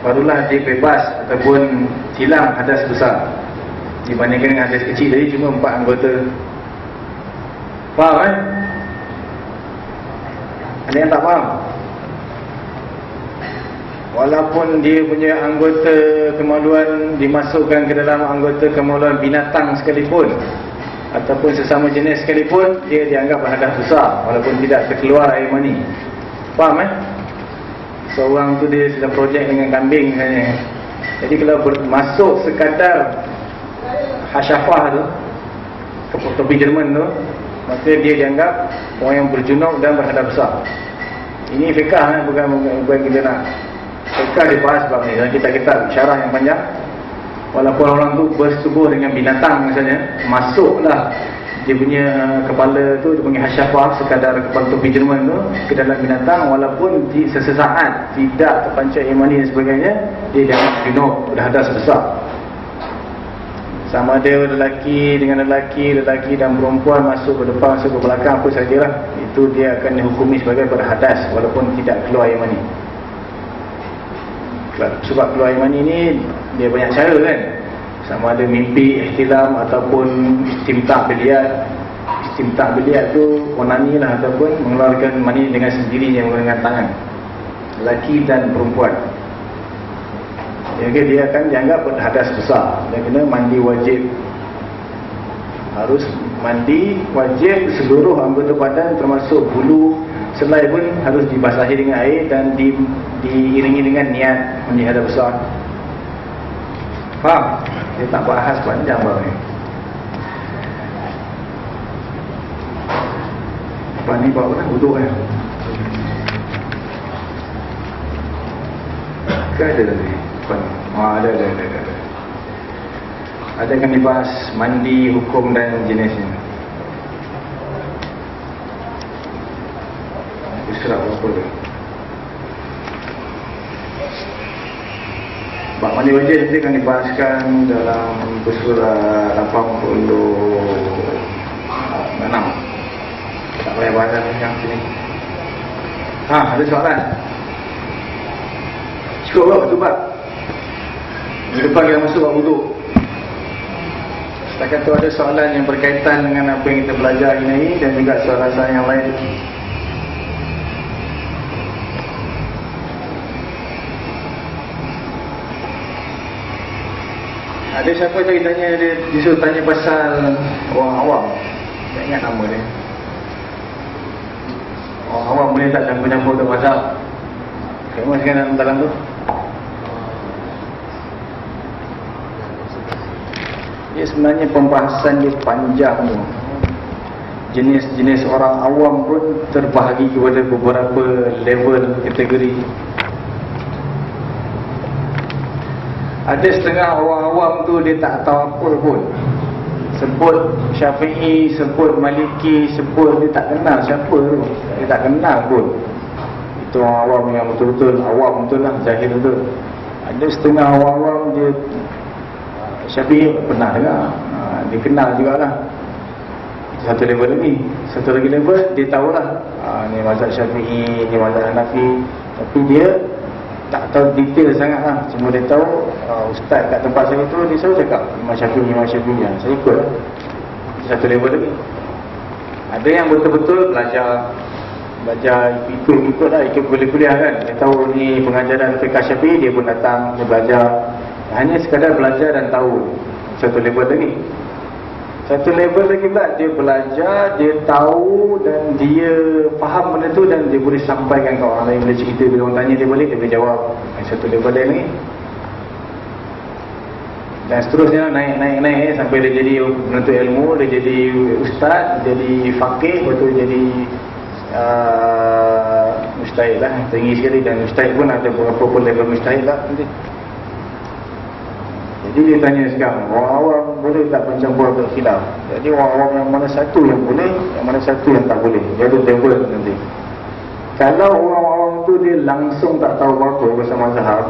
barulah dia bebas ataupun hilang hadas besar. Dibandingkan dengan hadas kecil tadi cuma empat anggota. Faham kan? ada yang tak faham? Walaupun dia punya anggota kemaluan dimasukkan ke dalam anggota kemaluan binatang sekalipun ataupun sesama jenis sekalipun dia dianggap berhadas besar walaupun tidak terkeluar air mani faham eh? seorang tu dia sedang projek dengan kambing misalnya jadi kalau masuk sekadar hasyafah tu topi Jerman tu maka dia dianggap orang yang berjunuk dan berhadap besar ini fikah eh? bukan, bukan kita nak Fikah dibahas sebab ni dalam kitab-kitab syarah yang panjang. Walaupun orang tu bersetubuh dengan binatang misalnya Masuklah dia punya kepala tu Dia punya hasyafah sekadar kepala topi Jerman tu Ke dalam binatang Walaupun di sesesaat tidak terpancar imani dan sebagainya Dia jangan junub Dah hadas besar. Sama ada lelaki dengan lelaki, lelaki dan perempuan masuk ke depan, masuk ke belakang apa sajalah itu dia akan dihukumi sebagai berhadas walaupun tidak keluar air sebab keluar air mani ni dia banyak cara kan. Sama ada mimpi ihtilam ataupun istimtak biliat. Istimtak biliat tu onani lah ataupun mengeluarkan mani dengan sendirinya menggunakan tangan. Lelaki dan perempuan. Jadi dia akan dianggap berhadas besar. Dia kena mandi wajib harus mandi wajib seluruh anggota badan termasuk bulu selai pun harus dibasahi dengan air dan di, diiringi dengan niat menihada besar. Faham? dia tak bahas panjang bang ni. Apa ni bawa kan duduk kan ke ada tadi oh, ada ada ada ada ada kan dibahas mandi hukum dan jenisnya isyarat apa dia? Bab mandi wajib nanti akan dibahaskan dalam surah 86 Tak payah bahas yang sini. Ha, ada soalan? Cukup bab, tu Di depan kita masuk bab wuduk Setakat tu ada soalan yang berkaitan dengan apa yang kita belajar ini Dan juga soalan-soalan yang lain Ada siapa tadi tanya dia disuruh tanya pasal orang awam. Tak ingat nama dia. Orang awam boleh tak campur-campur ke mazhab? Kamu sekarang dalam tu? Dia sebenarnya pembahasan dia panjang tu. Jenis-jenis orang awam pun terbahagi kepada beberapa level kategori. Ada setengah orang awam tu dia tak tahu apa pun Sebut syafi'i, sebut maliki, sebut dia tak kenal siapa tu Dia tak kenal pun Itu orang awam yang betul-betul awam betul lah, jahil betul Ada setengah orang awam dia Syafi'i pernah dengar. Ha, Dia kenal jugalah. Satu level lagi. Satu lagi level dia tahulah. Ha, Ni mazhab syafi'i, ni mazhab hanafi. Tapi dia tak tahu detail sangat lah cuma dia tahu uh, ustaz kat tempat saya tu dia selalu cakap Imam Syafi'i, Imam Syafi'i. Ya. saya ikut lah. Satu level lagi. Ada yang betul-betul belajar belajar ikut-ikut lah ikut kuliah-kuliah kan. Dia tahu ni pengajaran fiqah Syafi'i dia pun datang dia belajar hanya sekadar belajar dan tahu satu level lagi satu level lagi pula dia belajar, dia tahu dan dia faham benda tu dan dia boleh sampaikan ke orang lain. Bila cerita, bila orang tanya dia boleh, dia boleh jawab. Satu level lagi. Dan seterusnya naik, naik, naik eh, sampai dia jadi menuntut ilmu, dia jadi ustaz, jadi fakih, lepas tu jadi uh, mustahil lah. Tinggi sekali dan mustahil pun ada beberapa pun level mustahil lah nanti. Jadi dia tanya sekarang, orang awam boleh tak mencampur ke khilaf? Jadi orang awam yang mana satu yang boleh, yang mana satu yang tak boleh. Dia ada table nanti. Kalau orang awam tu dia langsung tak tahu apa-apa pasal mazhab,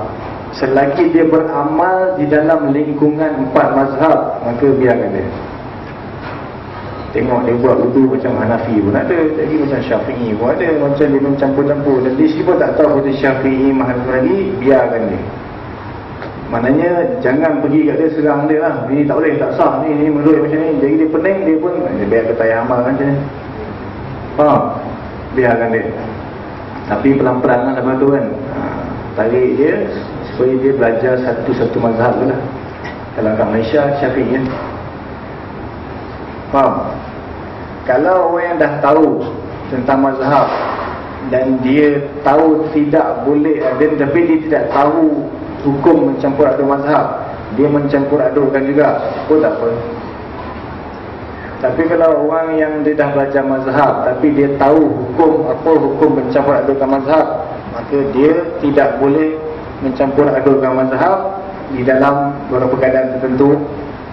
selagi dia beramal di dalam lingkungan empat mazhab, maka biarkan dia. Tengok dia buat wudu macam Hanafi pun ada Jadi macam Syafi'i pun ada Macam dia mencampur-campur Dan dia tak tahu Kata Syafi'i lagi Biarkan dia Maknanya Jangan pergi kat dia Serang dia lah. Ini tak boleh Tak sah. Ni Ini menurut macam ni. Jadi dia pening Dia pun dia Biar kata yang amal macam ni. Faham? Biarkan dia. Tapi pelan-pelan lah Lepas tu kan. Ha, Tarik dia Supaya dia belajar Satu-satu mazhab tu lah. Kalau kat Malaysia Syafi'i kan. Faham? Kalau orang yang dah tahu tentang mazhab dan dia tahu tidak boleh dan tapi dia tidak tahu hukum mencampur aduk mazhab, dia mencampur adukkan juga, pun tak apa. Tapi kalau orang yang dia dah belajar mazhab tapi dia tahu hukum apa hukum mencampur adukkan mazhab, maka dia tidak boleh mencampur adukkan mazhab di dalam beberapa keadaan tertentu.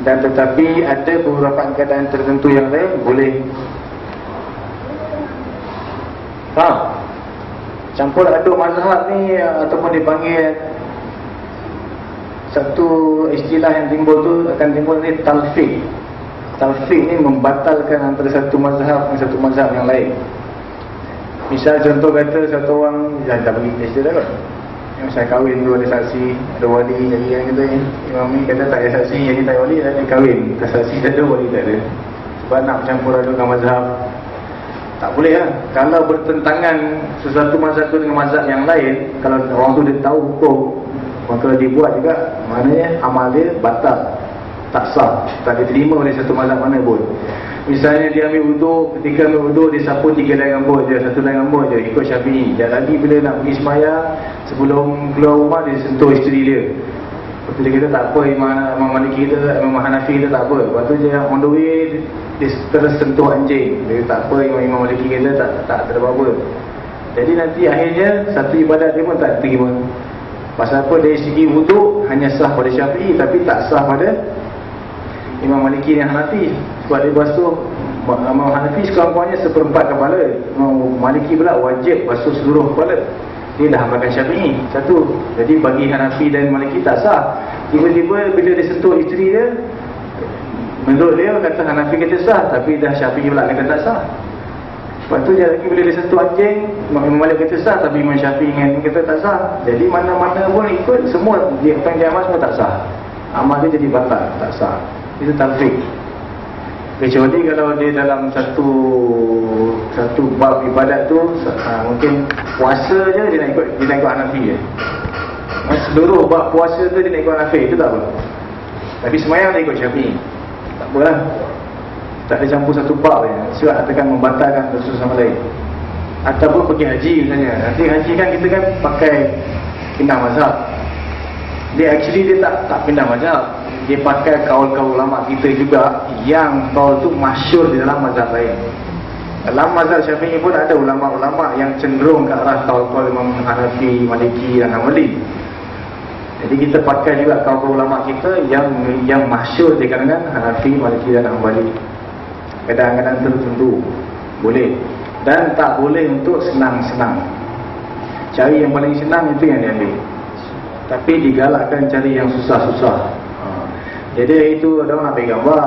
Dan tetapi ada beberapa keadaan tertentu yang lain boleh. Faham? Campur aduk mazhab ni ataupun dipanggil satu istilah yang timbul tu akan timbul ni talfiq. Talfiq ni membatalkan antara satu mazhab dengan satu mazhab yang lain. Misal contoh kata satu orang jangan tak bagi istilah kot. Yang saya kahwin tu ada saksi ada wali jadi yang kata imam ni kata tak ada saksi jadi tak ada wali tak ada kahwin. Tak saksi tak ada wali tak ada. Sebab nak campur adukkan mazhab tak boleh lah. Kalau bertentangan sesuatu mazhab tu dengan mazhab yang lain kalau orang tu dia tahu hukum maka dia buat juga maknanya amal dia batal tak sah tak diterima oleh satu mazhab mana pun Misalnya dia ambil wuduk, ketika ambil wuduk dia sapu tiga lain rambut je, satu lain rambut je, ikut syafi'i. Dan lagi bila nak pergi semayang, sebelum keluar rumah dia sentuh isteri dia. Lepas dia kata tak apa, Imam Maliki kita, Imam Hanafi kita tak apa. Lepas tu dia on the way, dia terus sentuh anjing. Dia kata tak apa, Imam, Imam Maliki kita tak, tak, tak ada apa-apa. Jadi nanti akhirnya, satu ibadat dia pun tak terima. Pasal apa, dari segi wuduk, hanya sah pada syafi'i, tapi tak sah pada Imam Maliki dan Hanafi. Sebab dia basuh Imam Hanafi sekurang-kurangnya seperempat kepala. Imam Maliki pula wajib basuh seluruh kepala. Dia dah amalkan syafi'i. Satu. Jadi bagi Hanafi dan Maliki tak sah. Tiba-tiba bila dia sentuh isteri dia menurut dia kata Hanafi kata sah. Tapi dah syafi'i pula kata tak sah Lepas tu dia lagi bila dia sentuh anjing Imam Malik kata sah tapi Imam Syafi'i kata tak sah. Jadi mana-mana pun ikut semua dia dia amal semua tak sah. Amal dia jadi batal tak sah. Itu tafrik. Kecuali kalau dia dalam satu Satu bab ibadat tu ha, Mungkin puasa je dia nak ikut Dia nak ikut Hanafi je. Seluruh bab puasa tu dia nak ikut Hanafi Itu tak apa Tapi semayang dia ikut Syafi'i. Tak apalah Tak ada campur satu bab je Sebab akan membatalkan sesuatu sama lain Ataupun pergi haji misalnya Nanti haji kan kita kan pakai Pindah mazhab Dia actually dia tak tak pindah mazhab dia pakai kaul-kaul ulama kita juga yang kaul tu masyur di dalam mazhab lain. Dalam mazhab Syafi'i pun ada ulama-ulama yang cenderung ke arah kaul-kaul Imam Hanafi, Maliki dan Hanbali. Jadi kita pakai juga kaul-kaul ulama kita yang yang masyur di kalangan Hanafi, Maliki dan Hanbali. Kadang-kadang tertentu boleh dan tak boleh untuk senang-senang. Cari yang paling senang itu yang diambil. Tapi digalakkan cari yang susah-susah. Jadi itu ada orang ambil gambar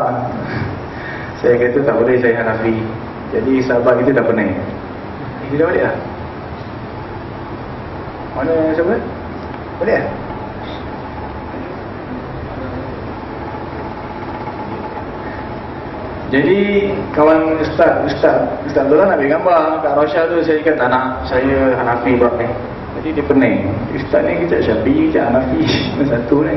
Saya kata tak boleh saya Hanafi Jadi sahabat kita dah pening dah balik lah Mana siapa? Boleh lah Jadi kawan ustaz Ustaz Ustaz Abdullah nak ambil gambar Kak Rosha tu saya kata nak Saya Hanafi buat ni Jadi dia pening Ustaz ni kita Syafi Kita Hanafi Satu ni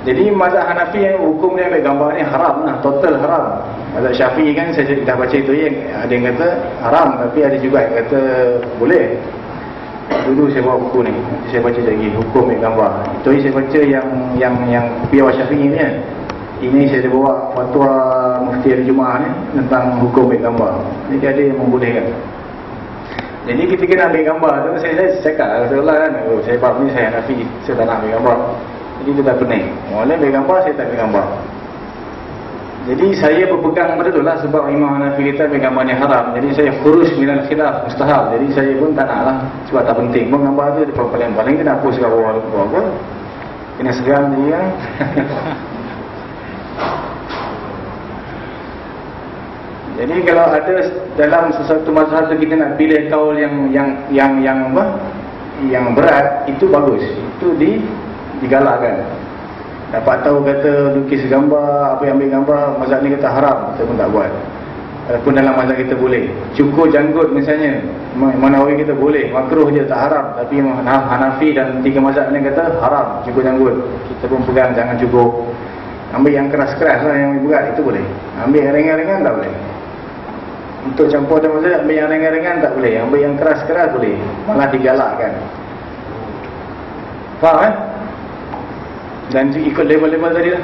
jadi mazhab Hanafi yang hukum dia ambil gambar ni haram lah, total haram. Mazhab Syafi'i kan saya dah baca itu yang ada yang kata haram tapi ada juga yang kata boleh. Dulu saya bawa buku ni, saya baca lagi hukum ambil gambar. Itu saya baca yang yang yang biar Syafi'i ni kan. Ini saya bawa fatwa Mufti Hari Jumaah ni tentang hukum ambil gambar. Jadi ada yang membolehkan. Jadi ketika nak ambil gambar tu saya, saya cakap Rasulullah kan, oh, saya bab ni saya Hanafi, saya tak nak ambil gambar. Jadi dia dah pening. Lain ambil gambar, saya tak ambil gambar. Jadi saya berpegang pada tu lah sebab Imam Hanafi kita ambil gambar ni haram. Jadi saya kurus minal khilaf mustahab. Jadi saya pun tak nak lah. Sebab tak penting pun gambar tu. Dia paling-paling kita hapus kat bawah. Apa? Kena seram dia. Jadi kalau ada dalam sesuatu mazhab tu kita nak pilih kaul yang yang yang yang apa? Yang berat itu bagus. Itu di digalakkan. Dapat tahu kata lukis gambar, apa yang ambil gambar, mazhab ni kata haram, kita pun tak buat. Walaupun dalam mazhab kita boleh. Cukur janggut misalnya, Manawi kita boleh, makruh je tak haram. Tapi Hanafi dan tiga mazhab ni kata haram cukur janggut. Kita pun pegang jangan cukur. Ambil yang keras-keras lah yang berat itu boleh. Ambil yang ringan-ringan tak boleh. Untuk campur dengan mazhab ambil yang ringan-ringan tak boleh. Ambil yang keras-keras boleh. Malah digalakkan. Faham eh? Dan ikut level-level tadi lah.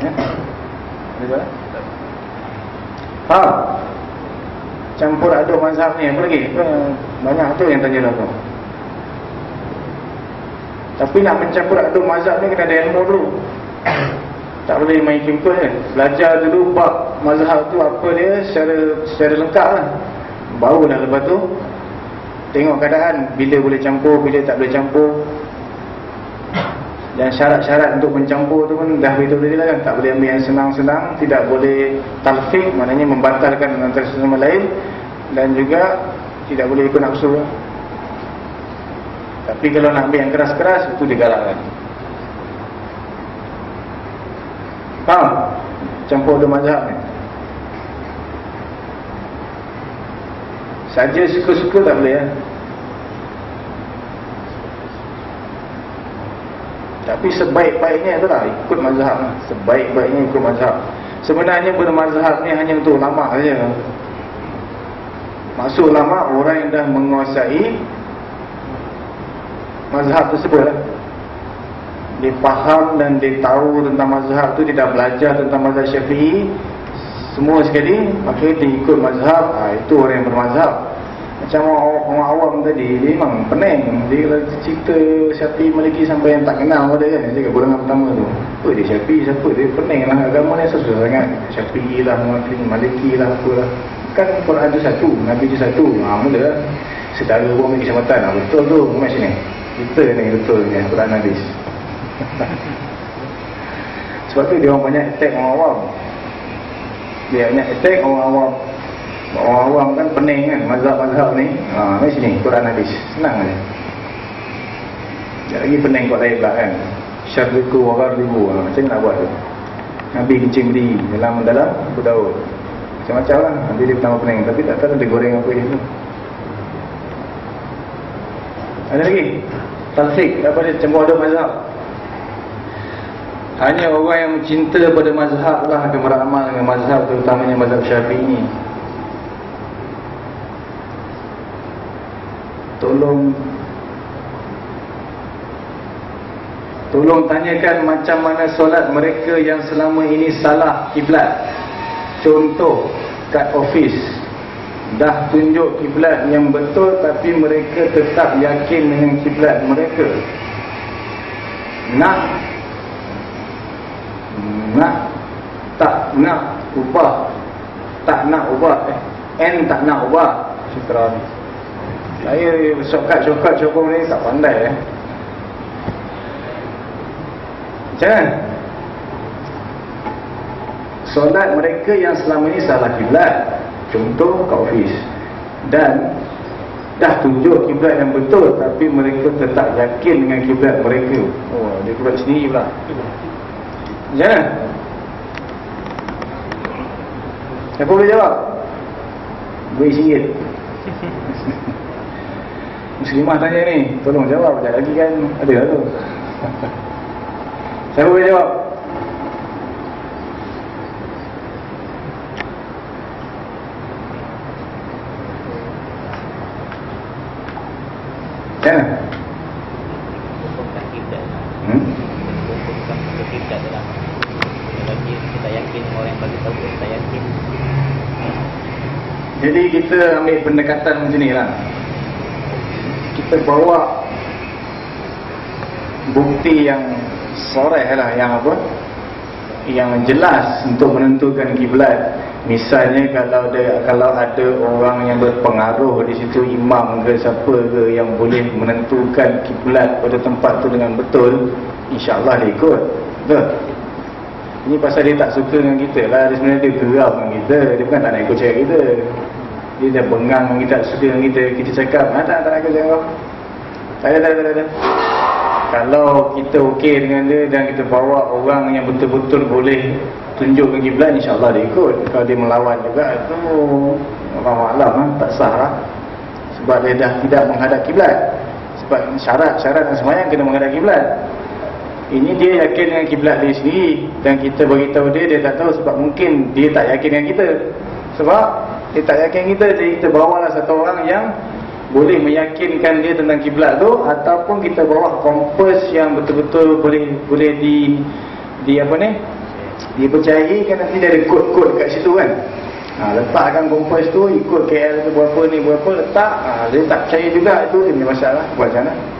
Ya? Lah. Faham? Campur aduk mazhab ni apa lagi? Banyak tu yang tanya lah tu. Tapi nak mencampur aduk mazhab ni kena ada ilmu dulu. Tak boleh main simple kan? Belajar dulu bab mazhab tu apa dia secara secara lengkap lah. Barulah lepas tu Tengok keadaan bila boleh campur, bila tak boleh campur. Dan syarat-syarat untuk mencampur tu pun dah tadi lah kan? Tak boleh ambil yang senang-senang Tidak boleh talfik maknanya membatalkan antara satu sama lain. Dan juga tidak boleh ikut nafsu. Lah. Tapi kalau nak ambil yang keras-keras itu digalakkan Faham? Campur dua mazhab ni Saja suka-suka tak boleh ya? Tapi sebaik-baiknya tu lah Ikut mazhab. Sebaik-baiknya ikut mazhab Sebenarnya bermazhab ni hanya untuk ulama saja Maksud ulama orang yang dah menguasai Mazhab tersebut lah dia faham dan dia tahu tentang mazhab tu dia dah belajar tentang mazhab syafi'i semua sekali maka dia ikut mazhab. Ha, itu orang yang bermazhab. Macam orang, awam tadi dia memang pening. Dia kalau cerita syafi'i maliki sampai yang tak kenal pada kan? Dia golongan pertama tu apa dia syafi'i siapa? Dia pening lah agama ni susah sangat. Syafi'i lah maliki lah apalah. Kan Quran tu satu Nabi tu satu. Ha, mula lah. Sedara pun ambil kesempatan ha, betul tu macam ni? Kita ni betul ni Quran hadis sebab tu dia orang banyak attack orang awam. Dia banyak attack orang awam. Orang awam kan pening kan mazhab-mazhab ni. Ha, ni sini Quran hadis. Senang aja lagi pening kot lain pula kan syarriku wagar ribu ha, macam nak buat tu? Nabi kencing berdiri dalam dalam Abu Daud macam-macam lah. Nanti dia pertama pening. Tapi tak tahu dia goreng apa dia tu. Ada lagi? Talfik apa dia? Cembur aduk mazhab hanya orang yang cinta pada mazhab lah akan beramal dengan mazhab terutamanya mazhab syafi'i tolong tolong tanyakan macam mana solat mereka yang selama ini salah kiblat. Contoh kat office dah tunjuk kiblat yang betul tapi mereka tetap yakin dengan kiblat mereka. Nak nak tak nak ubah. Tak nak ubah. Eh n tak nak ubah. Syukran. Saya shortcut-shortcut cokong ni tak pandai eh. Jangan solat mereka yang selama ni salah kiblat. Contoh kat office dan dah tunjuk kiblat yang betul tapi mereka tetap yakin dengan kiblat mereka. Oh dia kiblat sendiri pula Jangan. Siapa boleh jawab? Beri singgit. Muslimah tanya ni, tolong jawab. Sekejap lagi kan ada lah tu. Siapa boleh jawab? Jangan. Hmm? Jadi kita ambil pendekatan macam ni lah. Kita bawa Bukti yang sore lah yang apa? Yang jelas untuk menentukan kiblat. Misalnya kalau ada kalau ada orang yang berpengaruh di situ imam ke siapa ke yang boleh menentukan kiblat pada tempat tu dengan betul insyaallah dia ikut. Betul? Ini pasal dia tak suka dengan kita lah. Dia sebenarnya dia geram dengan kita. Dia bukan tak nak ikut cakap kita dia dah bengang dengan tak suka dengan kita kita cakap ah, tak tak nak cakap tak ada tak ada tak ada kalau kita okey dengan dia dan kita bawa orang yang betul-betul boleh tunjukkan kiblat insya-Allah dia ikut. Kalau dia melawan juga itu Allah alam lah, tak sah lah. Sebab dia dah tidak menghadap kiblat. Sebab syarat-syarat dan semayang kena menghadap kiblat. Ini dia yakin dengan kiblat dia sendiri dan kita beritahu dia dia tak tahu sebab mungkin dia tak yakin dengan kita. Sebab dia tak yakin kita jadi kita bawalah satu orang yang boleh meyakinkan dia tentang kiblat tu ataupun kita bawa kompas yang betul-betul boleh boleh di di apa ni? Dipercayai kan nanti dia ada kod-kod kat situ kan. Ha, letakkan kompas tu ikut KL tu berapa ni berapa letak. Ha, dia tak percaya juga itu dia punya masalah buat macam mana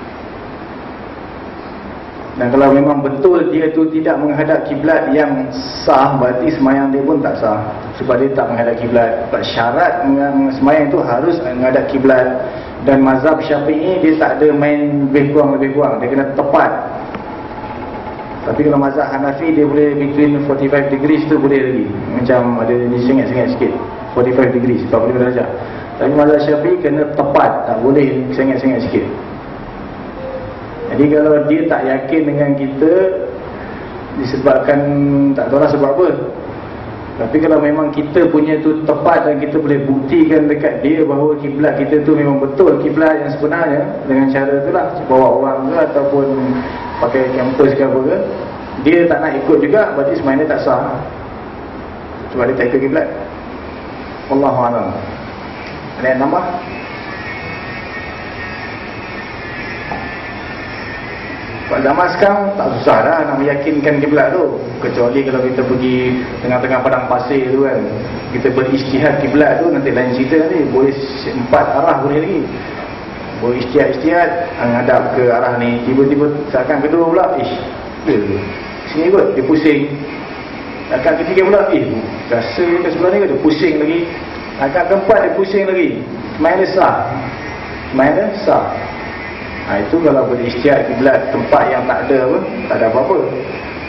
dan kalau memang betul dia tu tidak menghadap kiblat yang sah berarti semayang dia pun tak sah. Sebab dia tak menghadap kiblat. Syarat semayang tu harus menghadap kiblat. Dan mazhab syafi'i dia tak ada main lebih kurang lebih kurang. Dia kena tepat. Tapi kalau mazhab Hanafi dia boleh between 45 degrees tu boleh lagi. Macam ada ni sengit-sengit sikit. 45 degrees 45 darjah tapi mazhab syafi'i kena tepat. Tak boleh sengit-sengit sikit jadi kalau dia tak yakin dengan kita disebabkan tak tahu lah sebab apa. Tapi kalau memang kita punya tu tepat dan kita boleh buktikan dekat dia bahawa kiblat kita tu memang betul kiblat yang sebenarnya dengan cara tu lah bawa orang ke ataupun pakai campus ke apa ke dia tak nak ikut juga berarti sebenarnya tak sah. Sebab dia tak ikut kiblat. Allahu'alam ada yang nambah? Zaman sekarang tak susah dah nak meyakinkan kiblat tu. Kecuali kalau kita pergi tengah-tengah padang pasir tu kan. Kita beristihad kiblat tu nanti lain cerita nanti. Boleh empat arah boleh lagi. Boleh istihad-istihad menghadap ke arah ni. Tiba-tiba seakan kedua pula. Ish, Sini kot, dia pusing. Akan ketiga pula, eh, rasa ke sebelah ni dia pusing lagi. Akan keempat dia pusing lagi. Main dia sah. Main dia sah. Ha, itu kalau boleh istiad kiblat tempat yang tak ada apa, tak ada apa-apa.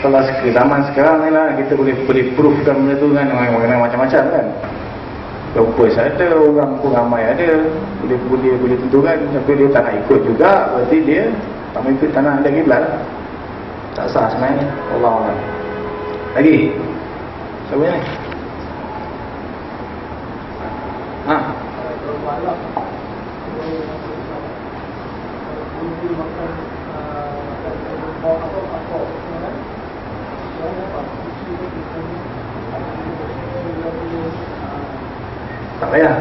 Kalau ke zaman sekarang ni lah, kita boleh boleh proofkan benda tu kan, macam-macam kan. Rumpus ada, orang pun ramai ada, boleh boleh boleh tentukan, tapi dia tak nak ikut juga, berarti dia tak mau ikut tanah ada kiblat. Tak sah sebenarnya. Allah Allah. Lagi? Siapa ni? Ha? Tak payah.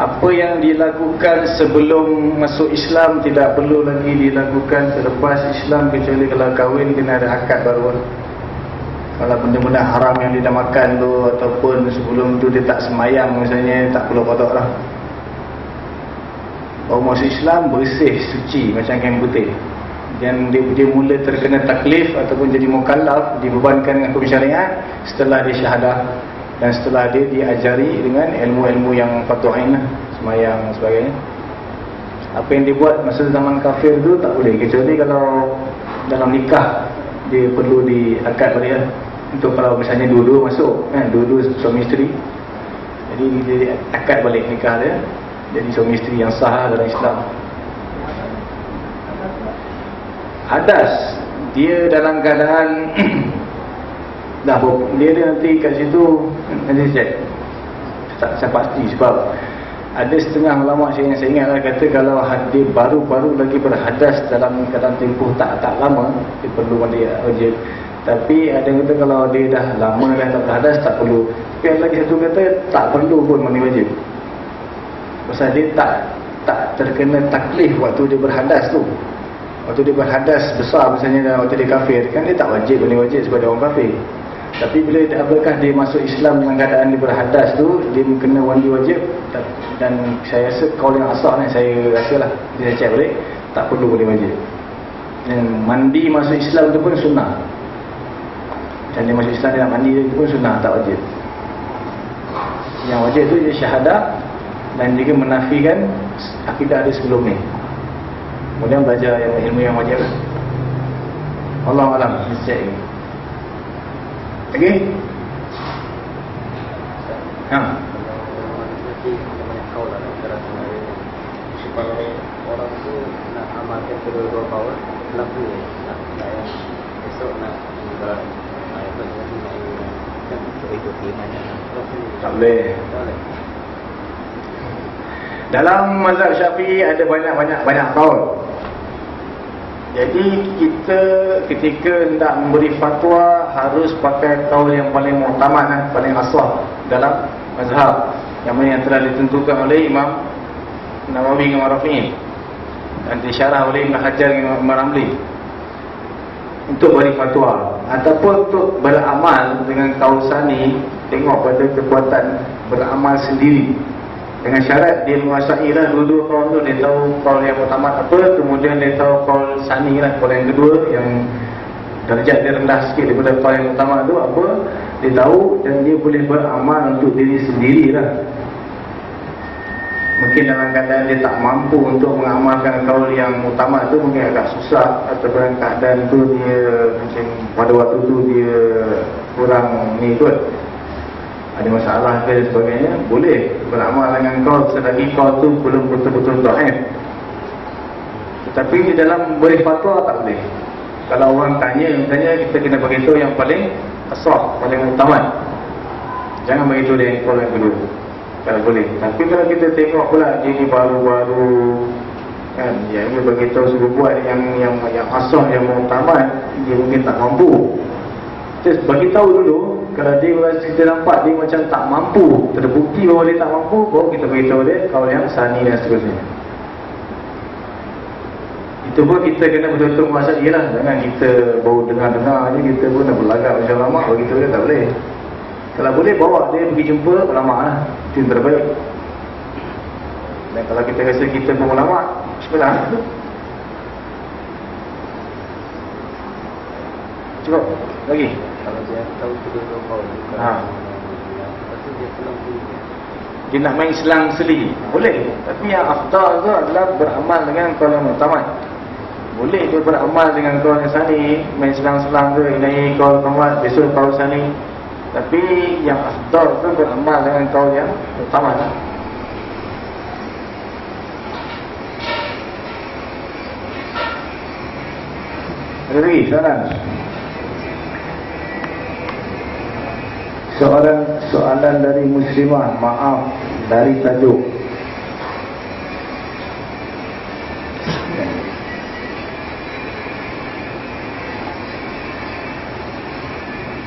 Apa yang dilakukan sebelum masuk Islam Tidak perlu lagi dilakukan selepas Islam Kecuali kalau kahwin kena ada akad baru. Kalau benda-benda haram yang dia dah makan tu Ataupun sebelum tu dia tak semayang misalnya Tak perlu kotak lah Orang masuk Islam bersih, suci macam kain putih. Dan dia, dia mula terkena taklif ataupun jadi mukallaf dibebankan dengan hukum syariat setelah dia syahadah. Dan setelah dia diajari dengan ilmu-ilmu yang patuhin lah, semayang dan sebagainya. Apa yang dia buat masa zaman kafir tu tak boleh. Kecuali kalau dalam nikah dia perlu diakad balik lah untuk kalau misalnya dua-dua masuk kan, dua-dua suami isteri. Jadi dia akad balik nikah dia jadi suami isteri yang sah dalam Islam. Hadas. Dia dalam keadaan dah dia, nanti kat situ nanti saya tak saya pasti sebab ada setengah ulama saya yang saya ingat lah kata kalau dia baru-baru lagi berhadas dalam keadaan tempoh tak tak lama dia perlu mandi wajib tapi ada yang kata kalau dia dah lama dah tak berhadas tak perlu. Tapi lagi satu kata tak perlu pun mandi wajib Pasal dia tak tak terkena taklif waktu dia berhadas tu. Waktu dia berhadas besar misalnya waktu dia kafir, kan dia tak wajib boleh wajib sebab dia orang kafir. Tapi bila apakah dia masuk Islam dengan keadaan dia berhadas tu, dia kena wajib wajib dan saya rasa kau yang asal ni saya rasa lah dia cek balik tak perlu boleh wajib. Dan mandi masuk Islam tu pun sunnah. Dan dia masuk Islam dia nak mandi itu pun sunnah tak wajib. Yang wajib tu dia syahadah dan juga menafikan akidah dia sebelum ni. Kemudian belajar yang ilmu yang wajib. Allah alam mesti ini. Okey. Ha. Nak orang tu nak amalkan kedua-dua Berlaku ya Nak Esok nak Ikut. Tak boleh Dalam mazhab Syafi'i ada banyak-banyak banyak kaul. Jadi kita ketika hendak memberi fatwa harus pakai kaul yang paling muktamad kan, paling asal dalam mazhab. Yang mana yang telah ditentukan oleh Imam Nawawi dengan Rafi'i. Dan disyarah oleh Ibn Hajar dengan Imam Ramli. Untuk beri fatwa. Ataupun untuk beramal dengan kaul sani tengok pada kekuatan beramal sendiri dengan syarat dia menguasai lah dua-dua kaul tu dia tahu kaul yang pertama apa kemudian dia tahu kaul sani lah kaul yang kedua yang darjat dia rendah sikit daripada kaul yang pertama tu apa dia tahu dan dia boleh beramal untuk diri sendiri lah. Mungkin dalam keadaan dia tak mampu untuk mengamalkan kaul yang utama tu mungkin agak susah atau dalam keadaan tu dia mungkin pada waktu tu dia kurang ni kot ada masalah ke dan sebagainya boleh. Beramal dengan kaul selagi kaul tu belum betul-betul dhaif tetapi di dalam beri fatwa tak boleh. Kalau orang tanya misalnya kita kena beritahu yang paling asah paling utama. Jangan beritahu dia yang yang kedua. Kalau boleh. Tapi kalau kita tengok pula dia ni baru-baru kan yang dia beritahu suruh buat yang yang yang asah yang utama dia mungkin tak mampu. Just bagi tahu dulu kalau dia kita nampak dia macam tak mampu terbukti bahawa dia tak mampu baru kita beritahu dia kalau yang sani dan seterusnya. Itu pun kita kena betul-betul menguasai lah jangan kita baru dengar-dengar je kita pun nak berlagak macam lama begitu dia tak boleh. Kalau boleh bawa dia pergi jumpa ulama lah. Itu yang terbaik. Dan kalau kita rasa kita pun ulama bismillah cuba lagi Kalau dia tahu Bukan Ha. Lepas tu dia pulang dulu dia nak main Islam sendiri. Boleh. Tapi yang afdal tu adalah beramal dengan kaul yang utama boleh dia beramal dengan kaul yang sani main Islam-Islam tu ini kaul kawan besok kaul sani tapi yang afdal tu beramal dengan kaul yang utama lah. ada lagi soalan Soalan soalan dari muslimah, maaf dari tajuk.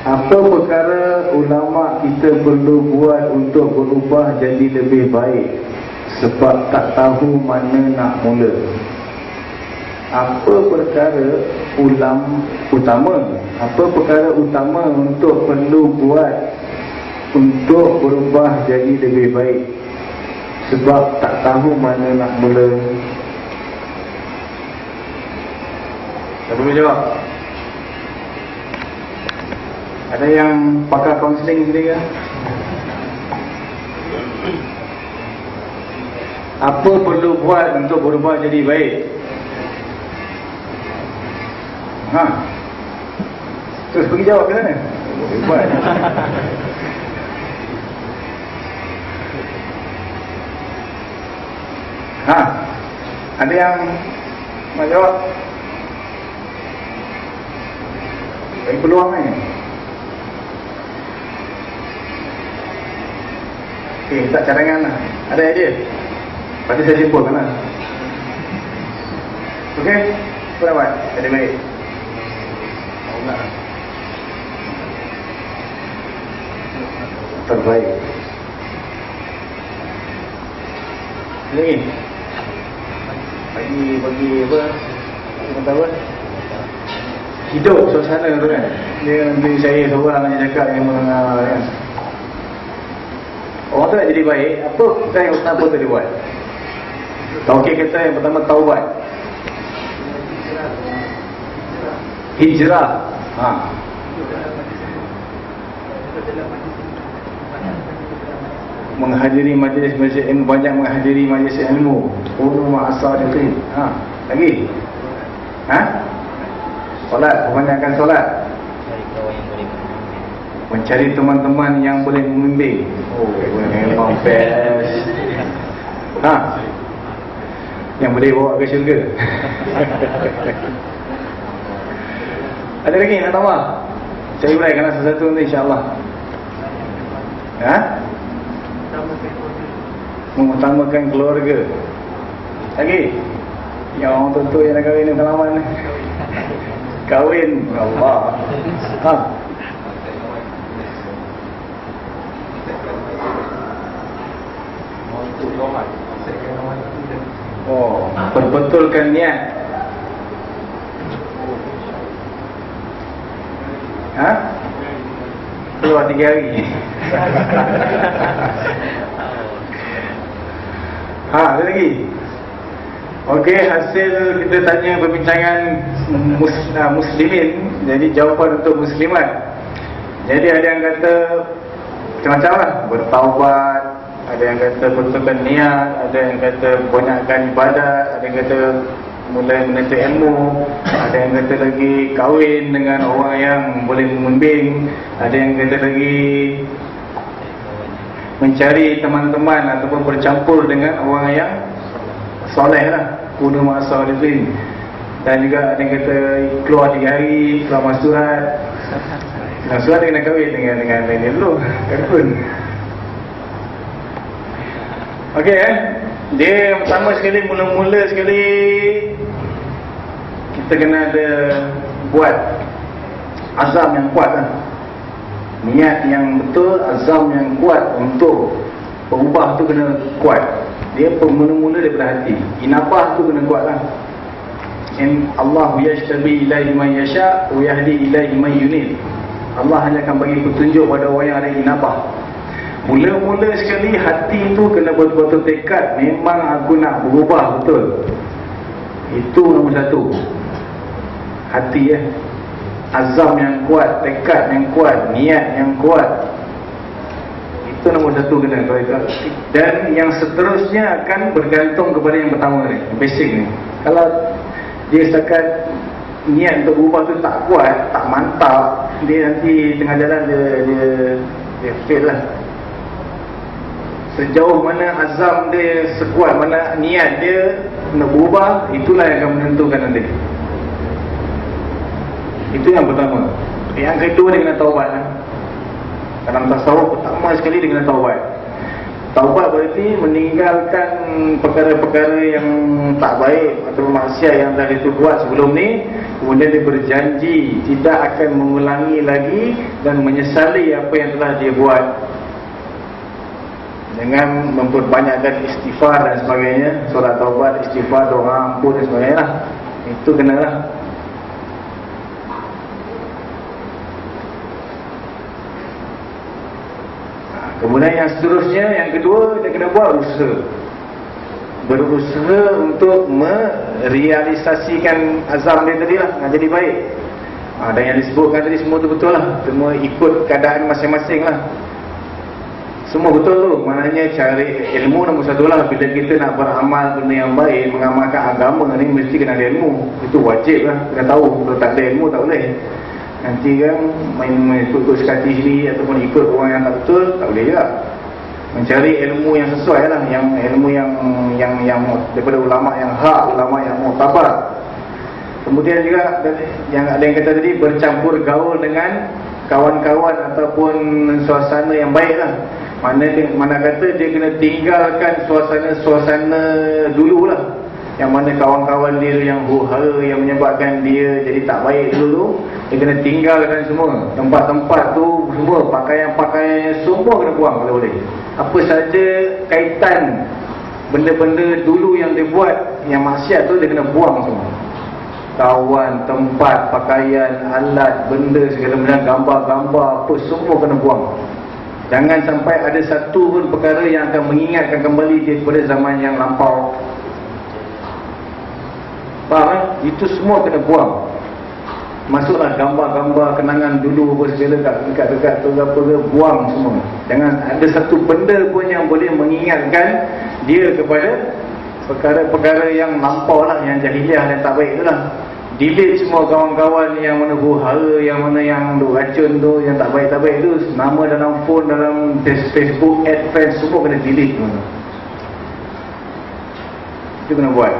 Apa perkara ulama kita perlu buat untuk berubah jadi lebih baik sebab tak tahu mana nak mula. Apa perkara ulam utama? Apa perkara utama untuk perlu buat untuk berubah jadi lebih baik? Sebab tak tahu mana nak mula. Siapa boleh jawab? Ada yang pakar kaunseling sendiri ke? Apa perlu buat untuk berubah jadi baik ha terus pergi jawab ke boleh buat Ha? Ada yang nak jawab? Bagi peluang ni. Okey, tak cadangan lah. Ada idea? Lepas saya simpulkan lah. Okey? Apa nak buat? Jadi baik. Terbaik. Lagi? bagi bagi apa? Kata apa hidup suasana tu kan? Dia nanti saya seorang yang cakap yang mengenal kan? Orang tu nak jadi baik apa yang utama tu dia buat? Okey kita yang pertama taubat hijrah. Ha. menghadiri majlis-majlis ilmu banyak menghadiri majlis ilmu. Kunu ma'asadiqin ha. Lagi? Ha? Solat kebanyakan solat. Mencari teman-teman yang boleh membimbing oh memang best ha. Yang boleh bawa ke syurga ada lagi nak tambah? Saya uraikan satu-satu nanti insyaAllah. Ha? Mengutamakan keluarga. Lagi? Yang orang tua yang nak kahwin ni pengalaman ni. Kahwin? Allah. Ha? Oh, perbetulkan niat. Ha? Keluar tiga hari. ha, ada lagi? Okey, hasil kita tanya perbincangan mus, uh, muslimin. Jadi jawapan untuk muslimat. Jadi ada yang kata macam-macam lah. Bertaubat, ada yang kata betulkan niat, ada yang kata banyakkan ibadat, ada yang kata mulai menuntut ilmu, ada yang kata lagi kahwin dengan orang yang boleh membimbing, ada yang kata lagi mencari teman-teman ataupun bercampur dengan orang yang soleh lah, kuno masa dibin. Dan juga ada yang kata keluar tiga hari, keluar surat. Nah, surat dia kena kahwin dengan dengan ini dulu, kan Okey eh. Dia pertama sekali mula-mula sekali kita kena ada buat azam yang kuat lah. Niat yang betul, azam yang kuat untuk berubah tu kena kuat. Dia mula-mula daripada hati. Inabah tu kena kuat lah. In Allah yashtabi ilaihi man yasha wa yahdi ilaihi man yunib. Allah hanya akan bagi petunjuk pada orang yang ada inabah. Mula-mula sekali hati tu kena betul-betul tekad Memang aku nak berubah betul. Itu nombor satu. Hati ya Azam yang kuat, tekad yang kuat, niat yang kuat. Itu nombor satu kena Dan yang seterusnya akan bergantung kepada yang pertama ni Basic ni. Kalau dia setakat niat untuk berubah tu tak kuat, tak mantap Dia nanti tengah jalan dia, dia, dia fail lah Sejauh mana azam dia sekuat mana niat dia nak berubah itulah yang akan menentukan nanti. Itu yang pertama. Yang kedua dia kena taubat. Kan? Dalam tasawuf pertama sekali dia kena taubat. Taubat berarti meninggalkan perkara-perkara yang tak baik atau maksiat yang dah itu buat sebelum ni kemudian dia berjanji tidak akan mengulangi lagi dan menyesali apa yang telah dia buat dengan memperbanyakkan istighfar dan sebagainya solat taubat, istighfar, doa ampun dan sebagainya lah. itu kena lah ha, kemudian yang seterusnya yang kedua dia kena buat usaha. Berusaha untuk merealisasikan azam dia tadi lah nak jadi baik. Ha, dan yang disebutkan tadi semua tu betul lah. Semua ikut keadaan masing-masing lah semua betul tu. Maknanya cari ilmu nombor satu lah. Bila kita nak beramal benda yang baik, mengamalkan agama ni mesti kena ada ilmu. Itu wajib lah. Kena tahu. Kalau tak ada ilmu tak boleh. Nanti kan main ikut-ikut sekati sendiri ataupun ikut orang yang tak betul, tak boleh juga. Mencari ilmu yang sesuai lah. Yang ilmu yang yang yang daripada ulama yang hak, ulama yang mutabar. Kemudian juga yang ada yang kata tadi bercampur gaul dengan kawan-kawan ataupun suasana yang baik lah mana dia, mana kata dia kena tinggalkan suasana-suasana dululah. Yang mana kawan-kawan dia yang huru yang menyebabkan dia jadi tak baik dulu dia kena tinggalkan semua. Tempat-tempat tu semua pakaian-pakaian semua kena buang kalau boleh apa saja kaitan benda-benda dulu yang dia buat yang maksiat tu dia kena buang semua. Kawan, tempat, pakaian, alat, benda segala macam gambar-gambar apa semua kena buang Jangan sampai ada satu pun perkara yang akan mengingatkan kembali dia kepada zaman yang lampau. Faham eh? Itu semua kena buang. Masuklah gambar-gambar kenangan dulu apa segala kat dekat-dekat tu apa ke buang semua. Jangan ada satu benda pun yang boleh mengingatkan dia kepada perkara-perkara yang lampau lah yang jahiliah yang tak baik tu lah. Delete semua kawan-kawan yang mana buhara, yang mana yang duk racun tu, yang tak baik-tak baik tu. Nama dalam phone, dalam Facebook, add friends, semua kena delete. Itu kena buat.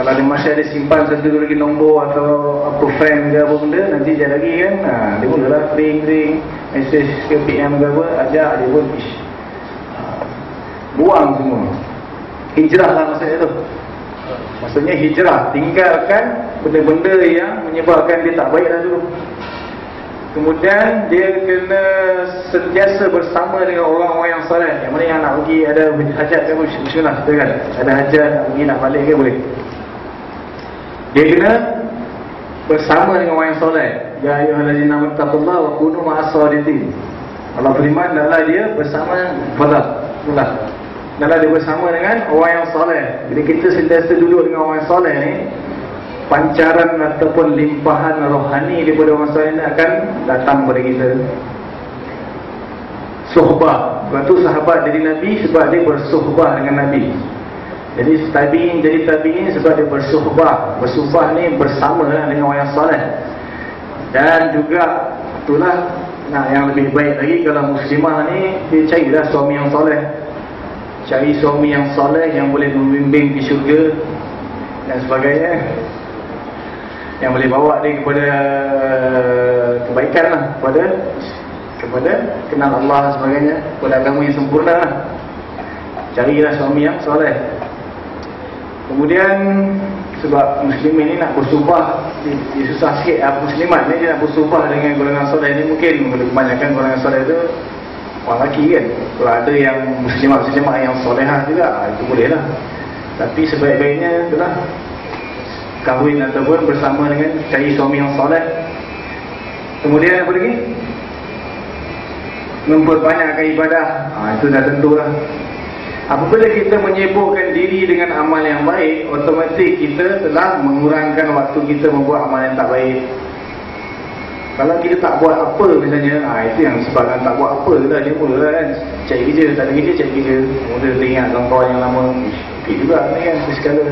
Kalau dia masih ada simpan satu lagi nombor atau apa friend ke apa benda, nanti dia lagi kan, ha, dia mulalah ring-ring, message ke PM ke apa, ajak dia pun ish. Buang semua. Hijrah lah maksudnya tu. Maksudnya hijrah, tinggalkan benda-benda yang menyebabkan dia tak baik lah dulu. Kemudian dia kena sentiasa bersama dengan orang-orang yang soleh. Yang mana yang nak pergi ada hajat ke bismillah kita kan. Ada hajat nak pergi nak balik ke boleh. Dia kena bersama dengan orang yang soleh. Ya ayyuhallazina wattaqullaha wa kunu ma'as sadiqin. Allah firman adalah dia bersama fadal. Itulah. Adalah dia bersama dengan orang yang soleh. Jadi kita sentiasa duduk dengan orang yang soleh ni pancaran ataupun limpahan rohani daripada orang soleh ini akan datang kepada kita. Suhbah. Sebab tu sahabat jadi Nabi sebab dia bersuhbah dengan Nabi. Jadi tabi'in jadi tabi'in sebab dia bersuhbah. Bersuhbah ni bersama dengan orang yang soleh. Dan juga itulah nah, yang lebih baik lagi kalau muslimah ni dia carilah suami yang soleh. Cari suami yang soleh yang boleh membimbing di syurga dan sebagainya. Yang boleh bawa dia kepada kebaikan lah kepada kepada kenal Allah dan sebagainya kepada agama yang sempurna lah. Carilah suami yang soleh. Kemudian sebab muslimin ni nak bersumpah dia, dia susah sikit lah muslimat ni dia nak bersumpah dengan golongan soleh ni mungkin kebanyakan golongan soleh tu orang lelaki kan kalau ada yang muslimat-muslimat yang solehah juga itu boleh lah tapi sebaik-baiknya itulah kahwin ataupun bersama dengan cari suami yang soleh. Kemudian apa lagi? Memperbanyakkan ibadah. Ha, itu dah tentu lah apabila kita menyibukkan diri dengan amal yang baik otomatik kita telah mengurangkan waktu kita membuat amal yang tak baik kalau kita tak buat apa misalnya ha, itu yang sebabkan tak buat apa lah dia lah kan cari kerja tak ada kerja cari kerja. Mula teringat kawan-kawan yang lama okey juga ni kan sekala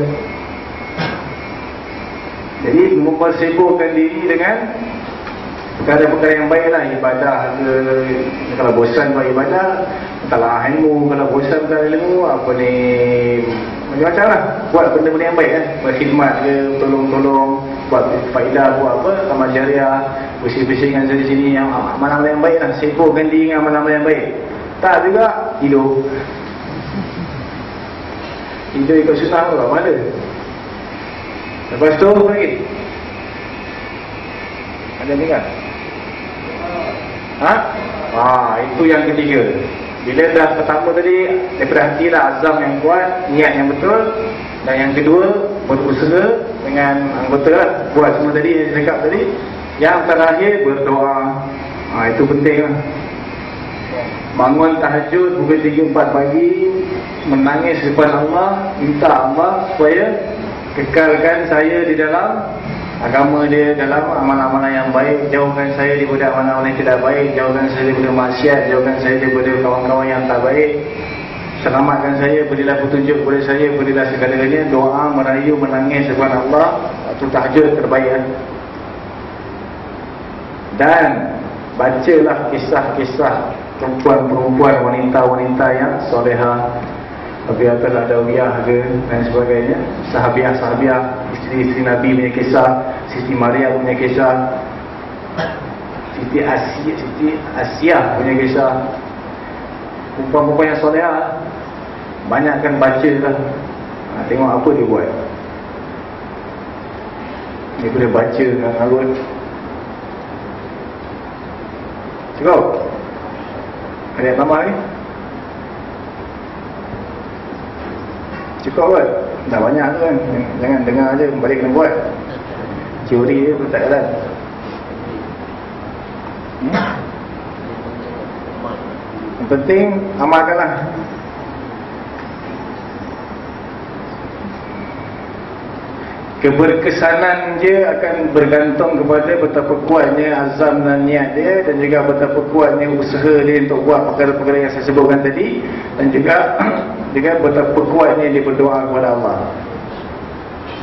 jadi mempersibukkan diri dengan perkara-perkara yang baiklah ibadah ke kalau bosan buat ibadah telah ilmu kalau bosan buat ilmu apa ni macam-macam lah buat benda-benda yang baik kan berkhidmat ke tolong-tolong buat faedah buat apa amal jariah bersih-bersih dengan sini sini yang amal-amal yang baik lah sibukkan diri dengan amal-amal yang baik. Tak juga hidup hidup ikut sunnah tu mana Lepas tu lagi? Ada ni kan? Ha? Ah, itu yang ketiga. Bila dah pertama tadi daripada hati lah azam yang kuat, niat yang betul dan yang kedua berusaha dengan anggota lah buat semua tadi yang cakap tadi. Yang terakhir berdoa. Ah, itu penting lah. Bangun tahajud pukul 3 4 pagi menangis depan Allah, minta Allah supaya kekalkan saya di dalam agama dia dalam amalan-amalan yang baik jauhkan saya daripada amalan-amalan yang tidak baik jauhkan saya daripada maksiat jauhkan saya daripada kawan-kawan yang tak baik. Selamatkan saya berilah petunjuk kepada saya berilah segala-galanya. Doa merayu menangis depan Allah itu tahajud terbaik kan? dan bacalah kisah-kisah perempuan-perempuan wanita-wanita yang soleha Rabiah Al-Adawiyah ke dan sebagainya. Sahabiah-sahabiah Isteri-isteri Nabi punya kisah Siti Maria punya kisah Siti Asia, Siti Asia punya kisah. Perempuan-perempuan yang soleha Banyakkan baca lah. Ha, Tengok apa dia buat. Dia boleh baca dengan arut Cukup? Ada yang tambah ni Cukup kan? Dah banyak tu kan? Jangan dengar aja, balik kena buat. Teori dia pun tak jalan. Hmm? Yang penting, amalkanlah. Keberkesanan dia akan bergantung kepada betapa kuatnya azam dan niat dia dan juga betapa kuatnya usaha dia untuk buat perkara-perkara yang saya sebutkan tadi dan juga juga betapa kuatnya dia berdoa kepada Allah.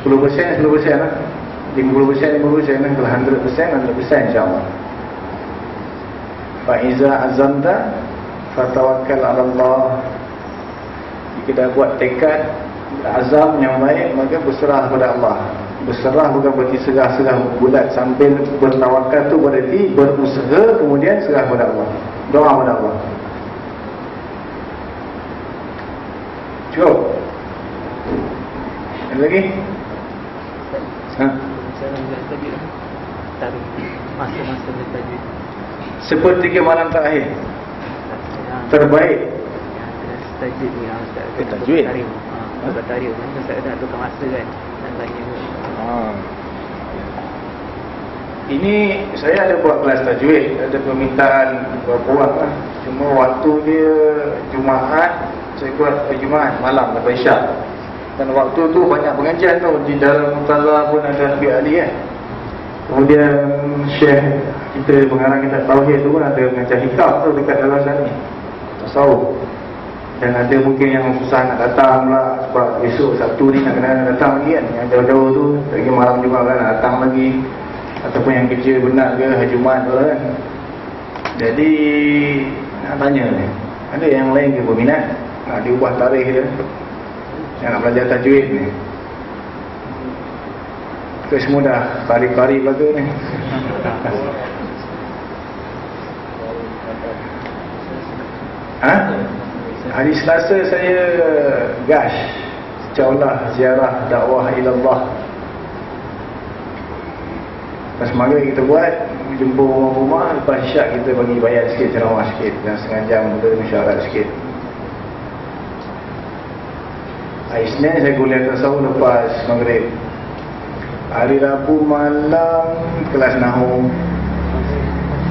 10% 10% lah. 50% 50% lah. Kalau 100% 100% insyaAllah. Fa'iza azamta fatawakkal ala Allah. Dah buat tekad azam yang baik maka berserah kepada Allah. Berserah bukan berarti serah-serah bulat sambil bertawakal tu berarti berusaha kemudian serah kepada Allah. Doa kepada Allah. Cukup? Ada lagi? Ha? Masa-masa bertajwid sepertiga malam terakhir. Terbaik. Tajwid ni yang Ustaz Eh, tajwid? Tarim kan Ustaz dah tukar masa kan Dan tanya Ha. Ini saya ada buat kelas tajwid, ada permintaan berapa orang lah. Cuma waktu dia Jumaat, saya buat hari Jumaat malam lepas Isyak. Dan waktu tu banyak pengajian tu di dalam Mutala pun ada Nabi Ali kan. Kemudian Syekh kita pengarang kita Tauhid tu pun ada mengajar hikam tu dekat dalam sana. Tasawuf. Dan ada mungkin yang susah nak datang pula. Sebab besok Sabtu ni nak kena datang lagi kan. Yang jauh-jauh tu Lagi malam juga kan nak datang lagi. Ataupun yang kerja benar ke Hari Jumat tu kan. Jadi Nak tanya ni Ada yang lain ke berminat Nak diubah tarikh dia? Yang nak belajar tajwid ni? Kita semua dah Pari-pari belaka ni. Ha? Hari Selasa saya gash Jaulah ziarah dakwah ilallah. Lepas maghrib kita buat Jumpa rumah-rumah Lepas syak kita bagi bayar sikit ceramah sikit Dan setengah jam kita mesyuarat sikit. Hari Senin saya kuliah tasawuf lepas maghrib. Hari Rabu malam kelas Nahu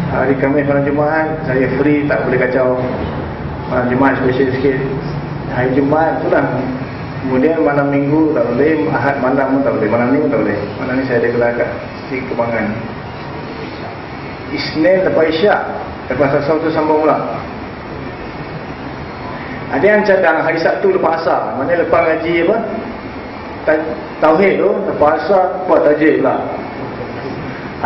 Hari Khamis malam Jumaat Saya free tak boleh kacau Malam Jumaat special sikit. Hari Jumaat tu lah Kemudian malam minggu tak boleh Ahad malam pun tak boleh Malam minggu tak boleh. Malam ni saya ada kelas kat Si Kembangan. Isnin lepas Isyak Lepas asal tu sambung pula. Ada yang cadang hari Sabtu lepas asar. Mana lepas ngaji apa? Ta- Tauhid tu Lepas asar buat tajik pula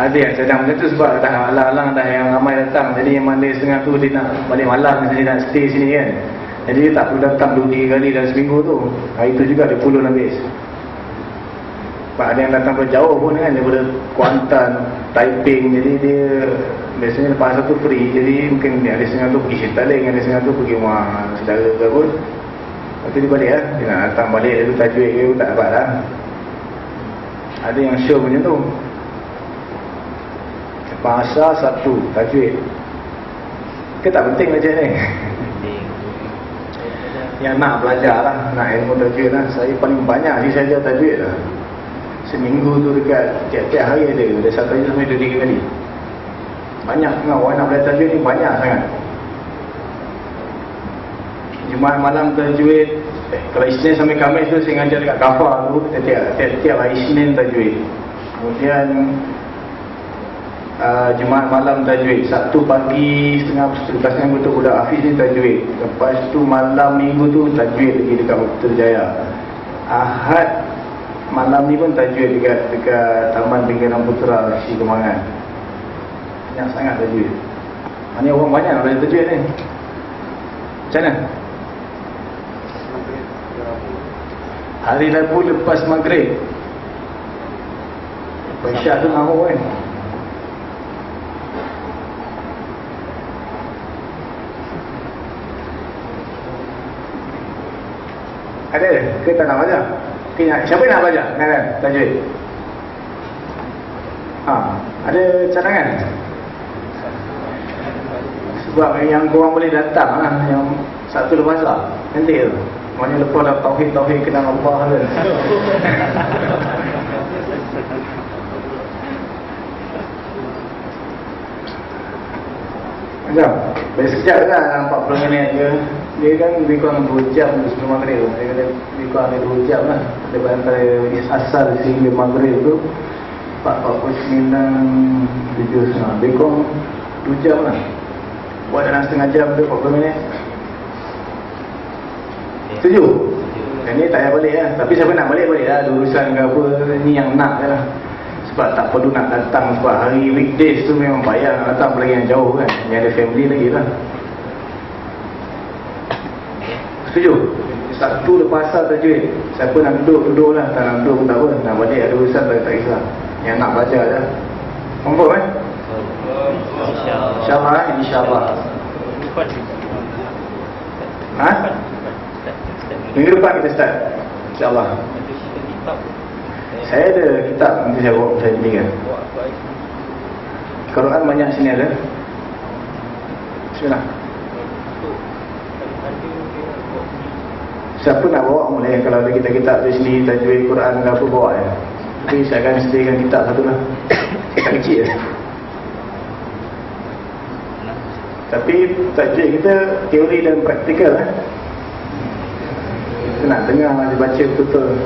ada yang sedang macam tu sebab dah alang-alang dah yang ramai datang. Jadi yang mana setengah tu dia nak balik malam Dia nak stay sini kan. Jadi dia tak perlu datang 2-3 kali dalam seminggu tu. Hari tu juga dia pulun habis. Sebab ada yang datang dari jauh pun kan Daripada Kuantan, Taiping. Jadi dia biasanya lepas satu free. Jadi mungkin dia ada setengah tu pergi Shetaling Ada setengah tu pergi rumah saudara ke apa. Lepas tu dia balik lah. Dia nak datang balik dia tu tajwid ke tak dapat lah. Ada yang show macam tu Bahasa satu tajwid. Ke tak penting macam ni? Yang nak belajar lah Nak ilmu tajwid lah. Saya paling banyak ni saya ajar tajwid lah. Seminggu tu dekat Tiap-tiap hari ada Ada satu hari sampai dua tiga kali. Banyak sangat orang nak belajar tajwid ni Banyak sangat. Jumaat malam tajwid eh, Kalau Isnin sampai Khamis tu Saya ngajar dekat kafar tu Tiap-tiap hari Isnin tajwid. Kemudian uh, Jumaat malam tajwid. Sabtu pagi setengah Lepas setengah betul budak Hafiz ni tajwid. Lepas tu malam minggu tu tajwid lagi dekat Betul Jaya. Ahad malam ni pun tajwid dekat dekat Taman Pinggiran Putra Si Kemangan Banyak sangat tajwid. Mana orang banyak nak belajar tajwid ni. Macam mana? Hari Rabu lepas maghrib. Isyak tu ngamuk kan Ada ke tak nak belajar? Nak, siapa nak belajar? Kan, tajwid. Ha, ada cadangan? Sebab yang korang boleh datang lah, yang satu lepas lah. Nanti tu. Mana lepas dah tauhid-tauhid kenal Allah kan. Macam, bagi sekejap lah 40 minit ke dia kan lebih kurang 2 jam sebelum maghrib. Dia kata lebih kurang ada 2 jam lah. Daripada antara asal sehingga maghrib tu 4.49 7 setengah. Lebih kurang 2 jam lah. Buat dalam setengah jam tu 40 minit. Setuju? yang ni tak payah balik lah. Tapi siapa nak balik balik lah. Urusan ke apa ni yang nak je lah. Sebab tak perlu nak datang. Sebab hari weekdays tu memang payah nak datang apalagi yang jauh kan. Yang ada family lagi lah setuju? satu lepas asal tajwid siapa nak duduk duduk lah. Tak nak duduk pun tak apa. Nak balik ada urusan tak, kisah. Yang nak je confirm eh? InsyaAllah eh? InsyaAllah Ha? Minggu depan kita start. InsyaAllah Saya ada kitab Nanti saya bawa saya belikan Quran banyak sini ada. Bismillah Siapa nak bawa boleh Kalau ada kitab-kitab di sini Tajwid Quran ke apa bawa ya Nanti saya akan sediakan kitab satu lah kecil ya tapi tajwid kita teori dan praktikal eh. Kita nak dengar dia baca betul-betul.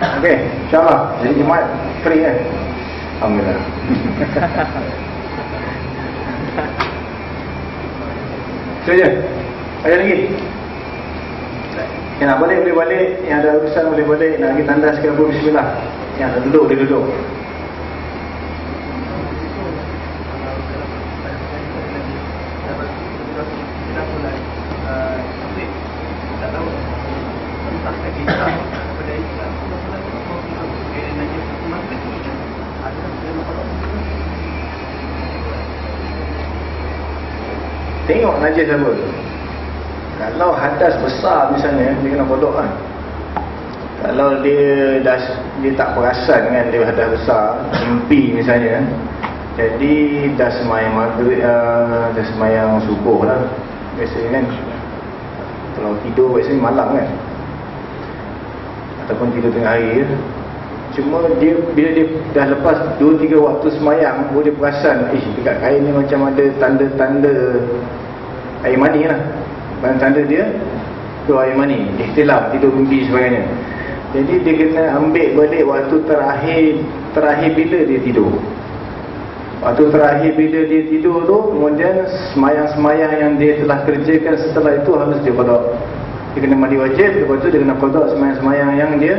Okey, insyaAllah. Jadi Jumaat free kan? Alhamdulillah. Itu je. Ada lagi? Yang nak balik boleh balik. Yang ada urusan boleh balik. Nak pergi tandas ke apa Bismillah. Yang ada duduk dia duduk. Tengok najis apa. hadas besar misalnya Dia kena kodok kan. Kalau dia dah Dia tak perasan kan Dia hadas besar Mimpi misalnya Jadi dah semayang maghrib uh, Dah semayang subuh lah Biasanya kan. Kalau tidur biasanya malam kan. Ataupun tidur tengah hari Cuma dia bila dia dah lepas 2-3 waktu semayang dia perasan Eh dekat kain ni macam ada tanda-tanda Air mani lah. Tanda-tanda dia Tu air mani Ikhtilaf tidur mimpi sebagainya. Jadi dia kena ambil balik waktu terakhir Terakhir bila dia tidur? Waktu terakhir bila dia tidur tu Kemudian semayang-semayang yang dia telah kerjakan setelah itu Harus dia kodok. Dia kena mandi wajib Lepas tu dia kena kodok semayang-semayang yang dia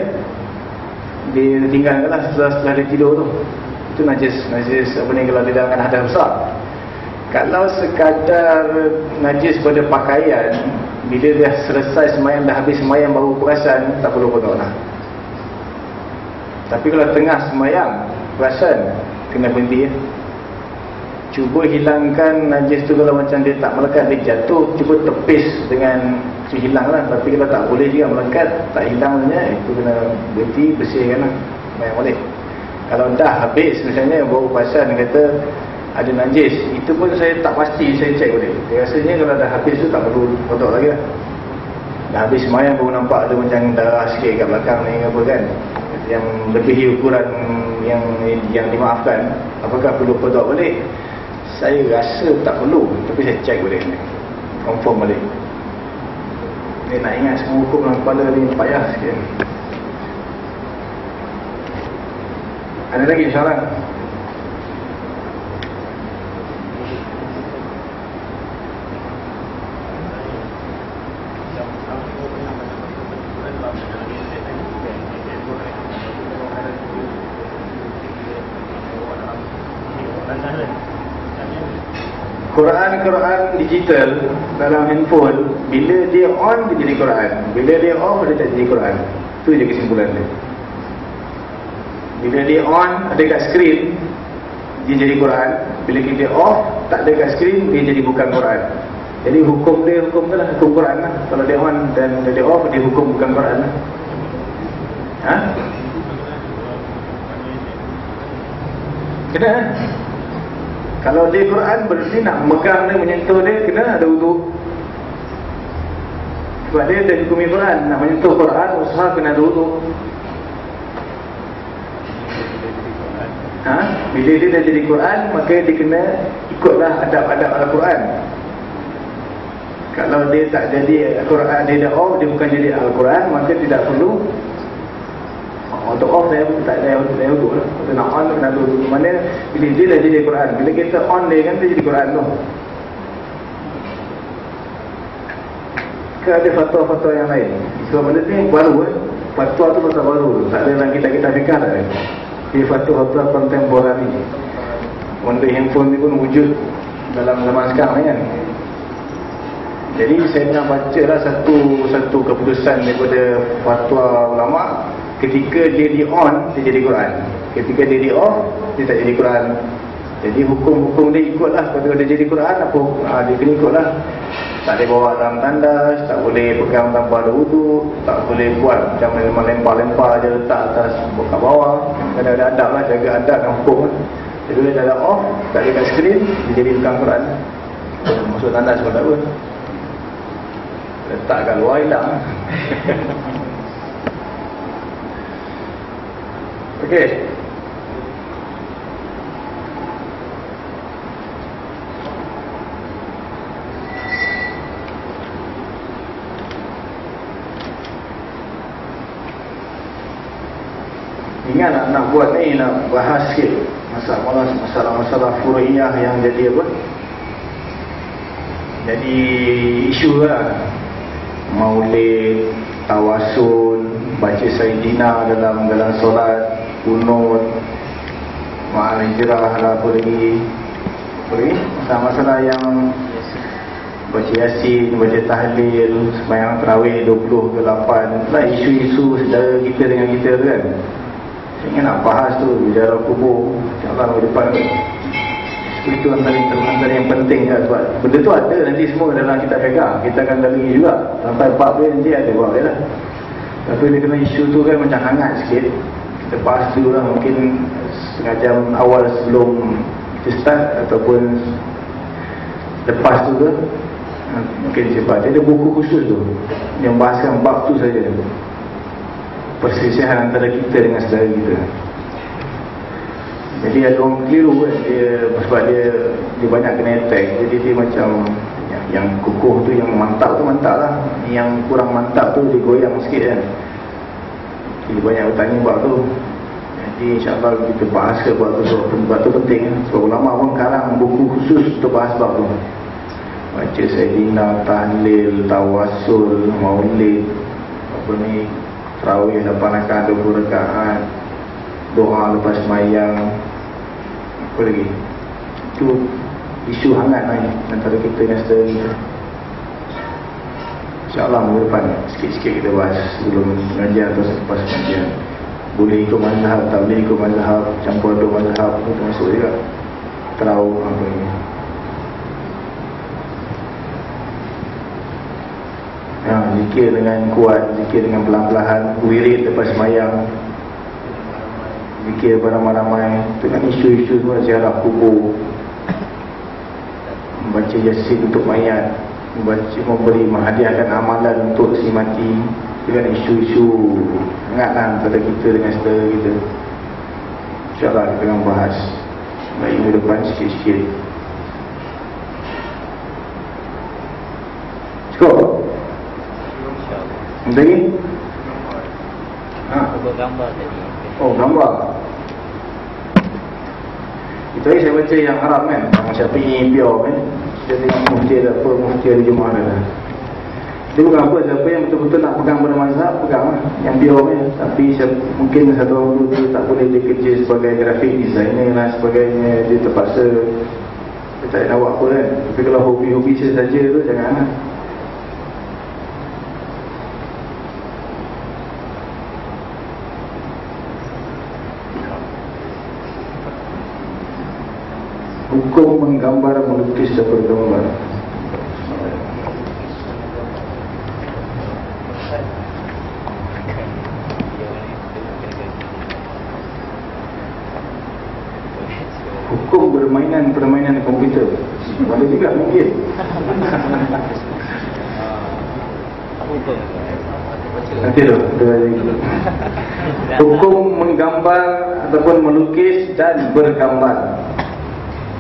dia tinggalkan lah setelah, setelah dia tidur tu. Itu najis najis apa ni kalau dia dalam hadas besar kalau sekadar najis pada pakaian bila dia selesai semayang dah habis semayang baru perasan tak perlu kodok lah tapi kalau tengah semayang perasan kena berhenti ya. Cuba hilangkan najis tu kalau macam dia tak melekat dia jatuh cuba tepis dengan hilang lah tapi kalau tak boleh juga melekat tak hilang sebenarnya itu kena berhenti bersihkan lah. Main boleh kalau dah habis misalnya baru perasan kata ada najis. Itu pun saya tak pasti saya cek boleh dia rasanya kalau dah habis tu tak perlu kotak lagi lah. Dah habis semayang baru nampak ada macam darah sikit kat belakang ni apa kan. Yang lebih ukuran yang yang dimaafkan apakah perlu kotak balik? Saya rasa tak perlu tapi saya cek boleh confirm balik. Dia nak ingat semua hukum dalam kepala ni payah sikit. Ada lagi soalan Quran-Quran digital dalam handphone bila dia on dia jadi Quran. Bila dia off dia tak jadi Quran. Tu je kesimpulan dia. Bila dia on ada kat screen dia jadi Quran. Bila kita off tak ada kat screen dia jadi bukan Quran. Jadi hukum dia hukum lah hukum Quran lah. Kalau dia on dan dia off dia hukum bukan Quran lah. Ha? kena kan kalau dia Quran berarti nak megang dia menyentuh dia kena ada wuduk. Sebab dia ada hukumi Quran nak menyentuh Quran usaha kena ada wuduk. Ha? Bila dia dah jadi Quran maka dia kena ikutlah adab-adab Al-Quran. dia tak jadi Al-Quran dia dah off dia bukan jadi Al-Quran maka tidak perlu untuk off saya tak ada saya duduk lah. Kita nak on kena duduk. Mana bila dia dah jadi Quran. Bila kita on dia kan dia jadi Quran tu. Ke ada fatwa-fatwa yang lain? Sebab benda ni baru kan fatwa tu pasal baru. Tak ada dalam kita-kita fikir tak ada dia fatwa-fatwa kontemporari. Benda handphone ni pun wujud dalam zaman sekarang ni kan. Jadi saya pernah baca lah satu satu keputusan daripada fatwa ulama ketika dia di on dia jadi Quran. Ketika dia di off dia tak jadi Quran. Jadi hukum-hukum dia ikutlah. Kalau dia jadi Quran apa ha, dia kena ikutlah. Tak boleh bawa dalam tandas tak boleh pegang tanpa ada wuduk tak boleh buat macam lempar-lempar je letak atas kat bawah. Kena ada adab lah jaga adab dan hukum jadi bila dah ada off tak ada kat skrin dia jadi bukan Quran. Masuk tandas pun tak apa. Letak kat luar hilang Okey. Ingat nak, buat ni nak bahas sikit masalah masalah-masalah furiyah yang jadi apa? Jadi isu lah Maulid, tawasul, baca Sayyidina dalam dalam solat, kunut, ma'al hijrah lah. Apa lagi? Masalah-masalah yang baca yasin, baca tahlil, sembahyang tarawih 20 ke 8. Lah isu-isu saudara kita dengan kita tu kan. Saya ingat nak bahas tu bicara kubur, insya-Allah minggu depan tu. Itu antara, yang penting kan sebab benda tu ada nanti semua dalam kita pegang. Kita akan dalami juga. Sampai 4 nanti ada buat lah. Tapi dia kena isu tu kan macam hangat sikit. Bahas dulu lah mungkin setengah jam awal sebelum kita start ataupun lepas tu ke. Mungkin sebab dia ada buku khusus tu yang bahaskan bab tu saja. Perselisihan antara kita dengan saudara kita. Jadi ada orang keliru kan dia sebab dia dia banyak kena attack. Jadi dia macam yang, yang kukuh tu yang mantap tu mantap lah. Yang kurang mantap tu dia goyang sikit kan. Jadi banyak bertanya buat tu. Jadi insyaAllah kita bahas ke buat tu sebab, tu penting. Sebab ulama pun karang buku khusus untuk bahas bab tu. Baca Sayyidina, Tahlil, Tawasul, Maulid, apa ni, Terawih, 8 rakaat, 20 rakaat, doa lepas mayang, apa lagi itu isu hangat lah antara kita dengan kita insyaAllah minggu depan sikit-sikit kita bahas sebelum mengajar atau selepas mengajar boleh ikut mazhab, tak boleh ikut mazhab campur dua mazhab itu termasuk juga. Terau apa ini ya, zikir dengan kuat zikir dengan pelan-pelan wirid lepas mayang fikir beramai-ramai dengan isu-isu semua ziarah kubur. Membaca yasin untuk mayat membaca memberi menghadiahkan amalan untuk si mati dengan isu-isu hangatlah antara kita dengan saudara kita. insyaAllah kita akan bahas baik minggu depan sikit-sikit. Cukup? Ada lagi? Ha, gambar tadi. Oh gambar. Itu lagi saya baca yang Arab kan? Yang Syafi'i Biar kan Tengok mufti ada apa Mufti ada Jumaat ada. Dia bukan apa Siapa yang betul-betul nak pegang pada mazhab Pegang lah. Yang biar kan Tapi siapa, mungkin satu orang tu Dia tak boleh dia kerja sebagai grafik designer lah Sebagainya. Dia terpaksa Dia tak nak buat apa kan. Tapi kalau hobi-hobi saja tu Jangan lah hukum menggambar melukis dan bergambar hukum bermainan permainan komputer. Boleh juga mungkin. Nanti tu hukum menggambar ataupun melukis dan bergambar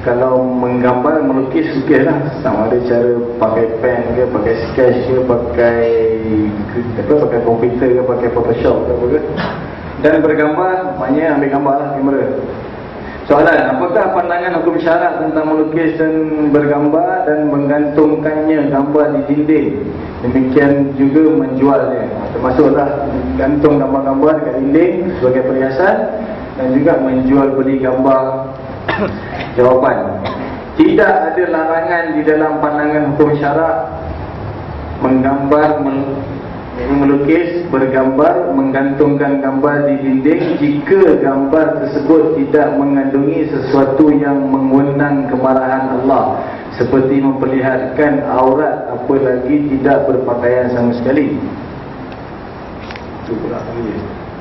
kalau menggambar melukis lukis lah sama ada cara pakai pen ke pakai sketch ke pakai apa pakai komputer ke pakai photoshop ke apa ke. Dan bergambar maknanya ambil gambar lah kamera. Soalan apakah pandangan hukum syarat tentang melukis dan bergambar dan menggantungkannya gambar di dinding? Demikian juga menjualnya. Termasuklah gantung gambar-gambar dekat dinding sebagai perhiasan dan juga menjual beli gambar Jawapan. Tidak ada larangan di dalam pandangan hukum syarak Menggambar Melukis Bergambar Menggantungkan gambar di dinding Jika gambar tersebut tidak mengandungi sesuatu yang mengundang kemarahan Allah Seperti memperlihatkan aurat Apalagi tidak berpakaian sama sekali. Itu pula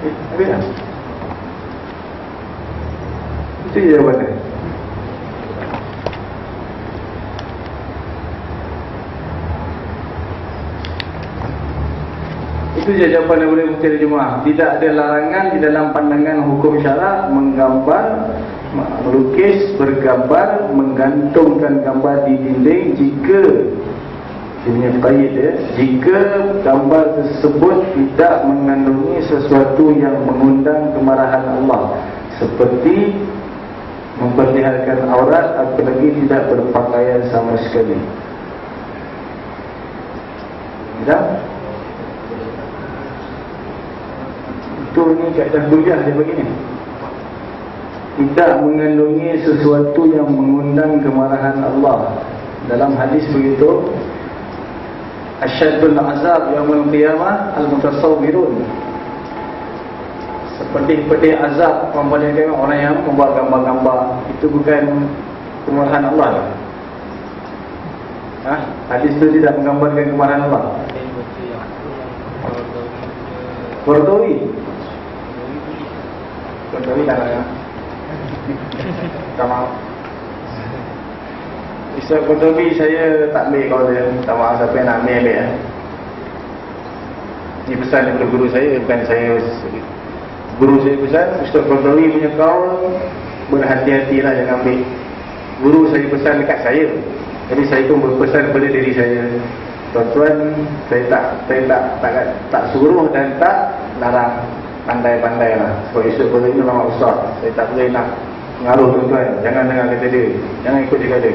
Eh, habis? Dah? Itu jawapannya. Itu je jawapan daripada Mufti Al-Jum'ah. Tidak ada larangan di dalam pandangan hukum syarak menggambar, melukis, bergambar, menggantungkan gambar di dinding jika ini baik ya, jika gambar tersebut tidak mengandungi sesuatu yang mengundang kemarahan Allah seperti memperlihatkan aurat apalagi tidak berpakaian sama sekali. Tak? Itu ni kaedah kuliah dia begini. Tidak mengandungi sesuatu yang mengundang kemarahan Allah. Dalam hadis begitu, Asyadul azab yaumul qiyamah al-mutasawwirun pedih-pedih azab tengok orang yang membuat gambar-gambar. Itu bukan kemarahan Allah ha? hadis itu tidak menggambarkan kemarahan Allah. Kordowi Kordowi tak nak tak maaf. Ustaz Kordowi saya tak ambil kalau dia. Tak maaf siapa yang nak ambil ambil ya. Ini pesan daripada guru saya bukan saya Guru saya pesan Ustaz Qadari punya kaul Berhati-hatilah jangan ambil. Guru saya pesan dekat saya. Jadi saya pun berpesan kepada diri saya. Tuan-tuan Saya tak saya tak, tak, tak, tak suruh dan tak larang. Pandai-pandai lah. Sebab Ustaz Qadari ni lama besar. Saya tak boleh nak mengaruh tuan-tuan. Jangan dengar kata dia. Jangan ikut dia kata.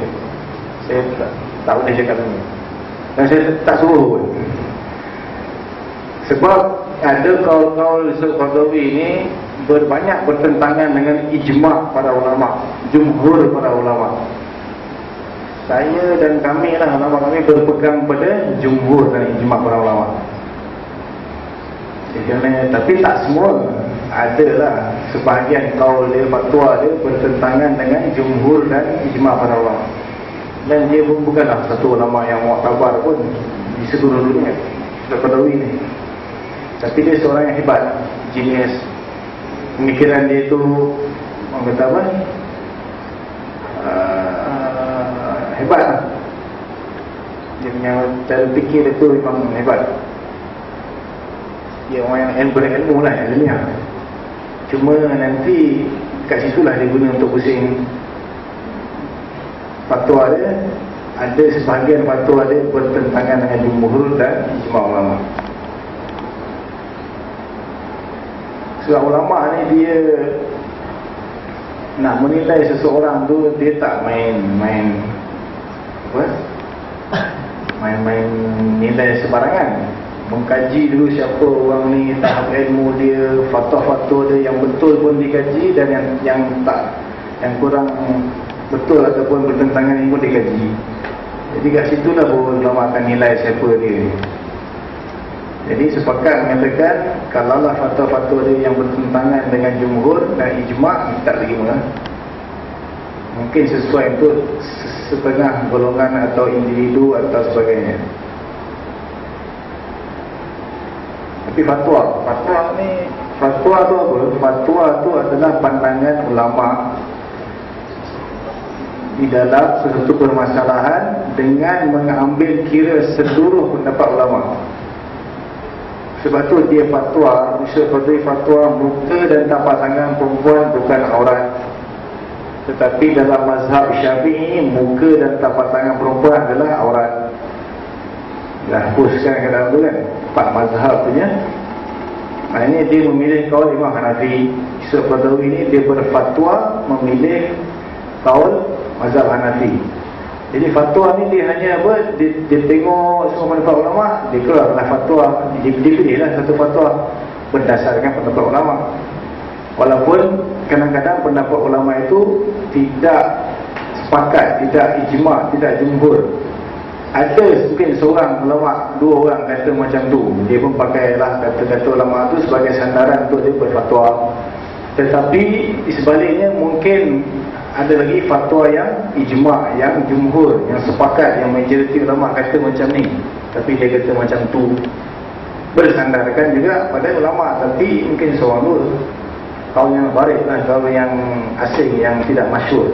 Saya tak, tak boleh cakap ni. Dan saya tak suruh pun. Sebab ada kaul-kaul Yusuf Qardawi ini berbanyak bertentangan dengan ijma' para ulama, jumhur para ulama. Saya dan kami lah ulama kami berpegang pada jumhur dan ijma' para ulama. Kerana, tapi tak semua ada lah sebahagian kaul dia fatwa dia bertentangan dengan jumhur dan ijma' para ulama. Dan dia pun bukanlah satu ulama yang muatabar pun di seluruh dunia. Yusuf Qardawi ni. Tapi dia seorang yang hebat Genius. Pemikiran dia itu Orang kata apa uh, Hebat lah. Dia punya cara fikir dia tu memang hebat. Dia orang yang berilmu lah yang dunia. Cuma nanti Kat situlah dia guna untuk pusing Fatwa dia. Ada sebahagian fatwa dia Bertentangan dengan jumhur dan ijma ulama Sebab ulama ni dia nak menilai seseorang tu dia tak main main apa? Main-main nilai sebarangan. Mengkaji dulu siapa orang ni, tahap ilmu dia, fatwa-fatwa dia yang betul pun dikaji dan yang yang tak yang kurang betul ataupun bertentangan pun dikaji. Jadi kat situ lah baru ulama akan nilai siapa dia. Jadi sepakat mengatakan kalaulah fatwa-fatwa dia yang bertentangan dengan jumhur dan ijma' tak terima. Mungkin sesuai untuk setengah golongan atau individu atau sebagainya. Tapi fatwa, fatwa ni fatwa tu apa? Fatwa tu adalah pandangan ulama di dalam sesuatu permasalahan dengan mengambil kira seluruh pendapat ulama. Sebab tu dia fatwa Bisa fatwa fatwa Muka dan tapak tangan perempuan bukan aurat tetapi dalam mazhab syafi'i muka dan tapak tangan perempuan adalah aurat dah hapuskan ke dalam tu kan? Empat mazhab punya nah ini dia memilih kaul Imam Hanafi. Yusuf Qadawi ini dia berfatwa memilih kaul mazhab Hanafi jadi fatwa ni dia hanya apa dia, dia tengok semua pendapat ulama dia keluarlah fatwa. Dia, dia pilihlah satu fatwa berdasarkan pendapat ulama. Walaupun kadang-kadang pendapat ulama itu tidak sepakat tidak ijma tidak jumhur. Ada mungkin seorang ulama dua orang kata macam tu. Dia pun pakailah kata-kata ulama tu sebagai sandaran untuk dia berfatwa. Tetapi sebaliknya mungkin ada lagi fatwa yang ijma yang jumhur yang sepakat yang majoriti ulama kata macam ni. Tapi dia kata macam tu. Bersandarkan juga pada ulama tapi mungkin seorang dua kaum yang barik lah kaum yang asing yang tidak masyur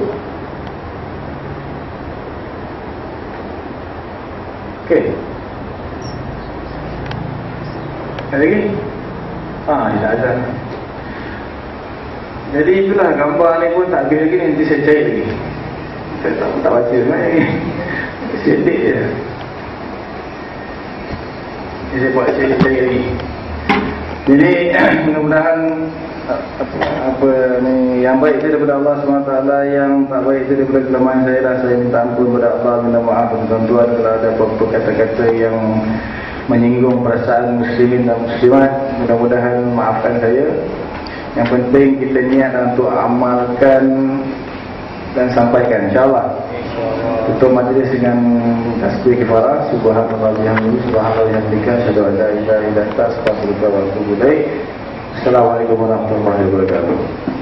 ok ada lagi? ah, tidak ada jadi itulah gambar ni pun tak habis lagi nanti saya cari lagi. Saya tak, tak baca sebenarnya sedih je. Jadi saya buat cari-cari lagi. Jadi mudah-mudahan apa ni yang baik itu daripada Allah SWT yang tak baik itu daripada kelemahan saya dan saya minta ampun kepada Allah minta maaf dan tuan-tuan kalau ada apa-apa kata-kata yang menyinggung perasaan muslimin dan muslimat. Mudah-mudahan maafkan saya yang penting kita niat untuk amalkan dan sampaikan insyaAllah. Tutup majlis dengan tasbih kifarah subhanallah bihamdihi subhanallah bihamdika syadu an la ilaha illa anta astaghfiruka wa atubu ilaik. Assalamualaikum warahmatullahi wabarakatuh